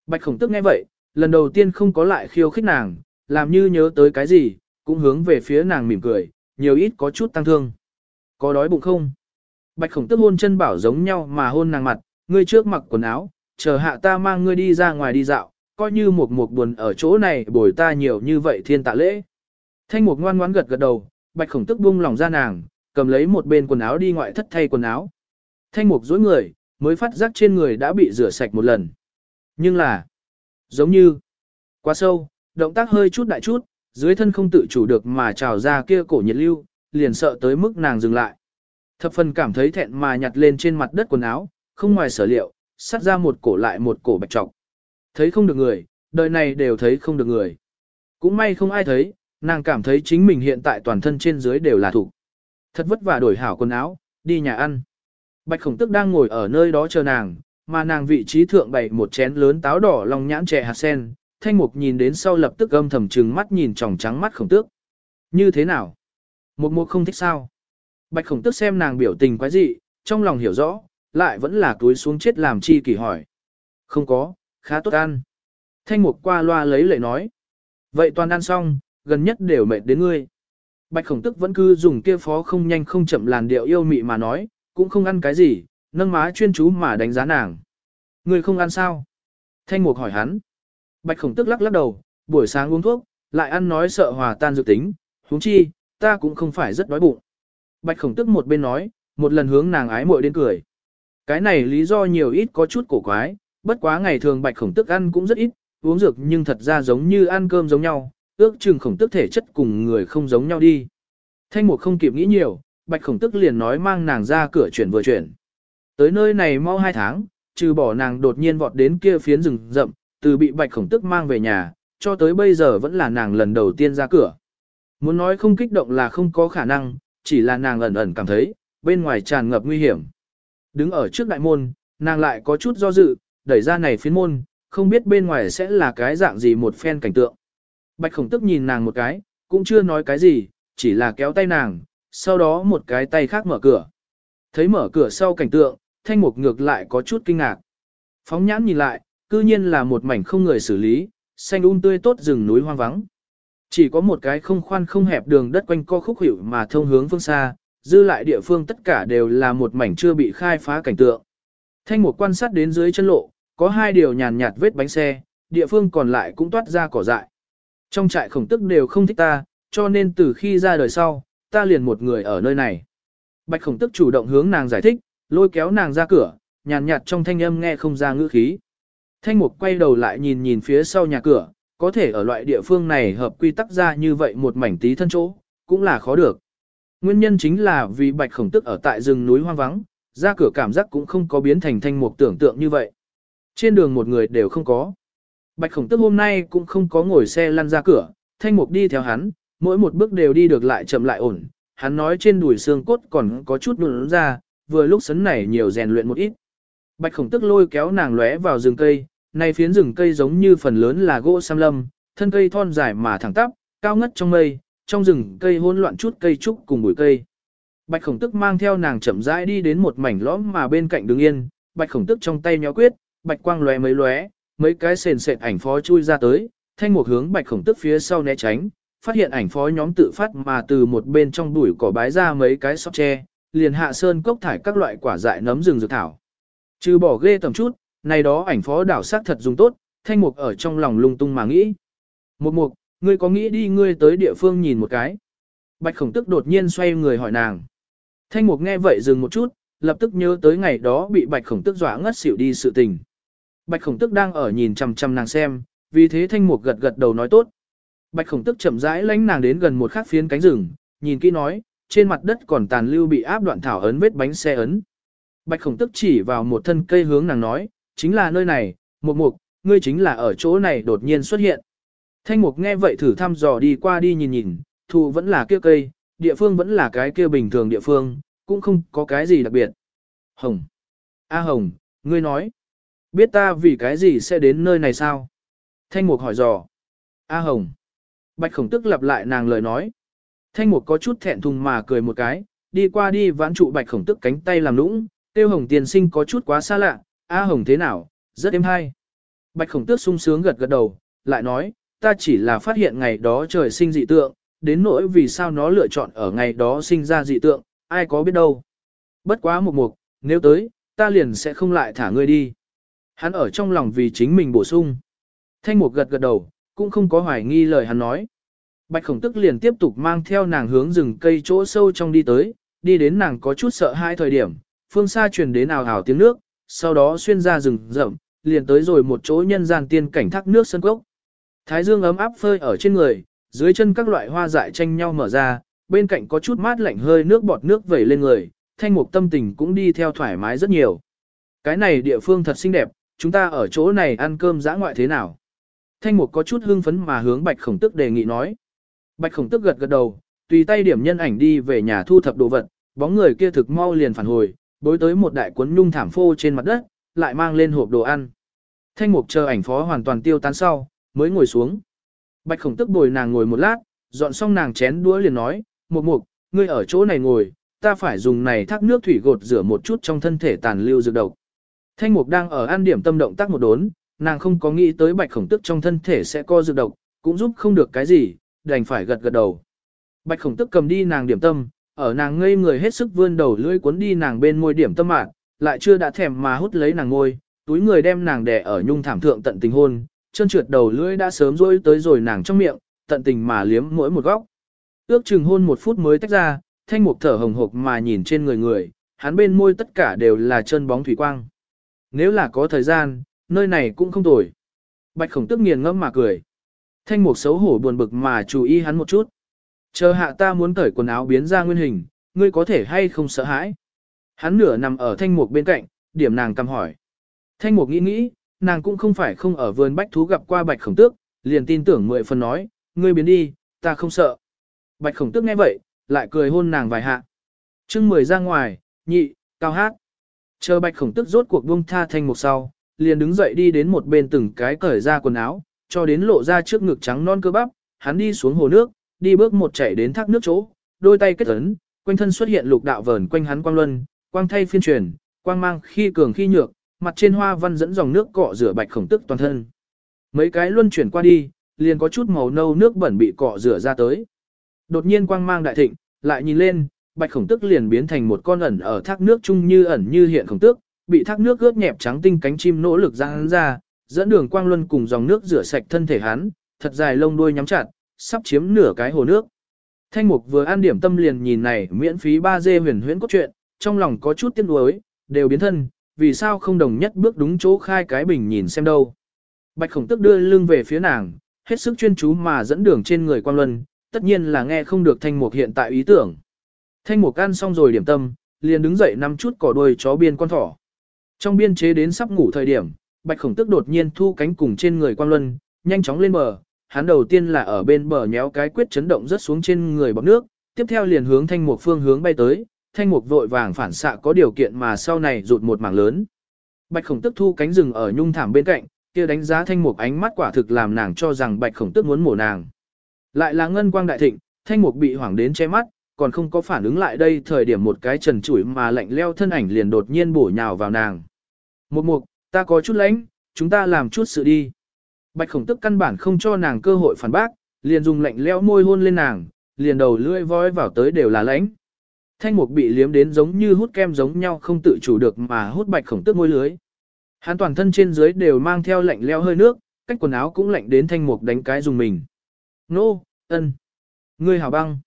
Bạch khổng tức nghe vậy, lần đầu tiên không có lại khiêu khích nàng, làm như nhớ tới cái gì, cũng hướng về phía nàng mỉm cười, nhiều ít có chút tăng thương. Có đói bụng không? Bạch khổng tức hôn chân bảo giống nhau mà hôn nàng mặt, ngươi trước mặc quần áo, chờ hạ ta mang ngươi đi ra ngoài đi dạo, coi như một mục buồn ở chỗ này bồi ta nhiều như vậy thiên tạ lễ. Thanh mục ngoan ngoãn gật gật đầu, bạch khổng tức buông lòng ra nàng, cầm lấy một bên quần áo đi ngoại thất thay quần áo. Thanh mục dối người, mới phát giác trên người đã bị rửa sạch một lần. Nhưng là, giống như, quá sâu, động tác hơi chút đại chút, dưới thân không tự chủ được mà trào ra kia cổ nhiệt lưu, liền sợ tới mức nàng dừng lại. Thập phần cảm thấy thẹn mà nhặt lên trên mặt đất quần áo, không ngoài sở liệu, sắt ra một cổ lại một cổ bạch trọc. Thấy không được người, đời này đều thấy không được người. Cũng may không ai thấy, nàng cảm thấy chính mình hiện tại toàn thân trên dưới đều là thủ. Thật vất vả đổi hảo quần áo, đi nhà ăn. Bạch khổng tức đang ngồi ở nơi đó chờ nàng, mà nàng vị trí thượng bày một chén lớn táo đỏ lòng nhãn chè hạt sen. Thanh mục nhìn đến sau lập tức âm thầm trừng mắt nhìn tròng trắng mắt khổng tước. Như thế nào? Một mục không thích sao? Bạch khổng tước xem nàng biểu tình quái dị, trong lòng hiểu rõ, lại vẫn là túi xuống chết làm chi kỳ hỏi. Không có, khá tốt ăn. Thanh mục qua loa lấy lệ nói. Vậy toàn ăn xong, gần nhất đều mệt đến ngươi. Bạch khổng tức vẫn cứ dùng kia phó không nhanh không chậm làn điệu yêu mị mà nói, cũng không ăn cái gì, nâng má chuyên chú mà đánh giá nàng. Ngươi không ăn sao? Thanh mục hỏi hắn. Bạch khổng tức lắc lắc đầu, buổi sáng uống thuốc, lại ăn nói sợ hòa tan dự tính, huống chi, ta cũng không phải rất đói bụng. Bạch khổng tức một bên nói, một lần hướng nàng ái muội đến cười. Cái này lý do nhiều ít có chút cổ quái, bất quá ngày thường bạch khổng tức ăn cũng rất ít, uống dược nhưng thật ra giống như ăn cơm giống nhau, ước chừng khổng tức thể chất cùng người không giống nhau đi. Thanh mục không kịp nghĩ nhiều, bạch khổng tức liền nói mang nàng ra cửa chuyển vừa chuyển. Tới nơi này mau hai tháng, trừ bỏ nàng đột nhiên vọt đến kia phiến rừng rậm, từ bị bạch khổng tức mang về nhà, cho tới bây giờ vẫn là nàng lần đầu tiên ra cửa. Muốn nói không kích động là không có khả năng, chỉ là nàng ẩn ẩn cảm thấy, bên ngoài tràn ngập nguy hiểm. Đứng ở trước đại môn, nàng lại có chút do dự, đẩy ra này phiến môn, không biết bên ngoài sẽ là cái dạng gì một phen cảnh tượng. Bạch khổng tức nhìn nàng một cái, cũng chưa nói cái gì, chỉ là kéo tay nàng, sau đó một cái tay khác mở cửa. Thấy mở cửa sau cảnh tượng, thanh mục ngược lại có chút kinh ngạc. Phóng nhãn nhìn lại, cư nhiên là một mảnh không người xử lý, xanh um tươi tốt rừng núi hoang vắng. Chỉ có một cái không khoan không hẹp đường đất quanh co khúc hiệu mà thông hướng phương xa, dư lại địa phương tất cả đều là một mảnh chưa bị khai phá cảnh tượng. Thanh mục quan sát đến dưới chân lộ, có hai điều nhàn nhạt vết bánh xe, địa phương còn lại cũng toát ra cỏ dại. Trong trại khổng tức đều không thích ta, cho nên từ khi ra đời sau, ta liền một người ở nơi này. Bạch khổng tức chủ động hướng nàng giải thích, lôi kéo nàng ra cửa, nhàn nhạt trong thanh âm nghe không ra ngữ khí. Thanh mục quay đầu lại nhìn nhìn phía sau nhà cửa, có thể ở loại địa phương này hợp quy tắc ra như vậy một mảnh tí thân chỗ, cũng là khó được. Nguyên nhân chính là vì bạch khổng tức ở tại rừng núi hoang vắng, ra cửa cảm giác cũng không có biến thành thanh mục tưởng tượng như vậy. Trên đường một người đều không có. Bạch khổng tức hôm nay cũng không có ngồi xe lăn ra cửa, thanh mục đi theo hắn, mỗi một bước đều đi được lại chậm lại ổn. Hắn nói trên đùi xương cốt còn có chút đùn ra, vừa lúc sấn này nhiều rèn luyện một ít. Bạch khổng tức lôi kéo nàng lóe vào rừng cây, này phiến rừng cây giống như phần lớn là gỗ sam lâm, thân cây thon dài mà thẳng tắp, cao ngất trong mây, trong rừng cây hỗn loạn chút cây trúc cùng bụi cây. Bạch khổng tức mang theo nàng chậm rãi đi đến một mảnh lõm mà bên cạnh đứng yên, bạch khổng tức trong tay nhéo quyết, bạch quang lóe mấy lóe, mấy cái sền sệt ảnh phó chui ra tới, thanh một hướng bạch khổng tức phía sau né tránh, phát hiện ảnh phó nhóm tự phát mà từ một bên trong bụi cỏ bái ra mấy cái sọt tre, liền hạ sơn cốc thải các loại quả dại nấm rừng dược thảo. Trừ bỏ ghê tầm chút, này đó ảnh phó đảo sát thật dùng tốt, thanh mục ở trong lòng lung tung mà nghĩ. Một mục, ngươi có nghĩ đi ngươi tới địa phương nhìn một cái. Bạch khổng tức đột nhiên xoay người hỏi nàng. Thanh mục nghe vậy dừng một chút, lập tức nhớ tới ngày đó bị bạch khổng tức dọa ngất xỉu đi sự tình. Bạch khổng tức đang ở nhìn chằm chằm nàng xem, vì thế thanh mục gật gật đầu nói tốt. Bạch khổng tức chậm rãi lánh nàng đến gần một khắc phiến cánh rừng, nhìn kỹ nói, trên mặt đất còn tàn lưu bị áp đoạn thảo ấn vết bánh xe ấn. Bạch khổng tức chỉ vào một thân cây hướng nàng nói, chính là nơi này, mục mục, ngươi chính là ở chỗ này đột nhiên xuất hiện. Thanh mục nghe vậy thử thăm dò đi qua đi nhìn nhìn, thụ vẫn là kia cây, địa phương vẫn là cái kia bình thường địa phương, cũng không có cái gì đặc biệt. Hồng. A Hồng, ngươi nói. Biết ta vì cái gì sẽ đến nơi này sao? Thanh mục hỏi dò. A Hồng. Bạch khổng tức lặp lại nàng lời nói. Thanh mục có chút thẹn thùng mà cười một cái, đi qua đi vãn trụ bạch khổng tức cánh tay làm nũng, tiêu hồng tiền sinh có chút quá xa lạ, A Hồng thế nào, rất êm hay. Bạch khổng tước sung sướng gật gật đầu, lại nói, ta chỉ là phát hiện ngày đó trời sinh dị tượng, đến nỗi vì sao nó lựa chọn ở ngày đó sinh ra dị tượng, ai có biết đâu. Bất quá một mục, nếu tới, ta liền sẽ không lại thả ngươi đi. Hắn ở trong lòng vì chính mình bổ sung. Thanh mục gật gật đầu, cũng không có hoài nghi lời hắn nói. Bạch khổng tức liền tiếp tục mang theo nàng hướng rừng cây chỗ sâu trong đi tới, đi đến nàng có chút sợ hai thời điểm, phương xa truyền đến ào ào tiếng nước, sau đó xuyên ra rừng rậm, liền tới rồi một chỗ nhân gian tiên cảnh thác nước sân cốc. Thái dương ấm áp phơi ở trên người, dưới chân các loại hoa dại tranh nhau mở ra, bên cạnh có chút mát lạnh hơi nước bọt nước vẩy lên người, thanh mục tâm tình cũng đi theo thoải mái rất nhiều. Cái này địa phương thật xinh đẹp, chúng ta ở chỗ này ăn cơm dã ngoại thế nào? Thanh mục có chút hưng phấn mà hướng bạch khổng tức đề nghị nói. Bạch khổng tức gật gật đầu, tùy tay điểm nhân ảnh đi về nhà thu thập đồ vật, bóng người kia thực mau liền phản hồi, bối tới một đại cuốn nhung thảm phô trên mặt đất, lại mang lên hộp đồ ăn. Thanh mục chờ ảnh phó hoàn toàn tiêu tán sau, mới ngồi xuống. Bạch khổng tức bồi nàng ngồi một lát, dọn xong nàng chén đũa liền nói, mục mục, ngươi ở chỗ này ngồi, ta phải dùng này thác nước thủy gột rửa một chút trong thân thể tàn lưu dược độc. Thanh mục đang ở an điểm tâm động tác một đốn, nàng không có nghĩ tới bạch khổng tức trong thân thể sẽ co dược độc, cũng giúp không được cái gì, đành phải gật gật đầu. Bạch khổng tức cầm đi nàng điểm tâm, ở nàng ngây người hết sức vươn đầu lưỡi cuốn đi nàng bên môi điểm tâm mạng, lại chưa đã thèm mà hút lấy nàng ngôi, túi người đem nàng đè ở nhung thảm thượng tận tình hôn, chân trượt đầu lưỡi đã sớm rôi tới rồi nàng trong miệng, tận tình mà liếm mỗi một góc. Ước chừng hôn một phút mới tách ra, thanh mục thở hồng hộc mà nhìn trên người người, hắn bên môi tất cả đều là chân bóng thủy quang. Nếu là có thời gian, nơi này cũng không tồi. Bạch khổng tức nghiền ngẫm mà cười. Thanh mục xấu hổ buồn bực mà chú ý hắn một chút. Chờ hạ ta muốn cởi quần áo biến ra nguyên hình, ngươi có thể hay không sợ hãi. Hắn nửa nằm ở thanh mục bên cạnh, điểm nàng cầm hỏi. Thanh mục nghĩ nghĩ, nàng cũng không phải không ở vườn bách thú gặp qua bạch khổng tước, liền tin tưởng mười phần nói, ngươi biến đi, ta không sợ. Bạch khổng tước nghe vậy, lại cười hôn nàng vài hạ. Trưng mười ra ngoài, nhị, cao hát. Chờ bạch khổng tước rốt cuộc buông tha thanh mục sau, liền đứng dậy đi đến một bên từng cái cởi ra quần áo, cho đến lộ ra trước ngực trắng non cơ bắp, hắn đi xuống hồ nước, đi bước một chạy đến thác nước chỗ, đôi tay kết ấn, quanh thân xuất hiện lục đạo vờn quanh hắn quang luân, quang thay phiên truyền, quang mang khi cường khi nhược, mặt trên hoa văn dẫn dòng nước cọ rửa bạch khổng tức toàn thân. Mấy cái luân chuyển qua đi, liền có chút màu nâu nước bẩn bị cọ rửa ra tới. Đột nhiên quang mang đại thịnh, lại nhìn lên, bạch khổng tức liền biến thành một con ẩn ở thác nước chung như ẩn như hiện khổng tức, bị thác nước ướt nhẹp trắng tinh cánh chim nỗ lực ra hắn ra, dẫn đường quang luân cùng dòng nước rửa sạch thân thể hắn, thật dài lông đuôi nhắm chặt, sắp chiếm nửa cái hồ nước. Thanh mục vừa an điểm tâm liền nhìn này miễn phí 3 dê huyền huyễn cốt truyện, trong lòng có chút tiếc nuối, đều biến thân, vì sao không đồng nhất bước đúng chỗ khai cái bình nhìn xem đâu. Bạch khổng tức đưa lưng về phía nàng, hết sức chuyên chú mà dẫn đường trên người quan luân, tất nhiên là nghe không được thanh mục hiện tại ý tưởng. Thanh mục ăn xong rồi điểm tâm, liền đứng dậy nắm chút cỏ đuôi chó biên con thỏ. Trong biên chế đến sắp ngủ thời điểm, bạch khổng tức đột nhiên thu cánh cùng trên người quan luân, nhanh chóng lên bờ. Hắn đầu tiên là ở bên bờ nhéo cái quyết chấn động rất xuống trên người bọc nước, tiếp theo liền hướng thanh mục phương hướng bay tới, thanh mục vội vàng phản xạ có điều kiện mà sau này rụt một mảng lớn. Bạch khổng tức thu cánh rừng ở nhung thảm bên cạnh, kia đánh giá thanh mục ánh mắt quả thực làm nàng cho rằng bạch khổng tức muốn mổ nàng. Lại là ngân quang đại thịnh, thanh mục bị hoảng đến che mắt, còn không có phản ứng lại đây thời điểm một cái trần chủi mà lạnh leo thân ảnh liền đột nhiên bổ nhào vào nàng. Một mục, ta có chút lãnh, chúng ta làm chút sự đi. Bạch khổng tức căn bản không cho nàng cơ hội phản bác, liền dùng lạnh leo môi hôn lên nàng, liền đầu lưỡi voi vào tới đều là lãnh. Thanh mục bị liếm đến giống như hút kem giống nhau không tự chủ được mà hút bạch khổng tức môi lưới. Hắn toàn thân trên dưới đều mang theo lạnh leo hơi nước, cách quần áo cũng lạnh đến thanh mục đánh cái dùng mình. Nô, ân, ngươi hảo băng.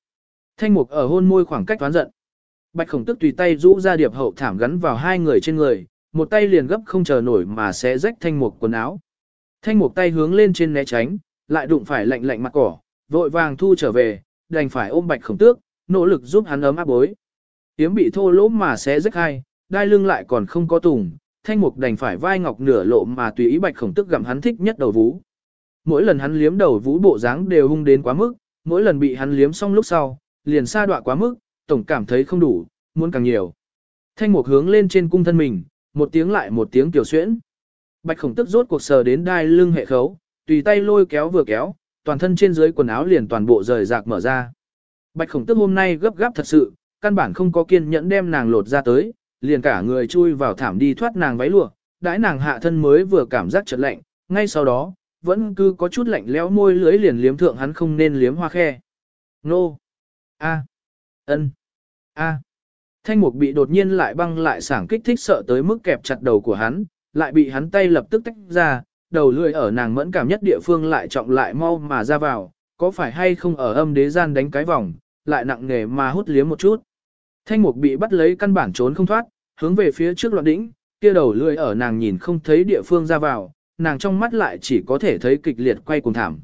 Thanh mục ở hôn môi khoảng cách toán giận. Bạch khổng tức tùy tay rũ ra điệp hậu thảm gắn vào hai người trên người, một tay liền gấp không chờ nổi mà sẽ rách thanh mục quần áo. Thanh mục tay hướng lên trên né tránh, lại đụng phải lạnh lạnh mặt cỏ, vội vàng thu trở về, đành phải ôm bạch khổng tước, nỗ lực giúp hắn ấm áp bối. Tiếm bị thô lỗ mà xé rách hai, đai lưng lại còn không có tùng, thanh mục đành phải vai ngọc nửa lộ mà tùy ý bạch khổng tức gặm hắn thích nhất đầu vú. Mỗi lần hắn liếm đầu vú bộ dáng đều hung đến quá mức, mỗi lần bị hắn liếm xong lúc sau, liền xa đọa quá mức, tổng cảm thấy không đủ, muốn càng nhiều. Thanh mục hướng lên trên cung thân mình, một tiếng lại một tiếng tiểu xuyễn. Bạch khổng tức rốt cuộc sờ đến đai lưng hệ khấu, tùy tay lôi kéo vừa kéo, toàn thân trên dưới quần áo liền toàn bộ rời rạc mở ra. Bạch khổng tức hôm nay gấp gáp thật sự, căn bản không có kiên nhẫn đem nàng lột ra tới, liền cả người chui vào thảm đi thoát nàng váy lụa, đãi nàng hạ thân mới vừa cảm giác chợt lạnh, ngay sau đó, vẫn cứ có chút lạnh lẽo môi lưỡi liền liếm thượng hắn không nên liếm hoa khe. Nô! A! ân, A! Thanh mục bị đột nhiên lại băng lại sảng kích thích sợ tới mức kẹp chặt đầu của hắn, lại bị hắn tay lập tức tách ra, đầu lưỡi ở nàng mẫn cảm nhất địa phương lại trọng lại mau mà ra vào, có phải hay không ở âm đế gian đánh cái vòng, lại nặng nề mà hút liếm một chút. Thanh mục bị bắt lấy căn bản trốn không thoát, hướng về phía trước loạn đỉnh, kia đầu lưỡi ở nàng nhìn không thấy địa phương ra vào, nàng trong mắt lại chỉ có thể thấy kịch liệt quay cuồng thảm.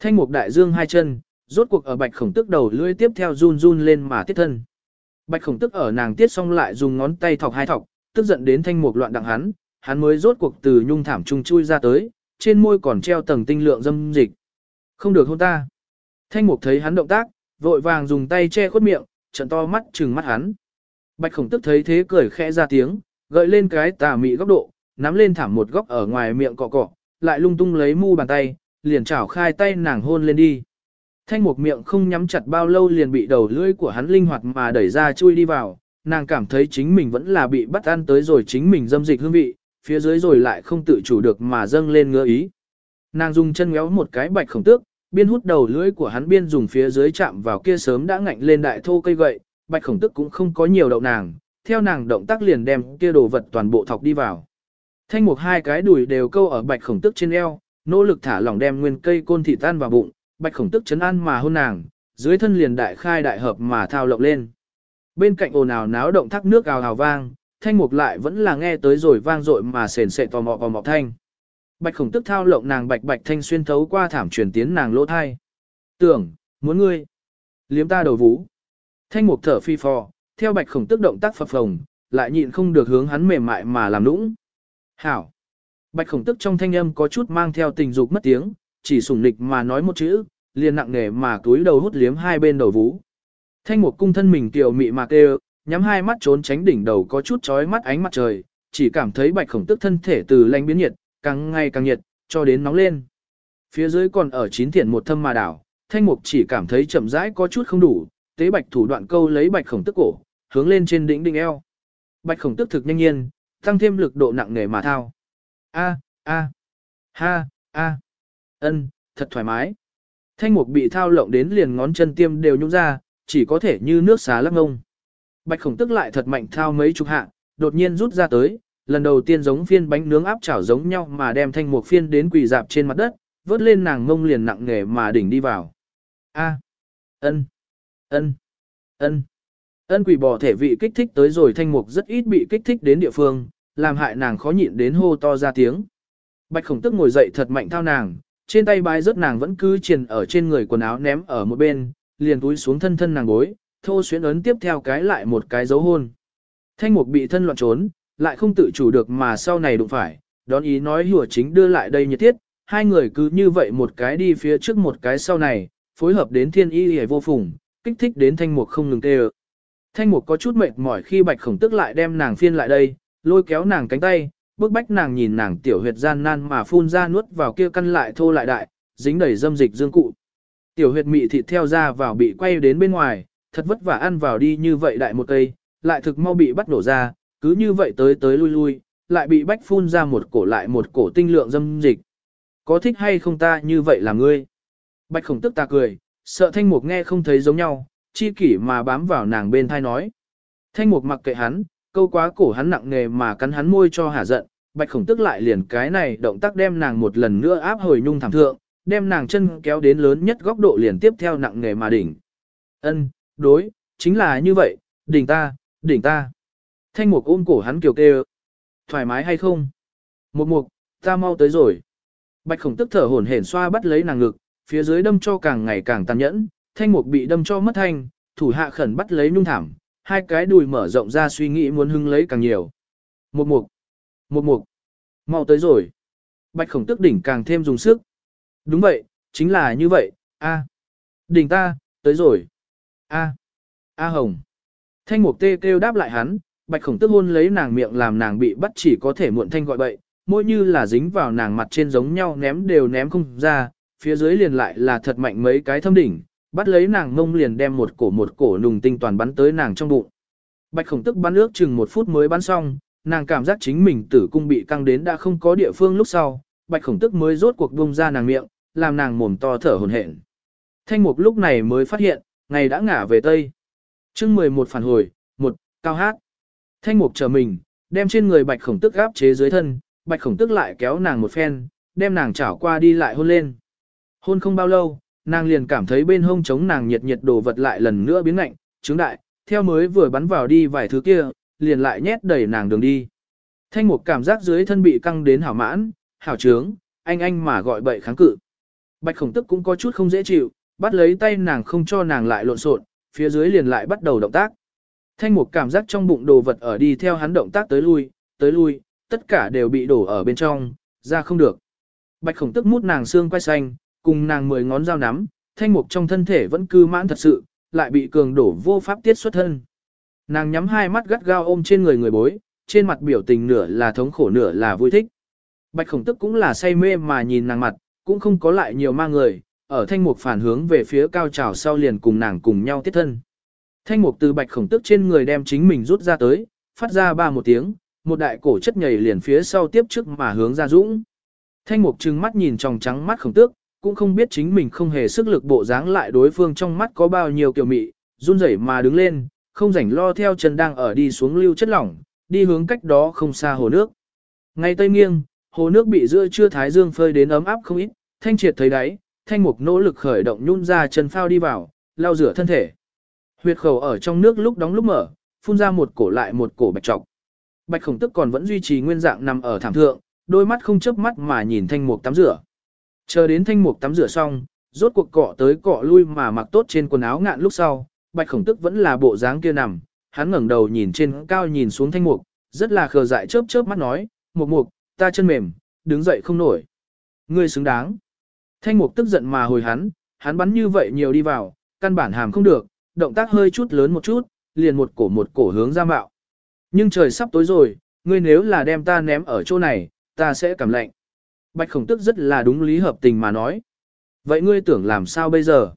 Thanh mục đại dương hai chân, rốt cuộc ở bạch khổng tức đầu lưỡi tiếp theo run run lên mà tiết thân. Bạch khổng tức ở nàng tiết xong lại dùng ngón tay thọc hai thọc, tức giận đến thanh mục loạn đặng hắn, hắn mới rốt cuộc từ nhung thảm trung chui ra tới, trên môi còn treo tầng tinh lượng dâm dịch. Không được hôn ta. Thanh mục thấy hắn động tác, vội vàng dùng tay che khuất miệng, trận to mắt trừng mắt hắn. Bạch khổng tức thấy thế cười khẽ ra tiếng, gợi lên cái tà mị góc độ, nắm lên thảm một góc ở ngoài miệng cọ cọ, lại lung tung lấy mu bàn tay, liền chảo khai tay nàng hôn lên đi. Thanh một miệng không nhắm chặt bao lâu liền bị đầu lưỡi của hắn linh hoạt mà đẩy ra chui đi vào, nàng cảm thấy chính mình vẫn là bị bắt ăn tới rồi chính mình dâm dịch hương vị, phía dưới rồi lại không tự chủ được mà dâng lên ngứa ý. Nàng dùng chân ngéo một cái bạch khổng tước, biên hút đầu lưỡi của hắn biên dùng phía dưới chạm vào kia sớm đã ngạnh lên đại thô cây gậy, bạch khổng tước cũng không có nhiều đậu nàng, theo nàng động tác liền đem kia đồ vật toàn bộ thọc đi vào. Thanh mục hai cái đùi đều câu ở bạch khổng tước trên eo, nỗ lực thả lỏng đem nguyên cây côn thịt tan vào bụng, bạch khổng tước chấn an mà hôn nàng, dưới thân liền đại khai đại hợp mà thao lộng lên. Bên cạnh ồn ào náo động thác nước ào ào vang, thanh mục lại vẫn là nghe tới rồi vang dội mà sền sệ tò mò vào mọc thanh. Bạch khổng tức thao lộng nàng bạch bạch thanh xuyên thấu qua thảm truyền tiến nàng lỗ thai. Tưởng, muốn ngươi. Liếm ta đầu vũ. Thanh mục thở phi phò, theo bạch khổng tức động tác phập phồng, lại nhịn không được hướng hắn mềm mại mà làm nũng. Hảo. Bạch khổng tức trong thanh âm có chút mang theo tình dục mất tiếng, chỉ sủng nịch mà nói một chữ, liền nặng nề mà túi đầu hút liếm hai bên đầu vũ. Thanh mục cung thân mình tiểu mị mà đều, nhắm hai mắt trốn tránh đỉnh đầu có chút chói mắt ánh mặt trời, chỉ cảm thấy bạch khổng tức thân thể từ lanh biến nhiệt, càng ngày càng nhiệt, cho đến nóng lên. Phía dưới còn ở chín thiển một thâm mà đảo, thanh mục chỉ cảm thấy chậm rãi có chút không đủ, tế bạch thủ đoạn câu lấy bạch khổng tức cổ, hướng lên trên đỉnh đỉnh eo. Bạch khổng tức thực nhanh nhiên, tăng thêm lực độ nặng nề mà thao. A, a, ha, a, ân, thật thoải mái. Thanh mục bị thao lộng đến liền ngón chân tiêm đều nhũng ra, chỉ có thể như nước xá lắc ngông. Bạch khổng tức lại thật mạnh thao mấy chục hạ, đột nhiên rút ra tới, lần đầu tiên giống phiên bánh nướng áp chảo giống nhau mà đem thanh mục phiên đến quỳ dạp trên mặt đất, vớt lên nàng ngông liền nặng nghề mà đỉnh đi vào. A, ân, ân, ân. Ân quỷ bò thể vị kích thích tới rồi thanh mục rất ít bị kích thích đến địa phương, làm hại nàng khó nhịn đến hô to ra tiếng. Bạch khổng tức ngồi dậy thật mạnh thao nàng, trên tay bái rớt nàng vẫn cứ triền ở trên người quần áo ném ở một bên, liền túi xuống thân thân nàng gối, thô xuyến ấn tiếp theo cái lại một cái dấu hôn. Thanh mục bị thân loạn trốn, lại không tự chủ được mà sau này đụng phải, đón ý nói hùa chính đưa lại đây nhiệt thiết, hai người cứ như vậy một cái đi phía trước một cái sau này, phối hợp đến thiên y hề vô phùng, kích thích đến thanh mục không ngừng tê ơ. Thanh mục có chút mệt mỏi khi bạch khổng tức lại đem nàng phiên lại đây, lôi kéo nàng cánh tay, bước bách nàng nhìn nàng tiểu huyệt gian nan mà phun ra nuốt vào kia căn lại thô lại đại, dính đầy dâm dịch dương cụ. Tiểu huyệt mị thịt theo ra vào bị quay đến bên ngoài, thật vất vả ăn vào đi như vậy đại một cây, lại thực mau bị bắt nổ ra, cứ như vậy tới tới lui lui, lại bị bách phun ra một cổ lại một cổ tinh lượng dâm dịch. Có thích hay không ta như vậy là ngươi? Bạch khổng tức ta cười, sợ thanh mục nghe không thấy giống nhau, chi kỷ mà bám vào nàng bên thai nói. Thanh mục mặc kệ hắn, câu quá cổ hắn nặng nề mà cắn hắn môi cho hả giận, bạch khổng tức lại liền cái này động tác đem nàng một lần nữa áp hồi nhung thảm thượng, đem nàng chân kéo đến lớn nhất góc độ liền tiếp theo nặng nề mà đỉnh. Ân, đối, chính là như vậy, đỉnh ta, đỉnh ta. Thanh mục ôm cổ hắn kiều kêu. Thoải mái hay không? Một mục, ta mau tới rồi. Bạch khổng tức thở hổn hển xoa bắt lấy nàng ngực, phía dưới đâm cho càng ngày càng tàn nhẫn, thanh mục bị đâm cho mất thanh, thủ hạ khẩn bắt lấy nhung thảm, hai cái đùi mở rộng ra suy nghĩ muốn hưng lấy càng nhiều. Một mục, một mục, mau tới rồi. Bạch khổng tức đỉnh càng thêm dùng sức. Đúng vậy, chính là như vậy, a, Đỉnh ta, tới rồi. a, a hồng. Thanh mục tê kêu đáp lại hắn, bạch khổng tức hôn lấy nàng miệng làm nàng bị bắt chỉ có thể muộn thanh gọi bậy, môi như là dính vào nàng mặt trên giống nhau ném đều ném không ra, phía dưới liền lại là thật mạnh mấy cái thâm đỉnh, bắt lấy nàng ngông liền đem một cổ một cổ nùng tinh toàn bắn tới nàng trong bụng. Bạch khổng tức bắn ước chừng một phút mới bắn xong, nàng cảm giác chính mình tử cung bị căng đến đã không có địa phương lúc sau, bạch khổng tức mới rốt cuộc buông ra nàng miệng, làm nàng mồm to thở hồn hển. Thanh mục lúc này mới phát hiện, ngày đã ngả về Tây. chương 11 phản hồi, một cao hát. Thanh mục chờ mình, đem trên người bạch khổng tức gáp chế dưới thân, bạch khổng tức lại kéo nàng một phen, đem nàng chảo qua đi lại hôn lên. Hôn không bao lâu, nàng liền cảm thấy bên hông chống nàng nhiệt nhiệt đồ vật lại lần nữa biến lạnh, trứng đại, theo mới vừa bắn vào đi vài thứ kia, liền lại nhét đẩy nàng đường đi. Thanh mục cảm giác dưới thân bị căng đến hảo mãn, hảo trướng, anh anh mà gọi bậy kháng cự. Bạch khổng tức cũng có chút không dễ chịu, bắt lấy tay nàng không cho nàng lại lộn xộn, phía dưới liền lại bắt đầu động tác. Thanh mục cảm giác trong bụng đồ vật ở đi theo hắn động tác tới lui, tới lui, tất cả đều bị đổ ở bên trong, ra không được. Bạch khổng tức mút nàng xương quay xanh, cùng nàng mười ngón dao nắm, thanh mục trong thân thể vẫn cư mãn thật sự, lại bị cường đổ vô pháp tiết xuất thân. Nàng nhắm hai mắt gắt gao ôm trên người người bối, trên mặt biểu tình nửa là thống khổ nửa là vui thích. Bạch khổng tức cũng là say mê mà nhìn nàng mặt, cũng không có lại nhiều ma người, ở thanh mục phản hướng về phía cao trào sau liền cùng nàng cùng nhau tiết thân. Thanh mục từ bạch khổng tức trên người đem chính mình rút ra tới, phát ra ba một tiếng, một đại cổ chất nhảy liền phía sau tiếp trước mà hướng ra dũng. Thanh mục trừng mắt nhìn tròng trắng mắt khổng tước, cũng không biết chính mình không hề sức lực bộ dáng lại đối phương trong mắt có bao nhiêu kiểu mị, run rẩy mà đứng lên, không rảnh lo theo chân đang ở đi xuống lưu chất lỏng, đi hướng cách đó không xa hồ nước. Ngay tây nghiêng, hồ nước bị giữa trưa thái dương phơi đến ấm áp không ít, thanh triệt thấy đáy, thanh mục nỗ lực khởi động nhún ra chân phao đi vào, lau rửa thân thể. Huyệt khẩu ở trong nước lúc đóng lúc mở, phun ra một cổ lại một cổ bạch trọc. Bạch khổng tức còn vẫn duy trì nguyên dạng nằm ở thảm thượng, đôi mắt không chớp mắt mà nhìn thanh mục tắm rửa. Chờ đến thanh mục tắm rửa xong, rốt cuộc cọ tới cọ lui mà mặc tốt trên quần áo ngạn lúc sau, bạch khổng tức vẫn là bộ dáng kia nằm, hắn ngẩng đầu nhìn trên cao nhìn xuống thanh mục, rất là khờ dại chớp chớp mắt nói, mục mục, ta chân mềm, đứng dậy không nổi. Ngươi xứng đáng. Thanh mục tức giận mà hồi hắn, hắn bắn như vậy nhiều đi vào, căn bản hàm không được, động tác hơi chút lớn một chút, liền một cổ một cổ hướng ra mạo. Nhưng trời sắp tối rồi, ngươi nếu là đem ta ném ở chỗ này, ta sẽ cảm lạnh. Bạch khổng tức rất là đúng lý hợp tình mà nói. Vậy ngươi tưởng làm sao bây giờ?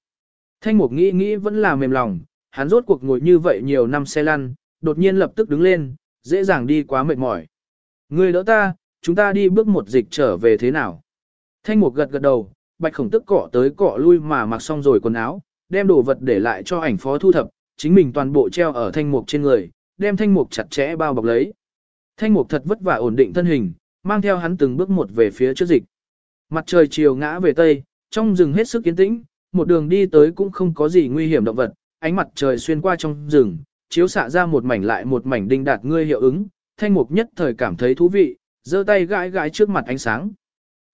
Thanh mục nghĩ nghĩ vẫn là mềm lòng, hắn rốt cuộc ngồi như vậy nhiều năm xe lăn, đột nhiên lập tức đứng lên, dễ dàng đi quá mệt mỏi. Ngươi đỡ ta, chúng ta đi bước một dịch trở về thế nào? Thanh mục gật gật đầu, bạch khổng tức cỏ tới cỏ lui mà mặc xong rồi quần áo, đem đồ vật để lại cho ảnh phó thu thập, chính mình toàn bộ treo ở thanh mục trên người, đem thanh mục chặt chẽ bao bọc lấy. Thanh mục thật vất vả ổn định thân hình, mang theo hắn từng bước một về phía trước dịch. Mặt trời chiều ngã về tây, trong rừng hết sức yên tĩnh, một đường đi tới cũng không có gì nguy hiểm động vật, ánh mặt trời xuyên qua trong rừng, chiếu xạ ra một mảnh lại một mảnh đinh đạt ngươi hiệu ứng, thanh mục nhất thời cảm thấy thú vị, giơ tay gãi gãi trước mặt ánh sáng.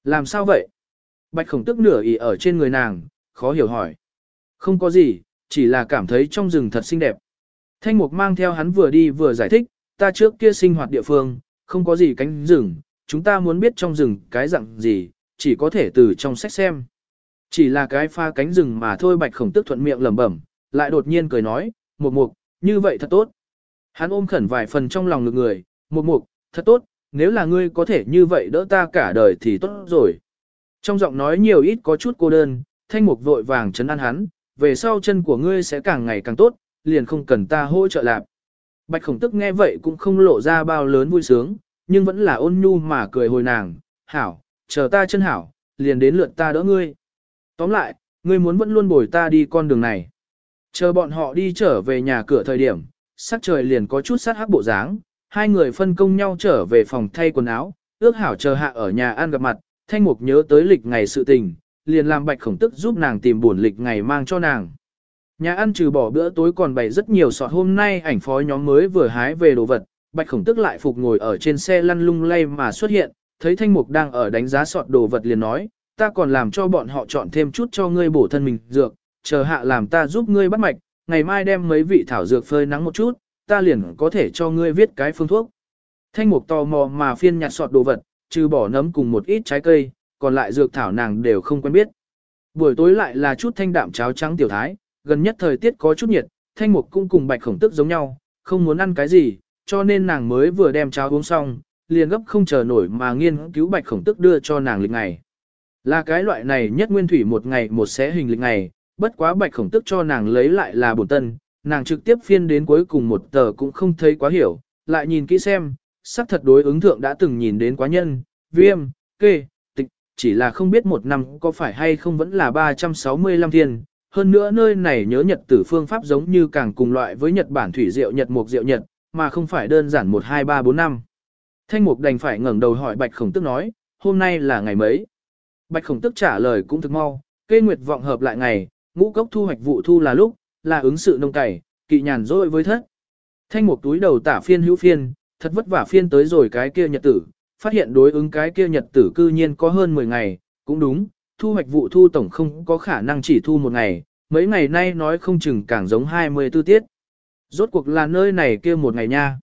Làm sao vậy? Bạch khổng tức nửa ỉ ở trên người nàng, khó hiểu hỏi. Không có gì, chỉ là cảm thấy trong rừng thật xinh đẹp. Thanh mục mang theo hắn vừa đi vừa giải thích, ta trước kia sinh hoạt địa phương, không có gì cánh rừng, chúng ta muốn biết trong rừng cái dạng gì, chỉ có thể từ trong sách xem. Chỉ là cái pha cánh rừng mà thôi bạch khổng tức thuận miệng lẩm bẩm, lại đột nhiên cười nói, mục mục, như vậy thật tốt. Hắn ôm khẩn vài phần trong lòng ngực người, mục mục, thật tốt, nếu là ngươi có thể như vậy đỡ ta cả đời thì tốt rồi. Trong giọng nói nhiều ít có chút cô đơn, thanh mục vội vàng chấn an hắn, về sau chân của ngươi sẽ càng ngày càng tốt, liền không cần ta hỗ trợ lạp. Bạch khổng tức nghe vậy cũng không lộ ra bao lớn vui sướng, nhưng vẫn là ôn nhu mà cười hồi nàng, hảo, chờ ta chân hảo, liền đến lượt ta đỡ ngươi. Tóm lại, ngươi muốn vẫn luôn bồi ta đi con đường này. Chờ bọn họ đi trở về nhà cửa thời điểm, sắc trời liền có chút sát hắc bộ dáng, hai người phân công nhau trở về phòng thay quần áo, ước hảo chờ hạ ở nhà ăn gặp mặt, thanh mục nhớ tới lịch ngày sự tình, liền làm bạch khổng tức giúp nàng tìm buồn lịch ngày mang cho nàng. Nhà ăn trừ bỏ bữa tối còn bày rất nhiều sọt hôm nay ảnh phó nhóm mới vừa hái về đồ vật, bạch khổng tức lại phục ngồi ở trên xe lăn lung lay mà xuất hiện, thấy thanh mục đang ở đánh giá sọt đồ vật liền nói, ta còn làm cho bọn họ chọn thêm chút cho ngươi bổ thân mình dược, chờ hạ làm ta giúp ngươi bắt mạch, ngày mai đem mấy vị thảo dược phơi nắng một chút, ta liền có thể cho ngươi viết cái phương thuốc. Thanh mục tò mò mà phiên nhặt sọt đồ vật, trừ bỏ nấm cùng một ít trái cây, còn lại dược thảo nàng đều không quen biết. Buổi tối lại là chút thanh đạm cháo trắng tiểu thái, gần nhất thời tiết có chút nhiệt, thanh mục cũng cùng bạch khổng tức giống nhau, không muốn ăn cái gì, cho nên nàng mới vừa đem cháo uống xong, liền gấp không chờ nổi mà nghiên cứu bạch khổng tức đưa cho nàng lịch ngày. Là cái loại này nhất nguyên thủy một ngày một xé hình lịch ngày, bất quá bạch khổng tức cho nàng lấy lại là bổn tân, nàng trực tiếp phiên đến cuối cùng một tờ cũng không thấy quá hiểu, lại nhìn kỹ xem, sắc thật đối ứng thượng đã từng nhìn đến quá nhân, viêm, kê, chỉ là không biết một năm có phải hay không vẫn là 365 thiên. Hơn nữa nơi này nhớ nhật tử phương pháp giống như càng cùng loại với Nhật Bản thủy diệu Nhật mục diệu Nhật, mà không phải đơn giản 1 2 3 4 năm. Thanh mục đành phải ngẩng đầu hỏi Bạch Khổng Tức nói, hôm nay là ngày mấy? Bạch Khổng Tức trả lời cũng thực mau, kê nguyệt vọng hợp lại ngày, ngũ cốc thu hoạch vụ thu là lúc, là ứng sự nông cày, kỵ nhàn rỗi với thất. Thanh mục túi đầu tả phiên hữu phiên, thật vất vả phiên tới rồi cái kia nhật tử, phát hiện đối ứng cái kia nhật tử cư nhiên có hơn 10 ngày, cũng đúng, thu hoạch vụ thu tổng không có khả năng chỉ thu một ngày, mấy ngày nay nói không chừng càng giống 24 tiết. Rốt cuộc là nơi này kia một ngày nha.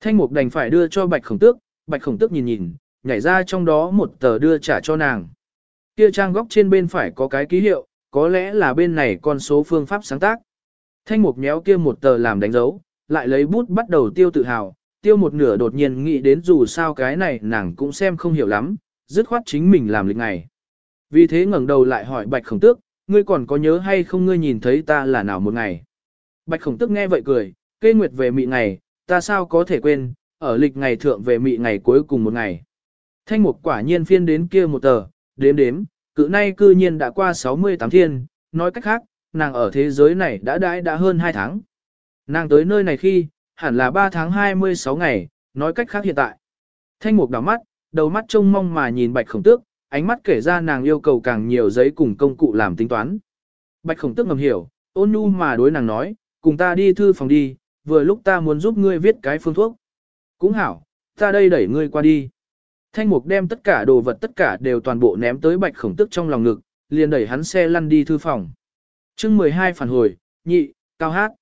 Thanh mục đành phải đưa cho bạch khổng tước, bạch khổng tước nhìn nhìn, nhảy ra trong đó một tờ đưa trả cho nàng. Kia trang góc trên bên phải có cái ký hiệu, có lẽ là bên này con số phương pháp sáng tác. Thanh mục méo kia một tờ làm đánh dấu, lại lấy bút bắt đầu tiêu tự hào, tiêu một nửa đột nhiên nghĩ đến dù sao cái này nàng cũng xem không hiểu lắm, dứt khoát chính mình làm lịch ngày. Vì thế ngẩng đầu lại hỏi bạch khổng tước, ngươi còn có nhớ hay không ngươi nhìn thấy ta là nào một ngày. Bạch khổng tước nghe vậy cười, kê nguyệt về mị ngày, ta sao có thể quên, ở lịch ngày thượng về mị ngày cuối cùng một ngày. Thanh mục quả nhiên phiên đến kia một tờ, đếm đếm, cự nay cư nhiên đã qua 68 thiên, nói cách khác, nàng ở thế giới này đã đãi đã hơn 2 tháng. Nàng tới nơi này khi, hẳn là 3 tháng 26 ngày, nói cách khác hiện tại. Thanh mục đảo mắt, đầu mắt trông mong mà nhìn bạch khổng tước, ánh mắt kể ra nàng yêu cầu càng nhiều giấy cùng công cụ làm tính toán. Bạch khổng tước ngầm hiểu, ôn nhu mà đối nàng nói, cùng ta đi thư phòng đi, vừa lúc ta muốn giúp ngươi viết cái phương thuốc. Cũng hảo, ta đây đẩy ngươi qua đi. Thanh mục đem tất cả đồ vật tất cả đều toàn bộ ném tới bạch khổng tức trong lòng ngực, liền đẩy hắn xe lăn đi thư phòng. chương 12 phản hồi, nhị, cao hát.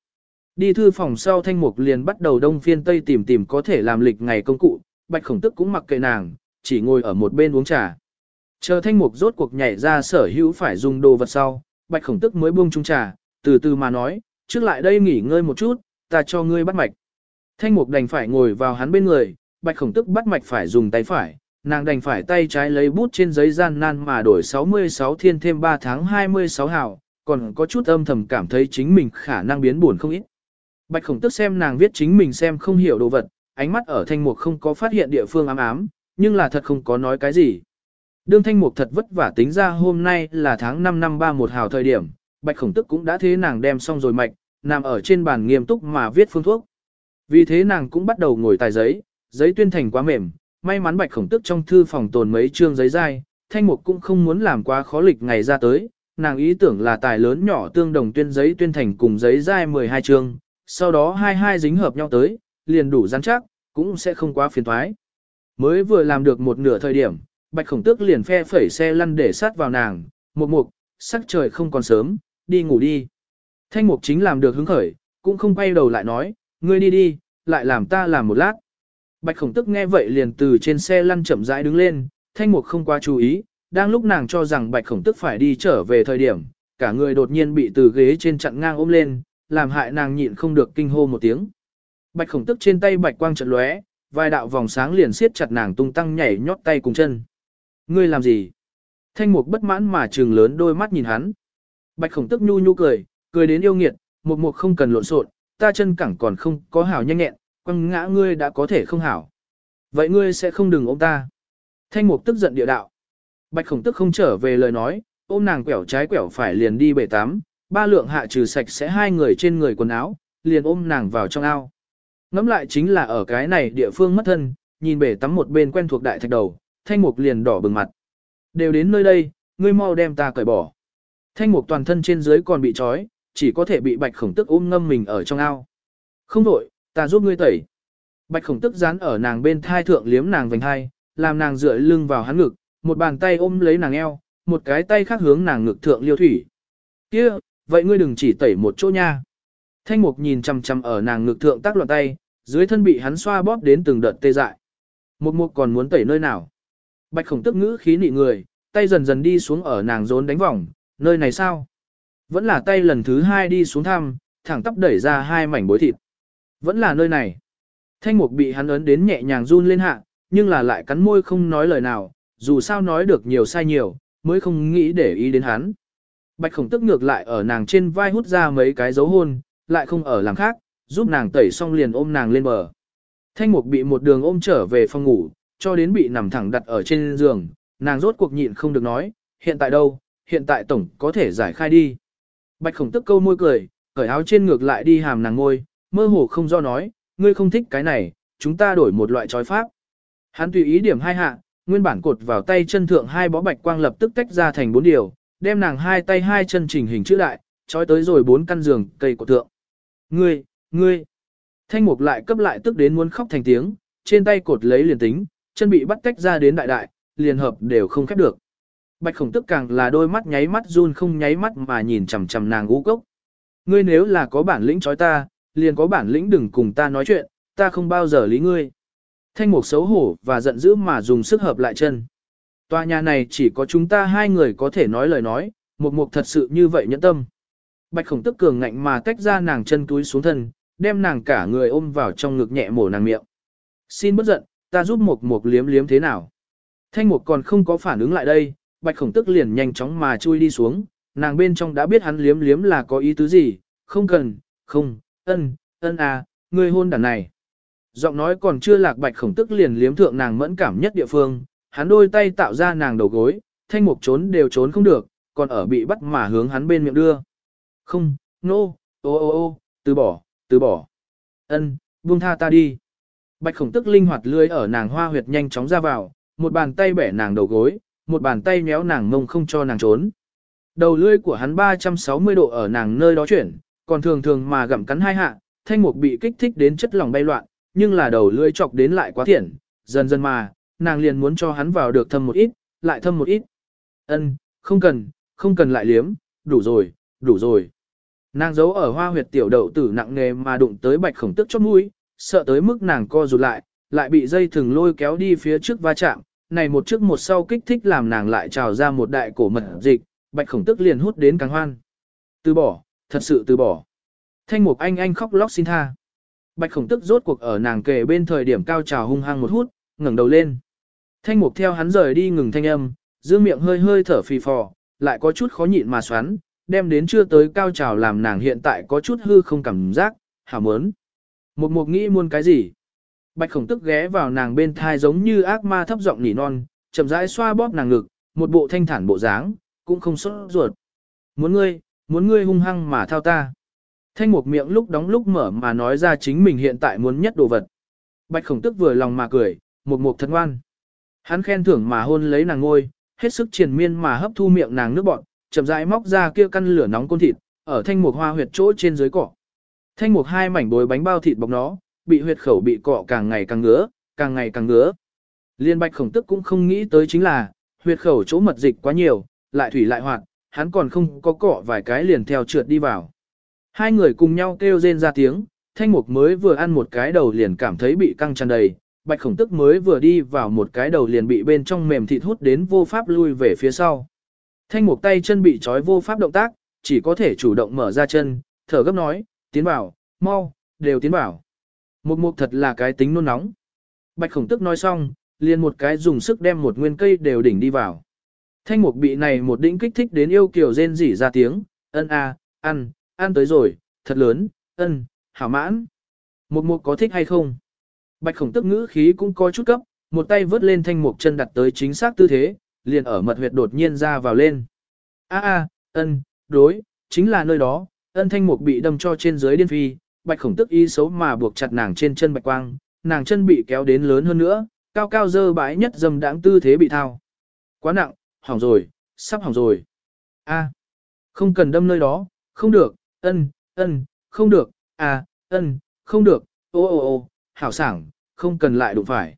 Đi thư phòng sau thanh mục liền bắt đầu đông phiên tây tìm tìm có thể làm lịch ngày công cụ, bạch khổng tức cũng mặc kệ nàng, chỉ ngồi ở một bên uống trà. Chờ thanh mục rốt cuộc nhảy ra sở hữu phải dùng đồ vật sau, bạch khổng tức mới buông chung trà, từ từ mà nói, trước lại đây nghỉ ngơi một chút, ta cho ngươi bắt mạch. Thanh mục đành phải ngồi vào hắn bên người, bạch khổng tức bắt mạch phải dùng tay phải, nàng đành phải tay trái lấy bút trên giấy gian nan mà đổi 66 thiên thêm 3 tháng 26 hào, còn có chút âm thầm cảm thấy chính mình khả năng biến buồn không ít. Bạch khổng tức xem nàng viết chính mình xem không hiểu đồ vật, ánh mắt ở thanh mục không có phát hiện địa phương ám ám, nhưng là thật không có nói cái gì. Đương thanh mục thật vất vả tính ra hôm nay là tháng 5 năm 31 hào thời điểm, bạch khổng tức cũng đã thế nàng đem xong rồi mạch, nằm ở trên bàn nghiêm túc mà viết phương thuốc. Vì thế nàng cũng bắt đầu ngồi tài giấy, giấy tuyên thành quá mềm, may mắn bạch khổng tức trong thư phòng tồn mấy chương giấy dai, thanh mục cũng không muốn làm quá khó lịch ngày ra tới, nàng ý tưởng là tài lớn nhỏ tương đồng tuyên giấy tuyên thành cùng giấy dai 12 chương, sau đó hai hai dính hợp nhau tới, liền đủ rắn chắc, cũng sẽ không quá phiền thoái. Mới vừa làm được một nửa thời điểm, bạch khổng tước liền phe phẩy xe lăn để sát vào nàng, một mục, sắc trời không còn sớm, đi ngủ đi. Thanh mục chính làm được hứng khởi, cũng không quay đầu lại nói, ngươi đi đi, lại làm ta làm một lát. Bạch khổng tức nghe vậy liền từ trên xe lăn chậm rãi đứng lên, thanh mục không quá chú ý, đang lúc nàng cho rằng bạch khổng tức phải đi trở về thời điểm, cả người đột nhiên bị từ ghế trên chặn ngang ôm lên, làm hại nàng nhịn không được kinh hô một tiếng. Bạch khổng tức trên tay bạch quang trận lóe, vài đạo vòng sáng liền siết chặt nàng tung tăng nhảy nhót tay cùng chân. Ngươi làm gì? Thanh mục bất mãn mà trừng lớn đôi mắt nhìn hắn. Bạch khổng tức nhu nhu cười, cười đến yêu nghiệt, một mục không cần lộn xộn, ta chân cẳng còn không có hảo nhanh nhẹn, quăng ngã ngươi đã có thể không hảo. Vậy ngươi sẽ không đừng ôm ta. Thanh mục tức giận địa đạo. Bạch khổng tức không trở về lời nói, ôm nàng quẻo trái quẻo phải liền đi bể tắm, ba lượng hạ trừ sạch sẽ hai người trên người quần áo, liền ôm nàng vào trong ao. Ngắm lại chính là ở cái này địa phương mất thân, nhìn bể tắm một bên quen thuộc đại thạch đầu, thanh mục liền đỏ bừng mặt. Đều đến nơi đây, ngươi mau đem ta cởi bỏ. Thanh mục toàn thân trên dưới còn bị trói, chỉ có thể bị bạch khổng tức ôm ngâm mình ở trong ao. Không đổi, ta giúp ngươi tẩy. Bạch khổng tức dán ở nàng bên thai thượng liếm nàng vành hai, làm nàng dựa lưng vào hắn ngực, một bàn tay ôm lấy nàng eo, một cái tay khác hướng nàng ngực thượng liêu thủy. Kia, vậy ngươi đừng chỉ tẩy một chỗ nha. Thanh mục nhìn chằm chằm ở nàng ngực thượng tác loạn tay, dưới thân bị hắn xoa bóp đến từng đợt tê dại. Một mục còn muốn tẩy nơi nào? Bạch khổng tức ngữ khí nị người, tay dần dần đi xuống ở nàng rốn đánh vòng, nơi này sao? Vẫn là tay lần thứ hai đi xuống thăm, thẳng tắp đẩy ra hai mảnh bối thịt. Vẫn là nơi này. Thanh mục bị hắn ấn đến nhẹ nhàng run lên hạ, nhưng là lại cắn môi không nói lời nào, dù sao nói được nhiều sai nhiều, mới không nghĩ để ý đến hắn. Bạch khổng tức ngược lại ở nàng trên vai hút ra mấy cái dấu hôn, lại không ở làm khác, giúp nàng tẩy xong liền ôm nàng lên bờ. Thanh mục bị một đường ôm trở về phòng ngủ, cho đến bị nằm thẳng đặt ở trên giường, nàng rốt cuộc nhịn không được nói, hiện tại đâu, hiện tại tổng có thể giải khai đi. Bạch khổng tức câu môi cười, cởi áo trên ngược lại đi hàm nàng ngôi, mơ hồ không do nói, ngươi không thích cái này, chúng ta đổi một loại trói pháp. Hắn tùy ý điểm hai hạ, nguyên bản cột vào tay chân thượng hai bó bạch quang lập tức tách ra thành bốn điều, đem nàng hai tay hai chân chỉnh hình chữ đại, trói tới rồi bốn căn giường cây của thượng. Ngươi, ngươi. Thanh mục lại cấp lại tức đến muốn khóc thành tiếng, trên tay cột lấy liền tính, chân bị bắt tách ra đến đại đại, liền hợp đều không khép được. Bạch khổng tức càng là đôi mắt nháy mắt run không nháy mắt mà nhìn chằm chằm nàng gũ cốc. Ngươi nếu là có bản lĩnh chói ta, liền có bản lĩnh đừng cùng ta nói chuyện, ta không bao giờ lý ngươi. Thanh mục xấu hổ và giận dữ mà dùng sức hợp lại chân. Tòa nhà này chỉ có chúng ta hai người có thể nói lời nói, một mục thật sự như vậy nhẫn tâm. Bạch khổng tức cường ngạnh mà tách ra nàng chân túi xuống thân, đem nàng cả người ôm vào trong ngực nhẹ mổ nàng miệng. Xin bất giận, ta giúp một mục liếm liếm thế nào. Thanh mục còn không có phản ứng lại đây, bạch khổng tức liền nhanh chóng mà chui đi xuống, nàng bên trong đã biết hắn liếm liếm là có ý tứ gì, không cần, không, ân, ân à, người hôn đàn này. Giọng nói còn chưa lạc bạch khổng tức liền liếm thượng nàng mẫn cảm nhất địa phương, hắn đôi tay tạo ra nàng đầu gối, thanh mục trốn đều trốn không được, còn ở bị bắt mà hướng hắn bên miệng đưa. Không, nô, no, ô ô ô, từ bỏ, từ bỏ. Ân, buông tha ta đi. Bạch khổng tức linh hoạt lưới ở nàng hoa huyệt nhanh chóng ra vào, một bàn tay bẻ nàng đầu gối, một bàn tay méo nàng mông không cho nàng trốn. Đầu lưỡi của hắn 360 độ ở nàng nơi đó chuyển, còn thường thường mà gặm cắn hai hạ, thanh mục bị kích thích đến chất lỏng bay loạn, nhưng là đầu lưỡi chọc đến lại quá thiện, dần dần mà, nàng liền muốn cho hắn vào được thâm một ít, lại thâm một ít. Ân, không cần, không cần lại liếm, đủ rồi, đủ rồi. Nàng giấu ở hoa huyệt tiểu đậu tử nặng nề mà đụng tới bạch khổng tức chót mũi, sợ tới mức nàng co rụt lại, lại bị dây thừng lôi kéo đi phía trước va chạm, này một trước một sau kích thích làm nàng lại trào ra một đại cổ mật dịch, bạch khổng tức liền hút đến càng hoan. Từ bỏ, thật sự từ bỏ. Thanh mục anh anh khóc lóc xin tha. Bạch khổng tức rốt cuộc ở nàng kề bên thời điểm cao trào hung hăng một hút, ngẩng đầu lên. Thanh mục theo hắn rời đi ngừng thanh âm, giữ miệng hơi hơi thở phì phò, lại có chút khó nhịn mà xoắn, đem đến chưa tới cao trào làm nàng hiện tại có chút hư không cảm giác, hảo mớn. Một mục nghĩ muôn cái gì? Bạch khổng tức ghé vào nàng bên thai giống như ác ma thấp giọng nỉ non, chậm rãi xoa bóp nàng ngực, một bộ thanh thản bộ dáng, cũng không sốt ruột. Muốn ngươi, muốn ngươi hung hăng mà thao ta. Thanh mục miệng lúc đóng lúc mở mà nói ra chính mình hiện tại muốn nhất đồ vật. Bạch khổng tức vừa lòng mà cười, một mục thật ngoan. Hắn khen thưởng mà hôn lấy nàng ngôi, hết sức triền miên mà hấp thu miệng nàng nước bọn, chậm rãi móc ra kia căn lửa nóng côn thịt, ở thanh mục hoa huyệt chỗ trên dưới cỏ. Thanh mục hai mảnh bồi bánh bao thịt bọc nó, bị huyệt khẩu bị cọ càng ngày càng ngứa, càng ngày càng ngứa. Liên bạch khổng tức cũng không nghĩ tới chính là, huyệt khẩu chỗ mật dịch quá nhiều, lại thủy lại hoạt, hắn còn không có cọ vài cái liền theo trượt đi vào. Hai người cùng nhau kêu rên ra tiếng, thanh mục mới vừa ăn một cái đầu liền cảm thấy bị căng tràn đầy, bạch khổng tức mới vừa đi vào một cái đầu liền bị bên trong mềm thịt hút đến vô pháp lui về phía sau. Thanh mục tay chân bị trói vô pháp động tác, chỉ có thể chủ động mở ra chân, thở gấp nói, tiến bảo, mau, đều tiến bảo. Một mục thật là cái tính nôn nóng. Bạch khổng tức nói xong, liền một cái dùng sức đem một nguyên cây đều đỉnh đi vào. Thanh mục bị này một đỉnh kích thích đến yêu kiều rên rỉ ra tiếng, ân a, ăn, ăn tới rồi, thật lớn, ân, hảo mãn. Một mục có thích hay không? Bạch khổng tức ngữ khí cũng có chút cấp, một tay vớt lên thanh mục chân đặt tới chính xác tư thế, liền ở mật huyệt đột nhiên ra vào lên. A a, ân, đối, chính là nơi đó, ân thanh mục bị đâm cho trên dưới điên phi, bạch khổng tức ý xấu mà buộc chặt nàng trên chân bạch quang, nàng chân bị kéo đến lớn hơn nữa, cao cao dơ bãi nhất dầm đãng tư thế bị thao. Quá nặng, hỏng rồi, sắp hỏng rồi. A, không cần đâm nơi đó, không được, ân, ân, không được, à, ân, không được, ô ô ô, hảo sảng, không cần lại đụng phải.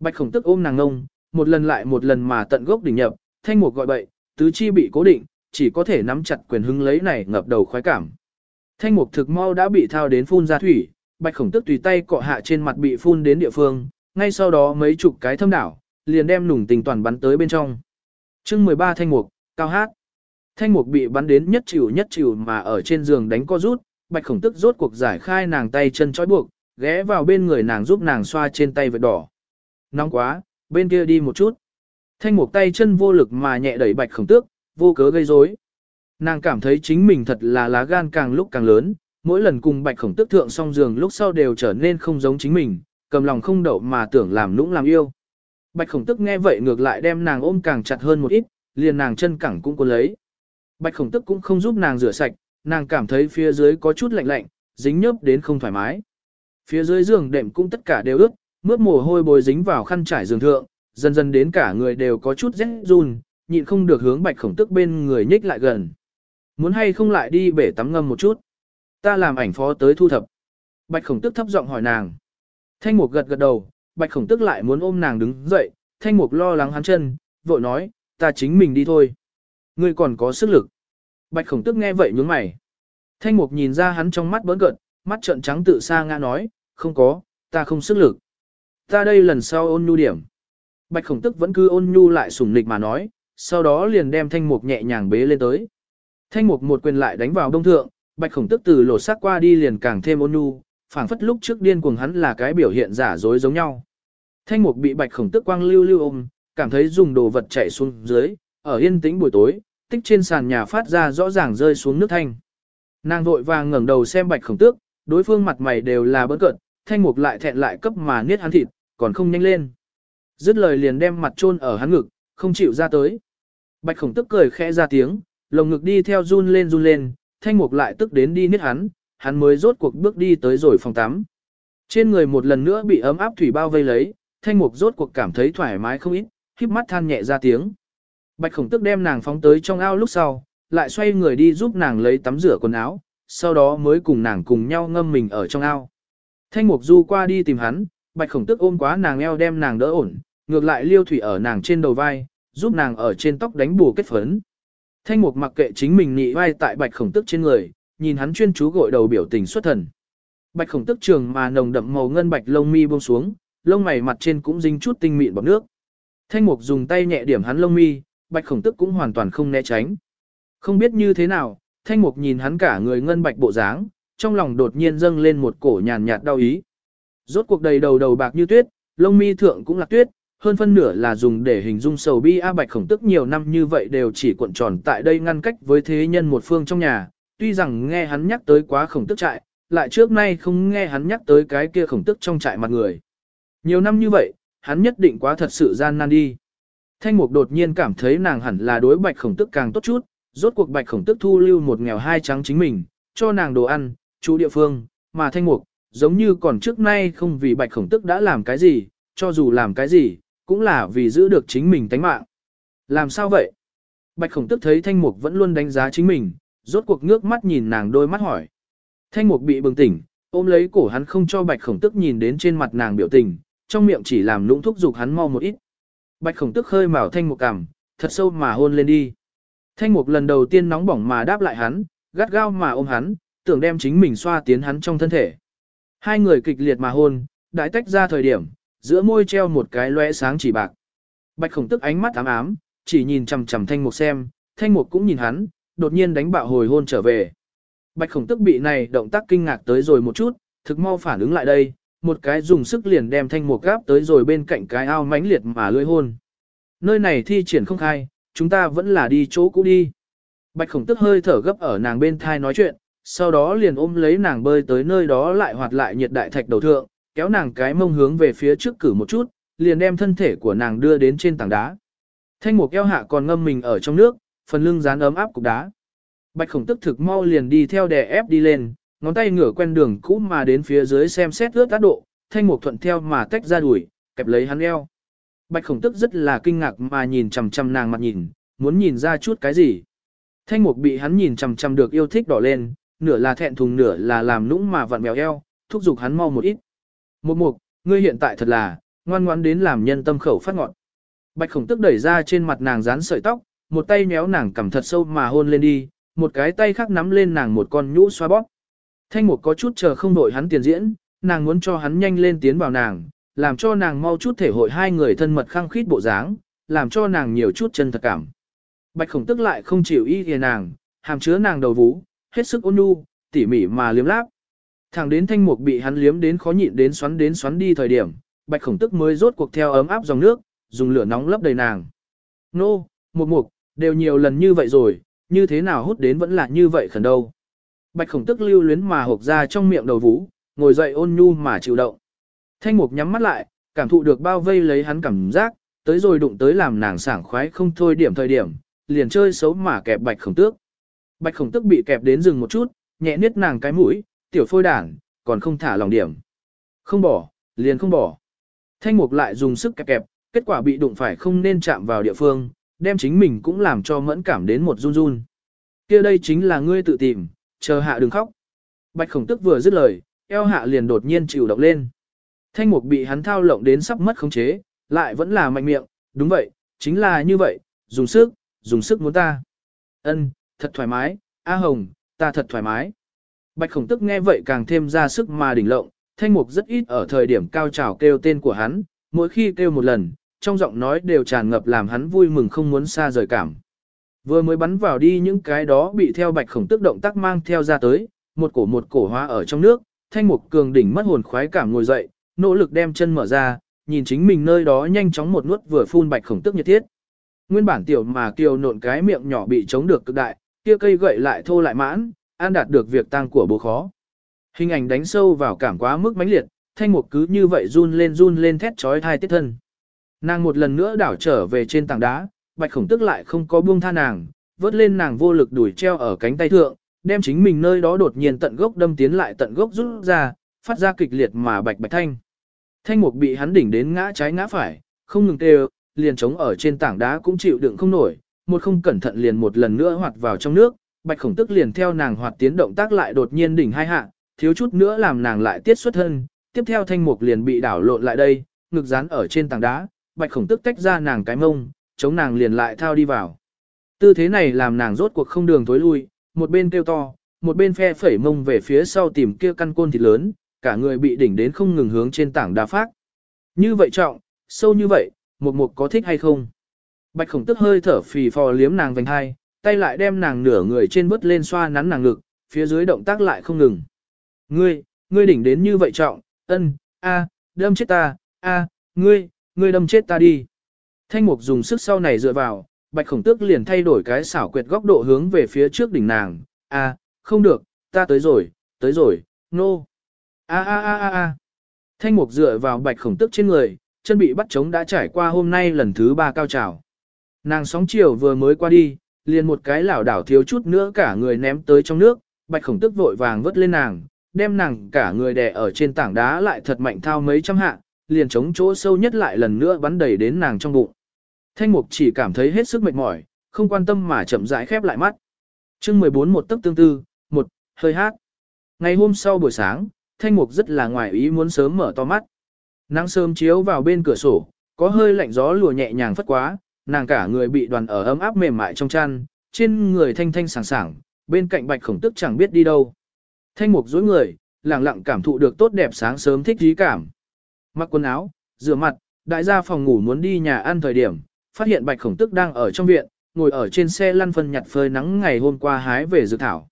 Bạch khổng tức ôm nàng ngông, một lần lại một lần mà tận gốc đỉnh nhập, thanh mục gọi bậy, tứ chi bị cố định, chỉ có thể nắm chặt quyền hứng lấy này ngập đầu khoái cảm. Thanh mục thực mau đã bị thao đến phun ra thủy, bạch khổng tức tùy tay cọ hạ trên mặt bị phun đến địa phương, ngay sau đó mấy chục cái thâm đảo, liền đem nùng tình toàn bắn tới bên trong. chương 13 thanh mục, cao hát. Thanh mục bị bắn đến nhất chịu nhất chịu mà ở trên giường đánh co rút, bạch khổng tức rốt cuộc giải khai nàng tay chân trói buộc, ghé vào bên người nàng giúp nàng xoa trên tay vệt đỏ. Nóng quá, bên kia đi một chút. Thanh mục tay chân vô lực mà nhẹ đẩy bạch khổng tước, vô cớ gây rối. Nàng cảm thấy chính mình thật là lá gan càng lúc càng lớn, mỗi lần cùng bạch khổng tước thượng song giường lúc sau đều trở nên không giống chính mình, cầm lòng không đậu mà tưởng làm nũng làm yêu. Bạch khổng tức nghe vậy ngược lại đem nàng ôm càng chặt hơn một ít, liền nàng chân cẳng cũng có lấy. Bạch khổng tức cũng không giúp nàng rửa sạch, nàng cảm thấy phía dưới có chút lạnh lạnh, dính nhớp đến không thoải mái. Phía dưới giường đệm cũng tất cả đều ướt, mướt mồ hôi bồi dính vào khăn trải giường thượng, dần dần đến cả người đều có chút rét run, nhịn không được hướng bạch khổng tức bên người nhích lại gần. Muốn hay không lại đi bể tắm ngâm một chút. Ta làm ảnh phó tới thu thập. Bạch khổng tức thấp giọng hỏi nàng. Thanh mục gật gật đầu, bạch khổng tức lại muốn ôm nàng đứng dậy, thanh mục lo lắng hắn chân, vội nói, ta chính mình đi thôi. Ngươi còn có sức lực. Bạch khổng tức nghe vậy nhướng mày. Thanh mục nhìn ra hắn trong mắt bỡn cợt, mắt trợn trắng tự xa ngã nói, không có, ta không sức lực. Ta đây lần sau ôn nhu điểm. Bạch khổng tức vẫn cứ ôn nhu lại sủng nịch mà nói, sau đó liền đem thanh mục nhẹ nhàng bế lên tới. Thanh mục một quyền lại đánh vào đông thượng, bạch khổng tức từ lột xác qua đi liền càng thêm ôn nhu, phảng phất lúc trước điên cuồng hắn là cái biểu hiện giả dối giống nhau. Thanh mục bị bạch khổng tức quang lưu lưu ôm, cảm thấy dùng đồ vật chạy xuống dưới, ở yên tĩnh buổi tối, tích trên sàn nhà phát ra rõ ràng rơi xuống nước thanh. Nàng vội vàng ngẩng đầu xem bạch khổng tước, đối phương mặt mày đều là bỡn cợt, thanh mục lại thẹn lại cấp mà niết hắn thịt, còn không nhanh lên. Dứt lời liền đem mặt chôn ở hắn ngực, không chịu ra tới. Bạch khổng tức cười khẽ ra tiếng, lồng ngực đi theo run lên run lên, thanh mục lại tức đến đi niết hắn, hắn mới rốt cuộc bước đi tới rồi phòng tắm. Trên người một lần nữa bị ấm áp thủy bao vây lấy, thanh mục rốt cuộc cảm thấy thoải mái không ít, híp mắt than nhẹ ra tiếng. Bạch khổng tức đem nàng phóng tới trong ao lúc sau, lại xoay người đi giúp nàng lấy tắm rửa quần áo, sau đó mới cùng nàng cùng nhau ngâm mình ở trong ao. Thanh mục du qua đi tìm hắn, bạch khổng tức ôm quá nàng eo đem nàng đỡ ổn, ngược lại liêu thủy ở nàng trên đầu vai, giúp nàng ở trên tóc đánh bù kết phấn. Thanh mục mặc kệ chính mình nị vai tại bạch khổng tức trên người, nhìn hắn chuyên chú gội đầu biểu tình xuất thần. Bạch khổng tức trường mà nồng đậm màu ngân bạch lông mi buông xuống, lông mày mặt trên cũng dính chút tinh mịn bọt nước. Thanh mục dùng tay nhẹ điểm hắn lông mi, bạch khổng tức cũng hoàn toàn không né tránh. Không biết như thế nào, thanh mục nhìn hắn cả người ngân bạch bộ dáng, trong lòng đột nhiên dâng lên một cổ nhàn nhạt đau ý. Rốt cuộc đầy đầu đầu bạc như tuyết, lông mi thượng cũng là tuyết, hơn phân nửa là dùng để hình dung sầu bi A Bạch khổng tức nhiều năm như vậy đều chỉ cuộn tròn tại đây ngăn cách với thế nhân một phương trong nhà, tuy rằng nghe hắn nhắc tới quá khổng tức trại, lại trước nay không nghe hắn nhắc tới cái kia khổng tức trong trại mặt người. Nhiều năm như vậy, hắn nhất định quá thật sự gian nan đi. Thanh mục đột nhiên cảm thấy nàng hẳn là đối bạch khổng tức càng tốt chút, rốt cuộc bạch khổng tức thu lưu một nghèo hai trắng chính mình, cho nàng đồ ăn, chú địa phương, mà thanh mục, giống như còn trước nay không vì bạch khổng tức đã làm cái gì, cho dù làm cái gì, cũng là vì giữ được chính mình tánh mạng. Làm sao vậy? Bạch khổng tức thấy thanh mục vẫn luôn đánh giá chính mình, rốt cuộc ngước mắt nhìn nàng đôi mắt hỏi. Thanh mục bị bừng tỉnh, ôm lấy cổ hắn không cho bạch khổng tức nhìn đến trên mặt nàng biểu tình, trong miệng chỉ làm lũng thúc giục hắn mau một ít. Bạch khổng tức khơi mào thanh mục cằm, thật sâu mà hôn lên đi. Thanh mục lần đầu tiên nóng bỏng mà đáp lại hắn, gắt gao mà ôm hắn, tưởng đem chính mình xoa tiến hắn trong thân thể. Hai người kịch liệt mà hôn, đại tách ra thời điểm, giữa môi treo một cái lóe sáng chỉ bạc. Bạch khổng tức ánh mắt ám ám, chỉ nhìn chằm chằm thanh mục xem, thanh mục cũng nhìn hắn, đột nhiên đánh bạo hồi hôn trở về. Bạch khổng tức bị này động tác kinh ngạc tới rồi một chút, thực mau phản ứng lại đây, một cái dùng sức liền đem thanh mục gáp tới rồi bên cạnh cái ao mãnh liệt mà lưỡi hôn. Nơi này thi triển không khai, chúng ta vẫn là đi chỗ cũ đi. Bạch khổng tức hơi thở gấp ở nàng bên thai nói chuyện, sau đó liền ôm lấy nàng bơi tới nơi đó lại hoạt lại nhiệt đại thạch đầu thượng, kéo nàng cái mông hướng về phía trước cử một chút, liền đem thân thể của nàng đưa đến trên tảng đá. Thanh mục eo hạ còn ngâm mình ở trong nước, phần lưng dán ấm áp cục đá. Bạch khổng tức thực mau liền đi theo đè ép đi lên, ngón tay ngửa quen đường cũ mà đến phía dưới xem xét ướt tác độ, thanh mục thuận theo mà tách ra đuổi, kẹp lấy hắn eo. Bạch khổng tức rất là kinh ngạc mà nhìn chằm chằm nàng mặt nhìn, muốn nhìn ra chút cái gì. Thanh mục bị hắn nhìn chằm chằm được yêu thích đỏ lên, nửa là thẹn thùng nửa là làm nũng mà vặn mèo eo, thúc giục hắn mau một ít. Một mục, ngươi hiện tại thật là, ngoan ngoãn đến làm nhân tâm khẩu phát ngọn. Bạch khổng tức đẩy ra trên mặt nàng dán sợi tóc, một tay méo nàng cầm thật sâu mà hôn lên đi, một cái tay khác nắm lên nàng một con nhũ xoa bóp. Thanh mục có chút chờ không đổi hắn tiền diễn, nàng muốn cho hắn nhanh lên tiến vào nàng, làm cho nàng mau chút thể hội hai người thân mật khăng khít bộ dáng, làm cho nàng nhiều chút chân thật cảm. Bạch khổng tức lại không chịu ý nàng, hàm chứa nàng đầu vú, hết sức ôn nhu, tỉ mỉ mà liếm láp. Thẳng đến thanh mục bị hắn liếm đến khó nhịn đến xoắn đến xoắn đi thời điểm, bạch khổng tức mới rốt cuộc theo ấm áp dòng nước, dùng lửa nóng lấp đầy nàng. Nô, mục mục, đều nhiều lần như vậy rồi, như thế nào hút đến vẫn là như vậy khẩn đâu. Bạch khổng tức lưu luyến mà hộp ra trong miệng đầu vũ, ngồi dậy ôn nhu mà chịu động. Thanh mục nhắm mắt lại, cảm thụ được bao vây lấy hắn cảm giác, tới rồi đụng tới làm nàng sảng khoái không thôi điểm thời điểm, liền chơi xấu mà kẹp bạch khổng tước. Bạch khổng Tức bị kẹp đến rừng một chút, nhẹ niết nàng cái mũi, tiểu phôi đảng, còn không thả lòng điểm. Không bỏ, liền không bỏ. Thanh mục lại dùng sức kẹp kẹp, kết quả bị đụng phải không nên chạm vào địa phương, đem chính mình cũng làm cho mẫn cảm đến một run run. kia đây chính là ngươi tự tìm, chờ hạ đừng khóc. Bạch khổng tức vừa dứt lời, eo hạ liền đột nhiên chịu động lên. Thanh mục bị hắn thao lộng đến sắp mất khống chế, lại vẫn là mạnh miệng, đúng vậy, chính là như vậy, dùng sức, dùng sức muốn ta. Ân, thật thoải mái, A Hồng, ta thật thoải mái. Bạch khổng tức nghe vậy càng thêm ra sức mà đỉnh lộng, thanh mục rất ít ở thời điểm cao trào kêu tên của hắn, mỗi khi kêu một lần, trong giọng nói đều tràn ngập làm hắn vui mừng không muốn xa rời cảm. Vừa mới bắn vào đi những cái đó bị theo bạch khổng tức động tác mang theo ra tới, một cổ một cổ hóa ở trong nước, thanh mục cường đỉnh mất hồn khoái cảm ngồi dậy, nỗ lực đem chân mở ra, nhìn chính mình nơi đó nhanh chóng một nuốt vừa phun bạch khổng tức nhiệt thiết. Nguyên bản tiểu mà kiều nộn cái miệng nhỏ bị chống được cực đại, kia cây gậy lại thô lại mãn, an đạt được việc tăng của bố khó. Hình ảnh đánh sâu vào cảm quá mức mãnh liệt, thanh mục cứ như vậy run lên run lên thét trói thai tiết thân. Nàng một lần nữa đảo trở về trên tảng đá, bạch khổng tức lại không có buông tha nàng, vớt lên nàng vô lực đuổi treo ở cánh tay thượng, đem chính mình nơi đó đột nhiên tận gốc đâm tiến lại tận gốc rút ra, phát ra kịch liệt mà bạch bạch thanh. Thanh mục bị hắn đỉnh đến ngã trái ngã phải, không ngừng tê, liền trống ở trên tảng đá cũng chịu đựng không nổi, một không cẩn thận liền một lần nữa hoạt vào trong nước, bạch khổng tức liền theo nàng hoạt tiến động tác lại đột nhiên đỉnh hai hạ, thiếu chút nữa làm nàng lại tiết xuất thân, tiếp theo thanh mục liền bị đảo lộn lại đây, ngực dán ở trên tảng đá, bạch khổng tức tách ra nàng cái mông, chống nàng liền lại thao đi vào. Tư thế này làm nàng rốt cuộc không đường tối lui, một bên kêu to, một bên phe phẩy mông về phía sau tìm kia căn côn thịt lớn, cả người bị đỉnh đến không ngừng hướng trên tảng đá phát. Như vậy trọng, sâu như vậy, một mục có thích hay không? Bạch khổng tức hơi thở phì phò liếm nàng vành hai, tay lại đem nàng nửa người trên bớt lên xoa nắn nàng ngực, phía dưới động tác lại không ngừng. Ngươi, ngươi đỉnh đến như vậy trọng, ân, a, đâm chết ta, a, ngươi, ngươi đâm chết ta đi. Thanh mục dùng sức sau này dựa vào, bạch khổng tước liền thay đổi cái xảo quyệt góc độ hướng về phía trước đỉnh nàng, a, không được, ta tới rồi, tới rồi, nô. No. A a a a a. Thanh mục dựa vào bạch khổng tước trên người, chân bị bắt chống đã trải qua hôm nay lần thứ ba cao trào. Nàng sóng chiều vừa mới qua đi, liền một cái lảo đảo thiếu chút nữa cả người ném tới trong nước, bạch khổng tức vội vàng vớt lên nàng, đem nàng cả người đè ở trên tảng đá lại thật mạnh thao mấy trăm hạ, liền chống chỗ sâu nhất lại lần nữa bắn đầy đến nàng trong bụng. Thanh mục chỉ cảm thấy hết sức mệt mỏi, không quan tâm mà chậm rãi khép lại mắt. chương 14 một tấc tương tư, một, hơi hát. Ngày hôm sau buổi sáng, thanh mục rất là ngoài ý muốn sớm mở to mắt. Nắng sớm chiếu vào bên cửa sổ, có hơi lạnh gió lùa nhẹ nhàng phất quá, nàng cả người bị đoàn ở ấm áp mềm mại trong chăn, trên người thanh thanh sảng sảng, bên cạnh bạch khổng tức chẳng biết đi đâu. Thanh mục dối người, lặng lặng cảm thụ được tốt đẹp sáng sớm thích trí cảm. Mặc quần áo, rửa mặt, đại gia phòng ngủ muốn đi nhà ăn thời điểm, phát hiện bạch khổng tức đang ở trong viện, ngồi ở trên xe lăn phân nhặt phơi nắng ngày hôm qua hái về dự thảo.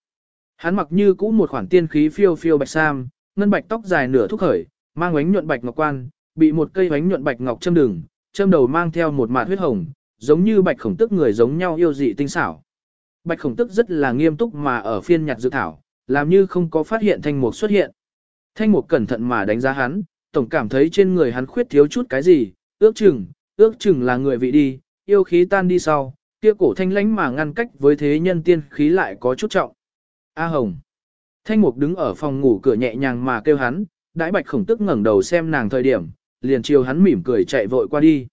Hắn mặc như cũ một khoản tiên khí phiêu phiêu bạch sam, ngân bạch tóc dài nửa thúc khởi, mang ánh nhuận bạch ngọc quan, bị một cây ánh nhuận bạch ngọc châm đường, châm đầu mang theo một mạt huyết hồng, giống như bạch khổng tức người giống nhau yêu dị tinh xảo. Bạch khổng tức rất là nghiêm túc mà ở phiên nhặt dự thảo, làm như không có phát hiện thanh mục xuất hiện. Thanh mục cẩn thận mà đánh giá hắn, tổng cảm thấy trên người hắn khuyết thiếu chút cái gì, ước chừng, ước chừng là người vị đi, yêu khí tan đi sau, kia cổ thanh lãnh mà ngăn cách với thế nhân tiên khí lại có chút trọng. A Hồng. Thanh mục đứng ở phòng ngủ cửa nhẹ nhàng mà kêu hắn, đãi bạch khổng tức ngẩng đầu xem nàng thời điểm, liền chiều hắn mỉm cười chạy vội qua đi.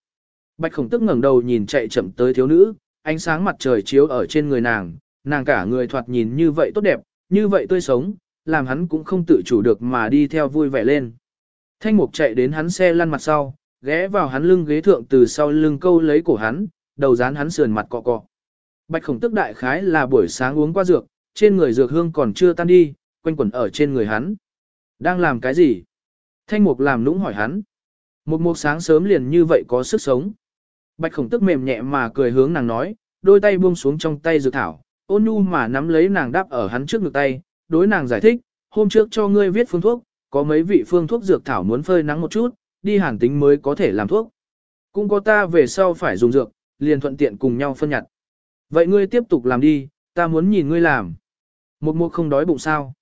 Bạch khổng tức ngẩng đầu nhìn chạy chậm tới thiếu nữ, ánh sáng mặt trời chiếu ở trên người nàng, nàng cả người thoạt nhìn như vậy tốt đẹp, như vậy tươi sống, làm hắn cũng không tự chủ được mà đi theo vui vẻ lên. Thanh mục chạy đến hắn xe lăn mặt sau, ghé vào hắn lưng ghế thượng từ sau lưng câu lấy cổ hắn, đầu dán hắn sườn mặt cọ cọ. Bạch khổng tức đại khái là buổi sáng uống qua dược, trên người dược hương còn chưa tan đi, quanh quẩn ở trên người hắn. Đang làm cái gì? Thanh mục làm nũng hỏi hắn. Một mục sáng sớm liền như vậy có sức sống. Bạch khổng tức mềm nhẹ mà cười hướng nàng nói, đôi tay buông xuống trong tay dược thảo, ôn nhu mà nắm lấy nàng đáp ở hắn trước ngực tay, đối nàng giải thích, hôm trước cho ngươi viết phương thuốc, có mấy vị phương thuốc dược thảo muốn phơi nắng một chút, đi hàn tính mới có thể làm thuốc. Cũng có ta về sau phải dùng dược, liền thuận tiện cùng nhau phân nhặt. Vậy ngươi tiếp tục làm đi, ta muốn nhìn ngươi làm. Một mùa không đói bụng sao.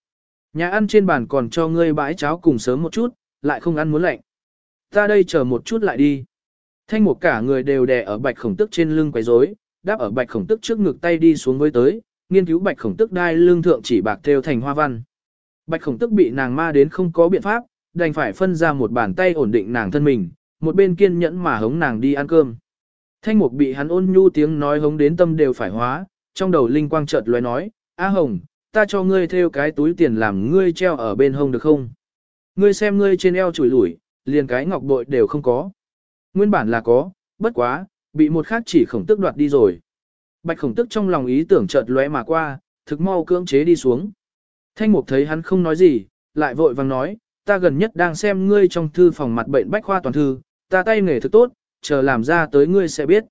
Nhà ăn trên bàn còn cho ngươi bãi cháo cùng sớm một chút, lại không ăn muốn lạnh. Ta đây chờ một chút lại đi. Thanh một cả người đều đè ở bạch khổng tức trên lưng quấy rối, đáp ở bạch khổng tức trước ngực tay đi xuống với tới, nghiên cứu bạch khổng tức đai lưng thượng chỉ bạc theo thành hoa văn. Bạch khổng tức bị nàng ma đến không có biện pháp, đành phải phân ra một bàn tay ổn định nàng thân mình, một bên kiên nhẫn mà hống nàng đi ăn cơm. Thanh mục bị hắn ôn nhu tiếng nói hống đến tâm đều phải hóa, trong đầu linh quang chợt lóe nói, A Hồng, ta cho ngươi theo cái túi tiền làm ngươi treo ở bên hông được không? Ngươi xem ngươi trên eo chùi lủi, liền cái ngọc bội đều không có. Nguyên bản là có, bất quá, bị một khác chỉ khổng tức đoạt đi rồi. Bạch khổng tức trong lòng ý tưởng chợt lóe mà qua, thực mau cưỡng chế đi xuống. Thanh mục thấy hắn không nói gì, lại vội vàng nói, ta gần nhất đang xem ngươi trong thư phòng mặt bệnh bách khoa toàn thư, ta tay nghề thực tốt, chờ làm ra tới ngươi sẽ biết.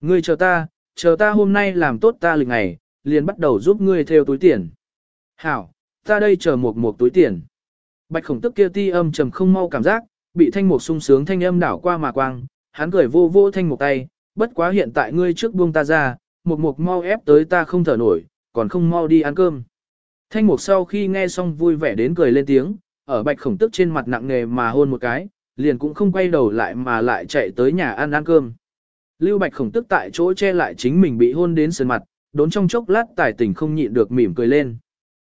Ngươi chờ ta, chờ ta hôm nay làm tốt ta lịch ngày, liền bắt đầu giúp ngươi theo túi tiền. Hảo, ta đây chờ một một túi tiền. Bạch khổng tức kia ti âm trầm không mau cảm giác, bị thanh mục sung sướng thanh âm đảo qua mà quang, hắn cười vô vô thanh mục tay, bất quá hiện tại ngươi trước buông ta ra, một mục mau ép tới ta không thở nổi, còn không mau đi ăn cơm. Thanh mục sau khi nghe xong vui vẻ đến cười lên tiếng, ở bạch khổng tức trên mặt nặng nề mà hôn một cái, liền cũng không quay đầu lại mà lại chạy tới nhà ăn ăn cơm. Lưu bạch khổng tức tại chỗ che lại chính mình bị hôn đến sườn mặt, đốn trong chốc lát tài tình không nhịn được mỉm cười lên.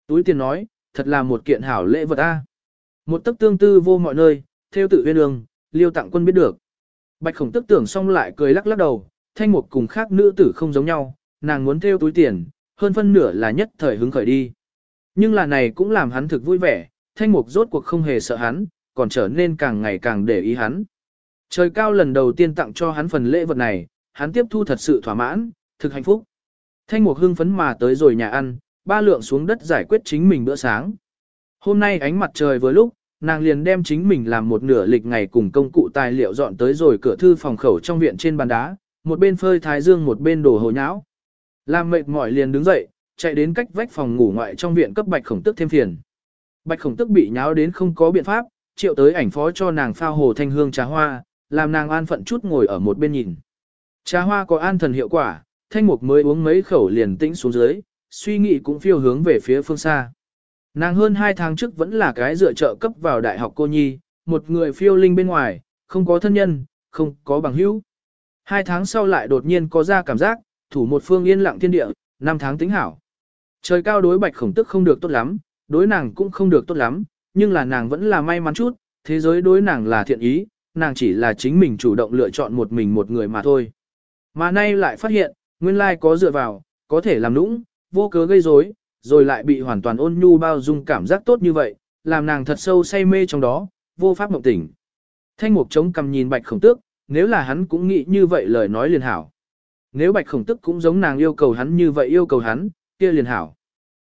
Túi tiền nói, thật là một kiện hảo lễ vật a. Một tấc tương tư vô mọi nơi, theo tự viên đường, liêu tặng quân biết được. Bạch khổng tức tưởng xong lại cười lắc lắc đầu, thanh mục cùng khác nữ tử không giống nhau, nàng muốn theo túi tiền, hơn phân nửa là nhất thời hứng khởi đi. Nhưng là này cũng làm hắn thực vui vẻ, thanh mục rốt cuộc không hề sợ hắn, còn trở nên càng ngày càng để ý hắn. Trời cao lần đầu tiên tặng cho hắn phần lễ vật này, hắn tiếp thu thật sự thỏa mãn, thực hạnh phúc. Thanh mục hưng phấn mà tới rồi nhà ăn, ba lượng xuống đất giải quyết chính mình bữa sáng. Hôm nay ánh mặt trời vừa lúc, nàng liền đem chính mình làm một nửa lịch ngày cùng công cụ tài liệu dọn tới rồi cửa thư phòng khẩu trong viện trên bàn đá, một bên phơi thái dương một bên đổ hồ nháo. Làm mệt mỏi liền đứng dậy, chạy đến cách vách phòng ngủ ngoại trong viện cấp bạch khổng tức thêm phiền. Bạch khổng tức bị nháo đến không có biện pháp, triệu tới ảnh phó cho nàng pha hồ thanh hương trà hoa, làm nàng an phận chút ngồi ở một bên nhìn. Trà hoa có an thần hiệu quả, thanh mục mới uống mấy khẩu liền tĩnh xuống dưới, suy nghĩ cũng phiêu hướng về phía phương xa. Nàng hơn 2 tháng trước vẫn là cái dựa trợ cấp vào đại học cô nhi, một người phiêu linh bên ngoài, không có thân nhân, không có bằng hữu. Hai tháng sau lại đột nhiên có ra cảm giác, thủ một phương yên lặng thiên địa, năm tháng tính hảo. Trời cao đối bạch khổng tức không được tốt lắm, đối nàng cũng không được tốt lắm, nhưng là nàng vẫn là may mắn chút, thế giới đối nàng là thiện ý, nàng chỉ là chính mình chủ động lựa chọn một mình một người mà thôi. Mà nay lại phát hiện, nguyên lai có dựa vào, có thể làm nũng, vô cớ gây rối, rồi lại bị hoàn toàn ôn nhu bao dung cảm giác tốt như vậy, làm nàng thật sâu say mê trong đó, vô pháp mộng tỉnh. Thanh mục chống cầm nhìn bạch khổng tước, nếu là hắn cũng nghĩ như vậy lời nói liền hảo. Nếu bạch khổng Tước cũng giống nàng yêu cầu hắn như vậy yêu cầu hắn, kia liền hảo.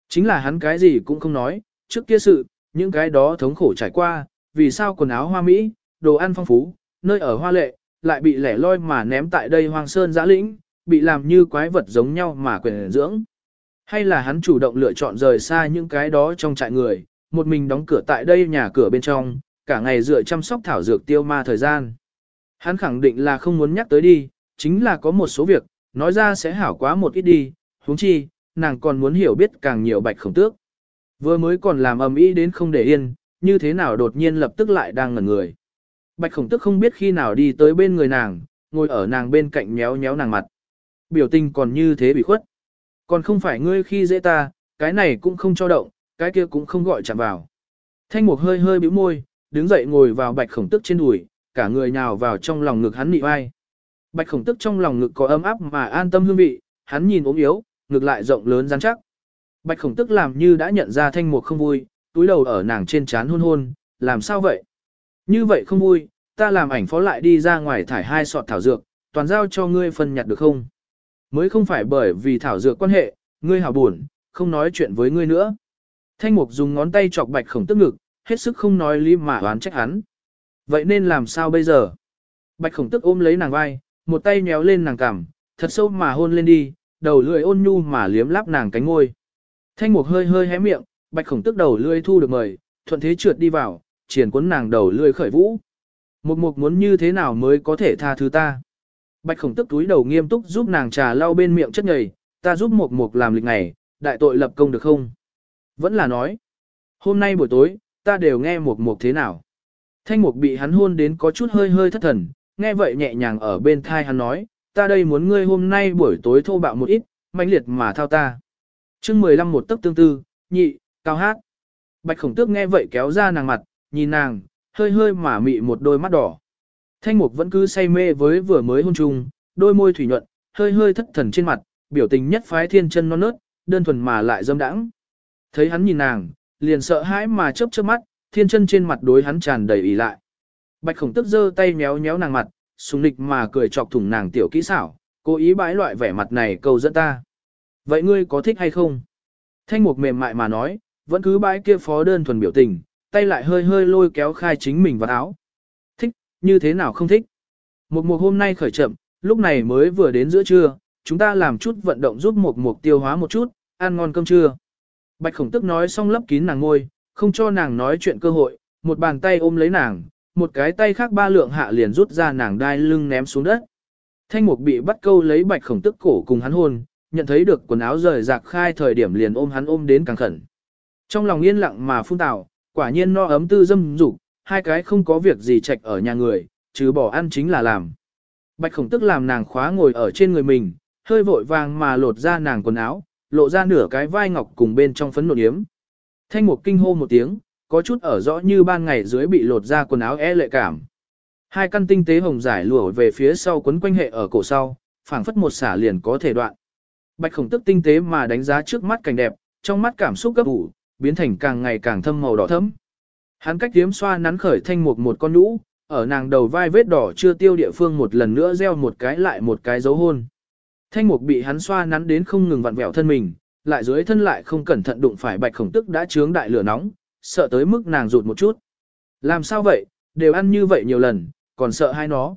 Chính là hắn cái gì cũng không nói, trước kia sự, những cái đó thống khổ trải qua, vì sao quần áo hoa mỹ, đồ ăn phong phú, nơi ở hoa lệ, lại bị lẻ loi mà ném tại đây hoang sơn giã lĩnh, bị làm như quái vật giống nhau mà quyền dưỡng. Hay là hắn chủ động lựa chọn rời xa những cái đó trong trại người, một mình đóng cửa tại đây nhà cửa bên trong, cả ngày dựa chăm sóc thảo dược tiêu ma thời gian. Hắn khẳng định là không muốn nhắc tới đi, chính là có một số việc, nói ra sẽ hảo quá một ít đi, huống chi, nàng còn muốn hiểu biết càng nhiều bạch khổng tước. Vừa mới còn làm ầm ĩ đến không để yên, như thế nào đột nhiên lập tức lại đang ngẩn người. Bạch khổng tước không biết khi nào đi tới bên người nàng, ngồi ở nàng bên cạnh méo méo nàng mặt. Biểu tình còn như thế bị khuất. Còn không phải ngươi khi dễ ta, cái này cũng không cho động, cái kia cũng không gọi chạm vào. Thanh mục hơi hơi bĩu môi, đứng dậy ngồi vào bạch khổng tức trên đùi, cả người nhào vào trong lòng ngực hắn nị vai. Bạch khổng tức trong lòng ngực có ấm áp mà an tâm hương vị, hắn nhìn ốm yếu, ngực lại rộng lớn rắn chắc. Bạch khổng tức làm như đã nhận ra thanh mục không vui, túi đầu ở nàng trên trán hôn hôn, làm sao vậy? Như vậy không vui, ta làm ảnh phó lại đi ra ngoài thải hai sọt thảo dược, toàn giao cho ngươi phân nhặt được không? Mới không phải bởi vì thảo dược quan hệ, ngươi hào buồn, không nói chuyện với ngươi nữa. Thanh mục dùng ngón tay chọc bạch khổng tức ngực, hết sức không nói lý mà oán trách hắn. Vậy nên làm sao bây giờ? Bạch khổng tức ôm lấy nàng vai, một tay nhéo lên nàng cằm, thật sâu mà hôn lên đi, đầu lưỡi ôn nhu mà liếm láp nàng cánh ngôi. Thanh mục hơi hơi hé miệng, bạch khổng tức đầu lưỡi thu được mời, thuận thế trượt đi vào, triển cuốn nàng đầu lưỡi khởi vũ. Mục mục muốn như thế nào mới có thể tha thứ ta? Bạch khổng tức túi đầu nghiêm túc giúp nàng trà lau bên miệng chất nhầy, ta giúp mục mục làm lịch ngày, đại tội lập công được không? Vẫn là nói, hôm nay buổi tối, ta đều nghe mục mục thế nào? Thanh mục bị hắn hôn đến có chút hơi hơi thất thần, nghe vậy nhẹ nhàng ở bên thai hắn nói, ta đây muốn ngươi hôm nay buổi tối thô bạo một ít, mãnh liệt mà thao ta. chương 15 một tấc tương tư, nhị, cao hát. Bạch khổng tước nghe vậy kéo ra nàng mặt, nhìn nàng, hơi hơi mà mị một đôi mắt đỏ. Thanh mục vẫn cứ say mê với vừa mới hôn chung, đôi môi thủy nhuận, hơi hơi thất thần trên mặt, biểu tình nhất phái thiên chân non nớt, đơn thuần mà lại dâm đãng. Thấy hắn nhìn nàng, liền sợ hãi mà chớp chớp mắt, thiên chân trên mặt đối hắn tràn đầy ý lại. Bạch khổng tức giơ tay méo méo nàng mặt, sùng lịch mà cười chọc thủng nàng tiểu kỹ xảo, cố ý bãi loại vẻ mặt này cầu dẫn ta. Vậy ngươi có thích hay không? Thanh mục mềm mại mà nói, vẫn cứ bãi kia phó đơn thuần biểu tình, tay lại hơi hơi lôi kéo khai chính mình vào áo. Như thế nào không thích? Một mục hôm nay khởi chậm, lúc này mới vừa đến giữa trưa, chúng ta làm chút vận động giúp một mục tiêu hóa một chút, ăn ngon cơm trưa. Bạch khổng tức nói xong lấp kín nàng ngôi, không cho nàng nói chuyện cơ hội, một bàn tay ôm lấy nàng, một cái tay khác ba lượng hạ liền rút ra nàng đai lưng ném xuống đất. Thanh mục bị bắt câu lấy bạch khổng tức cổ cùng hắn hôn, nhận thấy được quần áo rời rạc khai thời điểm liền ôm hắn ôm đến càng khẩn. Trong lòng yên lặng mà phun tạo, quả nhiên no ấm tư dâm dục, hai cái không có việc gì trạch ở nhà người, chứ bỏ ăn chính là làm. Bạch khổng tức làm nàng khóa ngồi ở trên người mình, hơi vội vàng mà lột ra nàng quần áo, lộ ra nửa cái vai ngọc cùng bên trong phấn nộn yếm. Thanh mục kinh hô một tiếng, có chút ở rõ như ban ngày dưới bị lột ra quần áo e lệ cảm. Hai căn tinh tế hồng giải lùa về phía sau quấn quanh hệ ở cổ sau, phảng phất một xả liền có thể đoạn. Bạch khổng tức tinh tế mà đánh giá trước mắt cảnh đẹp, trong mắt cảm xúc gấp ủ, biến thành càng ngày càng thâm màu đỏ thẫm. Hắn cách tiếm xoa nắn khởi thanh mục một con nhũ, ở nàng đầu vai vết đỏ chưa tiêu địa phương một lần nữa gieo một cái lại một cái dấu hôn. Thanh mục bị hắn xoa nắn đến không ngừng vặn vẹo thân mình, lại dưới thân lại không cẩn thận đụng phải bạch khổng tức đã trướng đại lửa nóng, sợ tới mức nàng rụt một chút. Làm sao vậy, đều ăn như vậy nhiều lần, còn sợ hai nó.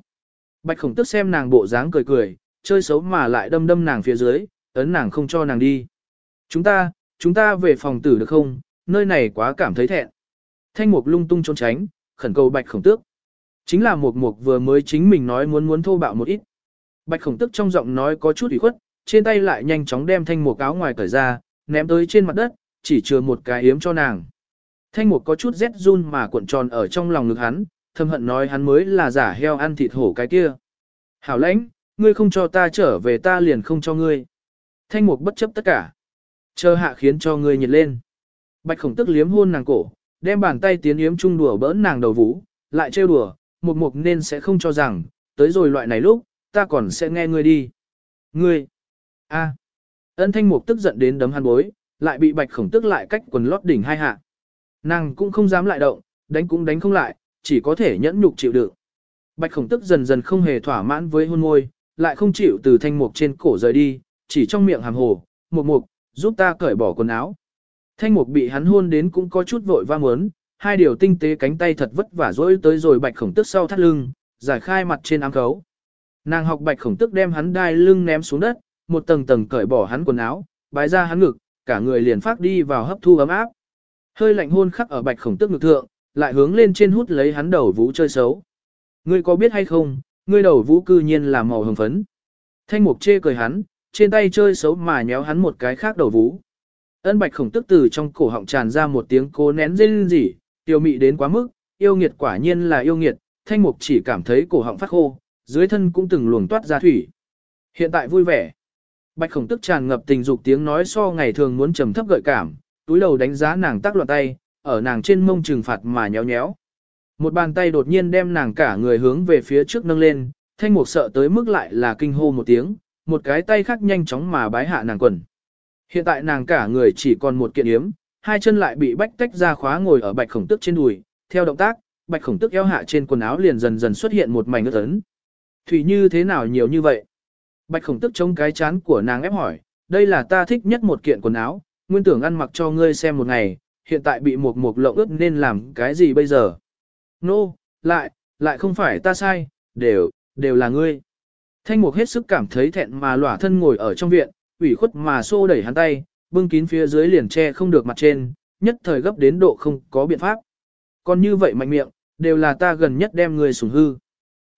Bạch khổng tức xem nàng bộ dáng cười cười, chơi xấu mà lại đâm đâm nàng phía dưới, ấn nàng không cho nàng đi. Chúng ta, chúng ta về phòng tử được không, nơi này quá cảm thấy thẹn. Thanh mục lung tung trốn tránh, khẩn cầu bạch khổng tước. Chính là mục mục vừa mới chính mình nói muốn muốn thô bạo một ít. Bạch khổng tước trong giọng nói có chút ủy khuất, trên tay lại nhanh chóng đem thanh mục áo ngoài cởi ra, ném tới trên mặt đất, chỉ chừa một cái yếm cho nàng. Thanh mục có chút rét run mà cuộn tròn ở trong lòng ngực hắn, thâm hận nói hắn mới là giả heo ăn thịt hổ cái kia. Hảo lãnh, ngươi không cho ta trở về ta liền không cho ngươi. Thanh mục bất chấp tất cả. Chờ hạ khiến cho ngươi nhiệt lên. Bạch khổng tức liếm hôn nàng cổ, đem bàn tay tiến yếm chung đùa bỡn nàng đầu vũ, lại trêu đùa, mục mục nên sẽ không cho rằng, tới rồi loại này lúc, ta còn sẽ nghe ngươi đi. Ngươi, a, ân thanh mục tức giận đến đấm hắn bối, lại bị bạch khổng tức lại cách quần lót đỉnh hai hạ. Nàng cũng không dám lại động, đánh cũng đánh không lại, chỉ có thể nhẫn nhục chịu đựng. Bạch khổng tức dần dần không hề thỏa mãn với hôn môi, lại không chịu từ thanh mục trên cổ rời đi, chỉ trong miệng hàm hồ, mục mục, giúp ta cởi bỏ quần áo. Thanh mục bị hắn hôn đến cũng có chút vội va muốn, hai điều tinh tế cánh tay thật vất vả dỗi tới rồi bạch khổng tức sau thắt lưng, giải khai mặt trên ám khấu. Nàng học bạch khổng tức đem hắn đai lưng ném xuống đất, một tầng tầng cởi bỏ hắn quần áo, bái ra hắn ngực, cả người liền phát đi vào hấp thu ấm áp. Hơi lạnh hôn khắc ở bạch khổng tức ngực thượng, lại hướng lên trên hút lấy hắn đầu vũ chơi xấu. Ngươi có biết hay không, ngươi đầu vũ cư nhiên là màu hồng phấn. Thanh mục chê cười hắn, trên tay chơi xấu mà nhéo hắn một cái khác đầu vũ. Ân bạch khổng tức từ trong cổ họng tràn ra một tiếng cố nén rên rỉ, tiêu mị đến quá mức, yêu nghiệt quả nhiên là yêu nghiệt, thanh mục chỉ cảm thấy cổ họng phát khô, dưới thân cũng từng luồng toát ra thủy. Hiện tại vui vẻ. Bạch khổng tức tràn ngập tình dục tiếng nói so ngày thường muốn trầm thấp gợi cảm, túi đầu đánh giá nàng tác loạn tay, ở nàng trên mông trừng phạt mà nhéo nhéo. Một bàn tay đột nhiên đem nàng cả người hướng về phía trước nâng lên, thanh mục sợ tới mức lại là kinh hô một tiếng, một cái tay khác nhanh chóng mà bái hạ nàng quần. Hiện tại nàng cả người chỉ còn một kiện yếm, hai chân lại bị bách tách ra khóa ngồi ở bạch khổng tức trên đùi, theo động tác, bạch khổng tức eo hạ trên quần áo liền dần dần xuất hiện một mảnh ướt ấn. Thủy như thế nào nhiều như vậy? Bạch khổng tức chống cái chán của nàng ép hỏi, đây là ta thích nhất một kiện quần áo, nguyên tưởng ăn mặc cho ngươi xem một ngày, hiện tại bị một mục lộng ướt nên làm cái gì bây giờ? Nô, no, lại, lại không phải ta sai, đều, đều là ngươi. Thanh mục hết sức cảm thấy thẹn mà lỏa thân ngồi ở trong viện, ủy khuất mà xô đẩy hắn tay, bưng kín phía dưới liền che không được mặt trên, nhất thời gấp đến độ không có biện pháp. Còn như vậy mạnh miệng, đều là ta gần nhất đem người sủng hư.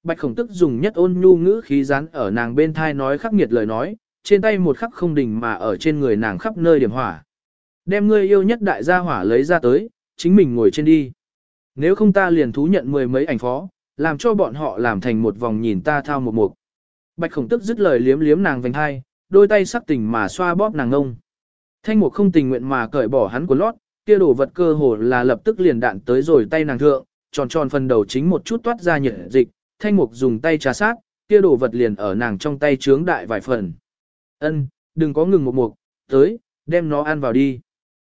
Bạch khổng tức dùng nhất ôn nhu ngữ khí rán ở nàng bên thai nói khắc nghiệt lời nói, trên tay một khắc không đình mà ở trên người nàng khắp nơi điểm hỏa. Đem ngươi yêu nhất đại gia hỏa lấy ra tới, chính mình ngồi trên đi. Nếu không ta liền thú nhận mười mấy ảnh phó, làm cho bọn họ làm thành một vòng nhìn ta thao một mục. Bạch khổng tức dứt lời liếm liếm nàng vành hai, đôi tay sắc tình mà xoa bóp nàng ngông. Thanh mục không tình nguyện mà cởi bỏ hắn của lót, kia đồ vật cơ hồ là lập tức liền đạn tới rồi tay nàng thượng, tròn tròn phần đầu chính một chút toát ra nhiệt dịch, thanh mục dùng tay trà sát, kia đồ vật liền ở nàng trong tay trướng đại vài phần. Ân, đừng có ngừng một mục, tới, đem nó ăn vào đi.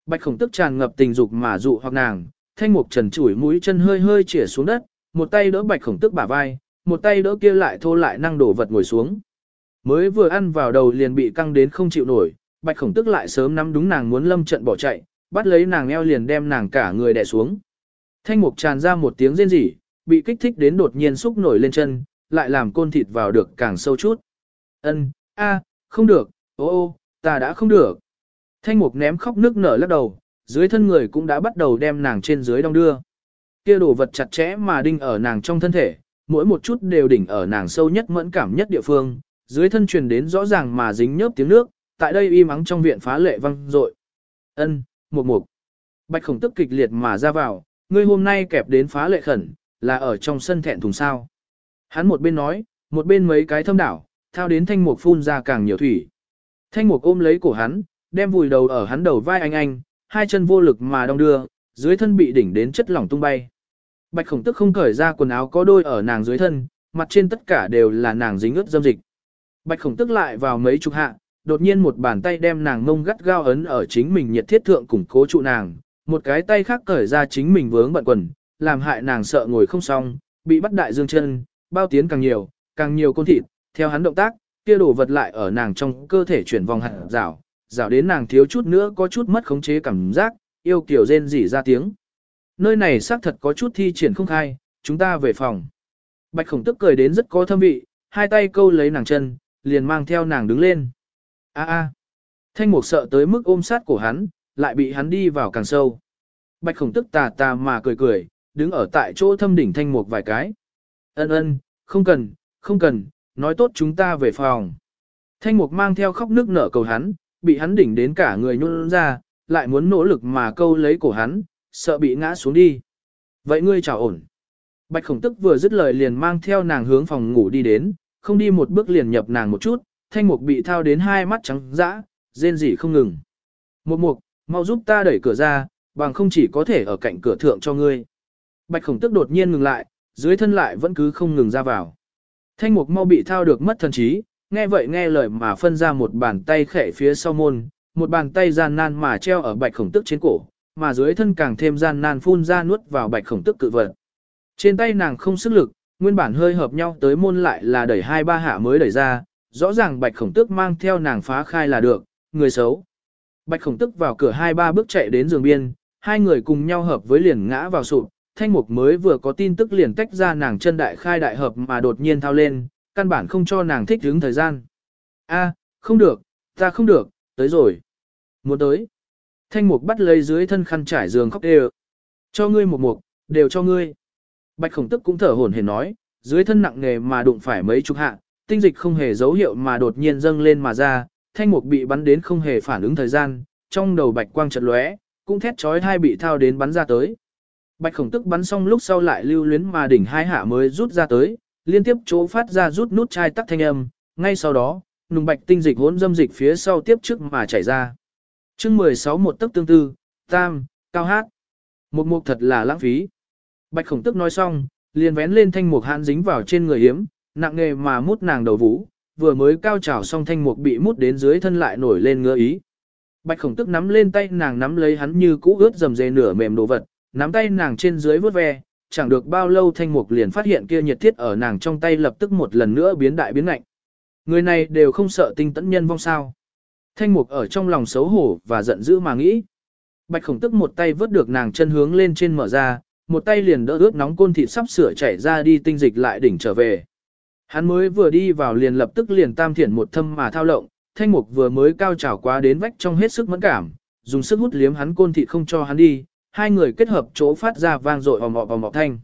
Bạch khổng tức tràn ngập tình dục mà dụ hoặc nàng, thanh mục trần chủi mũi chân hơi hơi chĩa xuống đất, một tay đỡ bạch khổng tức bả vai, một tay đỡ kia lại thô lại năng đổ vật ngồi xuống. Mới vừa ăn vào đầu liền bị căng đến không chịu nổi, bạch khổng tức lại sớm nắm đúng nàng muốn lâm trận bỏ chạy, bắt lấy nàng eo liền đem nàng cả người đè xuống. Thanh mục tràn ra một tiếng rên rỉ, bị kích thích đến đột nhiên xúc nổi lên chân, lại làm côn thịt vào được càng sâu chút. Ân, a, không được, ô ô, ta đã không được. Thanh mục ném khóc nước nở lắc đầu, dưới thân người cũng đã bắt đầu đem nàng trên dưới đong đưa. Kia đồ vật chặt chẽ mà đinh ở nàng trong thân thể, mỗi một chút đều đỉnh ở nàng sâu nhất mẫn cảm nhất địa phương, dưới thân truyền đến rõ ràng mà dính nhớp tiếng nước, tại đây im ắng trong viện phá lệ văng rội. Ân, một mục. Bạch khổng tức kịch liệt mà ra vào, ngươi hôm nay kẹp đến phá lệ khẩn, là ở trong sân thẹn thùng sao. Hắn một bên nói, một bên mấy cái thâm đảo, thao đến thanh mục phun ra càng nhiều thủy. Thanh mục ôm lấy cổ hắn, đem vùi đầu ở hắn đầu vai anh anh, hai chân vô lực mà đong đưa, dưới thân bị đỉnh đến chất lỏng tung bay. Bạch khổng tức không cởi ra quần áo có đôi ở nàng dưới thân, mặt trên tất cả đều là nàng dính ướt dâm dịch. Bạch khổng tức lại vào mấy chục hạ, đột nhiên một bàn tay đem nàng ngông gắt gao ấn ở chính mình nhiệt thiết thượng củng cố trụ nàng, một cái tay khác cởi ra chính mình vướng bận quần, làm hại nàng sợ ngồi không xong, bị bắt đại dương chân, bao tiến càng nhiều, càng nhiều con thịt, theo hắn động tác, kia đổ vật lại ở nàng trong cơ thể chuyển vòng hạt rào, rào đến nàng thiếu chút nữa có chút mất khống chế cảm giác, yêu kiểu rên rỉ ra tiếng. Nơi này xác thật có chút thi triển không khai, chúng ta về phòng. Bạch khổng tức cười đến rất có thâm vị, hai tay câu lấy nàng chân, liền mang theo nàng đứng lên. A a. Thanh mục sợ tới mức ôm sát cổ hắn, lại bị hắn đi vào càng sâu. Bạch khổng tức tà tà mà cười cười, đứng ở tại chỗ thâm đỉnh thanh mục vài cái. Ân ân, không cần, không cần, nói tốt chúng ta về phòng. Thanh mục mang theo khóc nước nở cầu hắn, bị hắn đỉnh đến cả người nhún ra, lại muốn nỗ lực mà câu lấy cổ hắn, sợ bị ngã xuống đi. Vậy ngươi chào ổn. Bạch khổng tức vừa dứt lời liền mang theo nàng hướng phòng ngủ đi đến, không đi một bước liền nhập nàng một chút, thanh mục bị thao đến hai mắt trắng dã, rên rỉ không ngừng. Một mục, mau giúp ta đẩy cửa ra, bằng không chỉ có thể ở cạnh cửa thượng cho ngươi. Bạch khổng tức đột nhiên ngừng lại, dưới thân lại vẫn cứ không ngừng ra vào. Thanh mục mau bị thao được mất thần trí, nghe vậy nghe lời mà phân ra một bàn tay khẽ phía sau môn, một bàn tay gian nan mà treo ở bạch khổng tức trên cổ, mà dưới thân càng thêm gian nan phun ra nuốt vào bạch khổng tức cự vật. Trên tay nàng không sức lực, nguyên bản hơi hợp nhau tới môn lại là đẩy hai ba hạ mới đẩy ra, rõ ràng bạch khổng tức mang theo nàng phá khai là được, người xấu. Bạch khổng tức vào cửa hai ba bước chạy đến giường biên, hai người cùng nhau hợp với liền ngã vào sụp, thanh mục mới vừa có tin tức liền tách ra nàng chân đại khai đại hợp mà đột nhiên thao lên, căn bản không cho nàng thích đứng thời gian. A, không được, ta không được, tới rồi. Muốn tới. Thanh mục bắt lấy dưới thân khăn trải giường khóc đều. Cho ngươi một mục, đều cho ngươi. Bạch khổng tức cũng thở hổn hển nói, dưới thân nặng nghề mà đụng phải mấy chục hạ, tinh dịch không hề dấu hiệu mà đột nhiên dâng lên mà ra, thanh mục bị bắn đến không hề phản ứng thời gian, trong đầu bạch quang chợt lóe, cũng thét chói hai bị thao đến bắn ra tới. Bạch khổng tức bắn xong lúc sau lại lưu luyến mà đỉnh hai hạ mới rút ra tới, liên tiếp chỗ phát ra rút nút chai tắc thanh âm, ngay sau đó, nùng bạch tinh dịch hỗn dâm dịch phía sau tiếp trước mà chảy ra. chương 16 một tấc tương tư, tam, cao hát. Một mục thật là lãng phí. Bạch khổng tức nói xong, liền vén lên thanh mục hãn dính vào trên người hiếm, nặng nghề mà mút nàng đầu vũ, vừa mới cao trào xong thanh mục bị mút đến dưới thân lại nổi lên ngứa ý. Bạch khổng tức nắm lên tay nàng nắm lấy hắn như cũ ướt dầm dề nửa mềm đồ vật, nắm tay nàng trên dưới vớt ve, chẳng được bao lâu thanh mục liền phát hiện kia nhiệt thiết ở nàng trong tay lập tức một lần nữa biến đại biến lạnh. Người này đều không sợ tinh tẫn nhân vong sao. Thanh mục ở trong lòng xấu hổ và giận dữ mà nghĩ. Bạch khổng tức một tay vớt được nàng chân hướng lên trên mở ra, một tay liền đỡ ướt nóng côn thịt sắp sửa chảy ra đi tinh dịch lại đỉnh trở về. Hắn mới vừa đi vào liền lập tức liền tam thiển một thâm mà thao lộng, thanh mục vừa mới cao trào quá đến vách trong hết sức mẫn cảm, dùng sức hút liếm hắn côn thịt không cho hắn đi, hai người kết hợp chỗ phát ra vang dội ầm ồm ầm ồm thanh.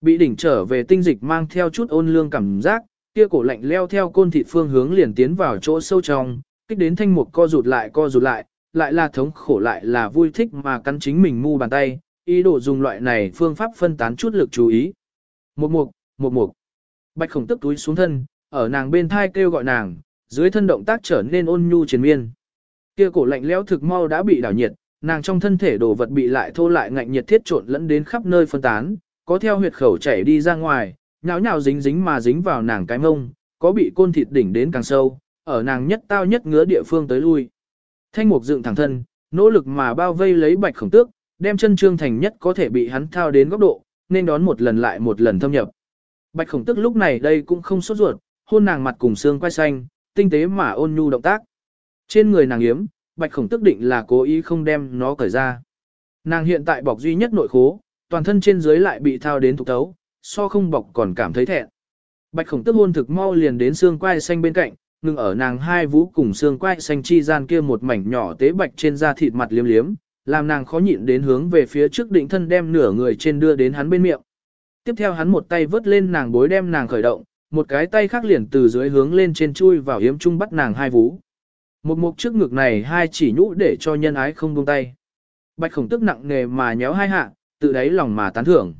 Bị đỉnh trở về tinh dịch mang theo chút ôn lương cảm giác, kia cổ lạnh leo theo côn thịt phương hướng liền tiến vào chỗ sâu trong, kích đến thanh mục co rụt lại co rụt lại, lại là thống khổ lại là vui thích mà cắn chính mình mu bàn tay, ý đồ dùng loại này phương pháp phân tán chút lực chú ý. Một mục, một mục. Bạch khổng tức túi xuống thân, ở nàng bên thai kêu gọi nàng, dưới thân động tác trở nên ôn nhu triền miên. Kia cổ lạnh lẽo thực mau đã bị đảo nhiệt, nàng trong thân thể đồ vật bị lại thô lại ngạnh nhiệt thiết trộn lẫn đến khắp nơi phân tán, có theo huyệt khẩu chảy đi ra ngoài, nhào nhào dính dính mà dính vào nàng cái mông, có bị côn thịt đỉnh đến càng sâu, ở nàng nhất tao nhất ngứa địa phương tới lui. Thanh mục dựng thẳng thân, nỗ lực mà bao vây lấy bạch khổng tước, đem chân trương thành nhất có thể bị hắn thao đến góc độ, nên đón một lần lại một lần thâm nhập. Bạch khổng tức lúc này đây cũng không sốt ruột, hôn nàng mặt cùng xương quai xanh, tinh tế mà ôn nhu động tác. Trên người nàng yếm, bạch khổng tức định là cố ý không đem nó cởi ra. Nàng hiện tại bọc duy nhất nội khố, toàn thân trên dưới lại bị thao đến thục tấu so không bọc còn cảm thấy thẹn. Bạch khổng tức hôn thực mau liền đến xương quai xanh bên cạnh, ngừng ở nàng hai vú cùng xương quai xanh chi gian kia một mảnh nhỏ tế bạch trên da thịt mặt liếm liếm, làm nàng khó nhịn đến hướng về phía trước định thân đem nửa người trên đưa đến hắn bên miệng. Tiếp theo hắn một tay vớt lên nàng bối đem nàng khởi động, một cái tay khác liền từ dưới hướng lên trên chui vào yếm trung bắt nàng hai vú. Một mục trước ngực này hai chỉ nhũ để cho nhân ái không buông tay. Bạch khổng tức nặng nề mà nhéo hai hạ, tự đáy lòng mà tán thưởng.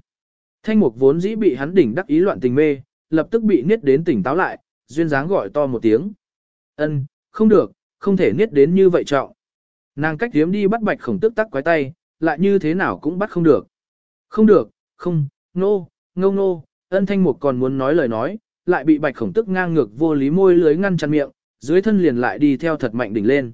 Thanh mục vốn dĩ bị hắn đỉnh đắc ý loạn tình mê, lập tức bị niết đến tỉnh táo lại, duyên dáng gọi to một tiếng. Ân, không được, không thể niết đến như vậy trọng. Nàng cách hiếm đi bắt bạch khổng tức tắc quái tay, lại như thế nào cũng bắt không được. Không được, không, nô, no, ngâu nô, ân thanh mục còn muốn nói lời nói, lại bị bạch khổng tức ngang ngược vô lý môi lưới ngăn chặn miệng, dưới thân liền lại đi theo thật mạnh đỉnh lên.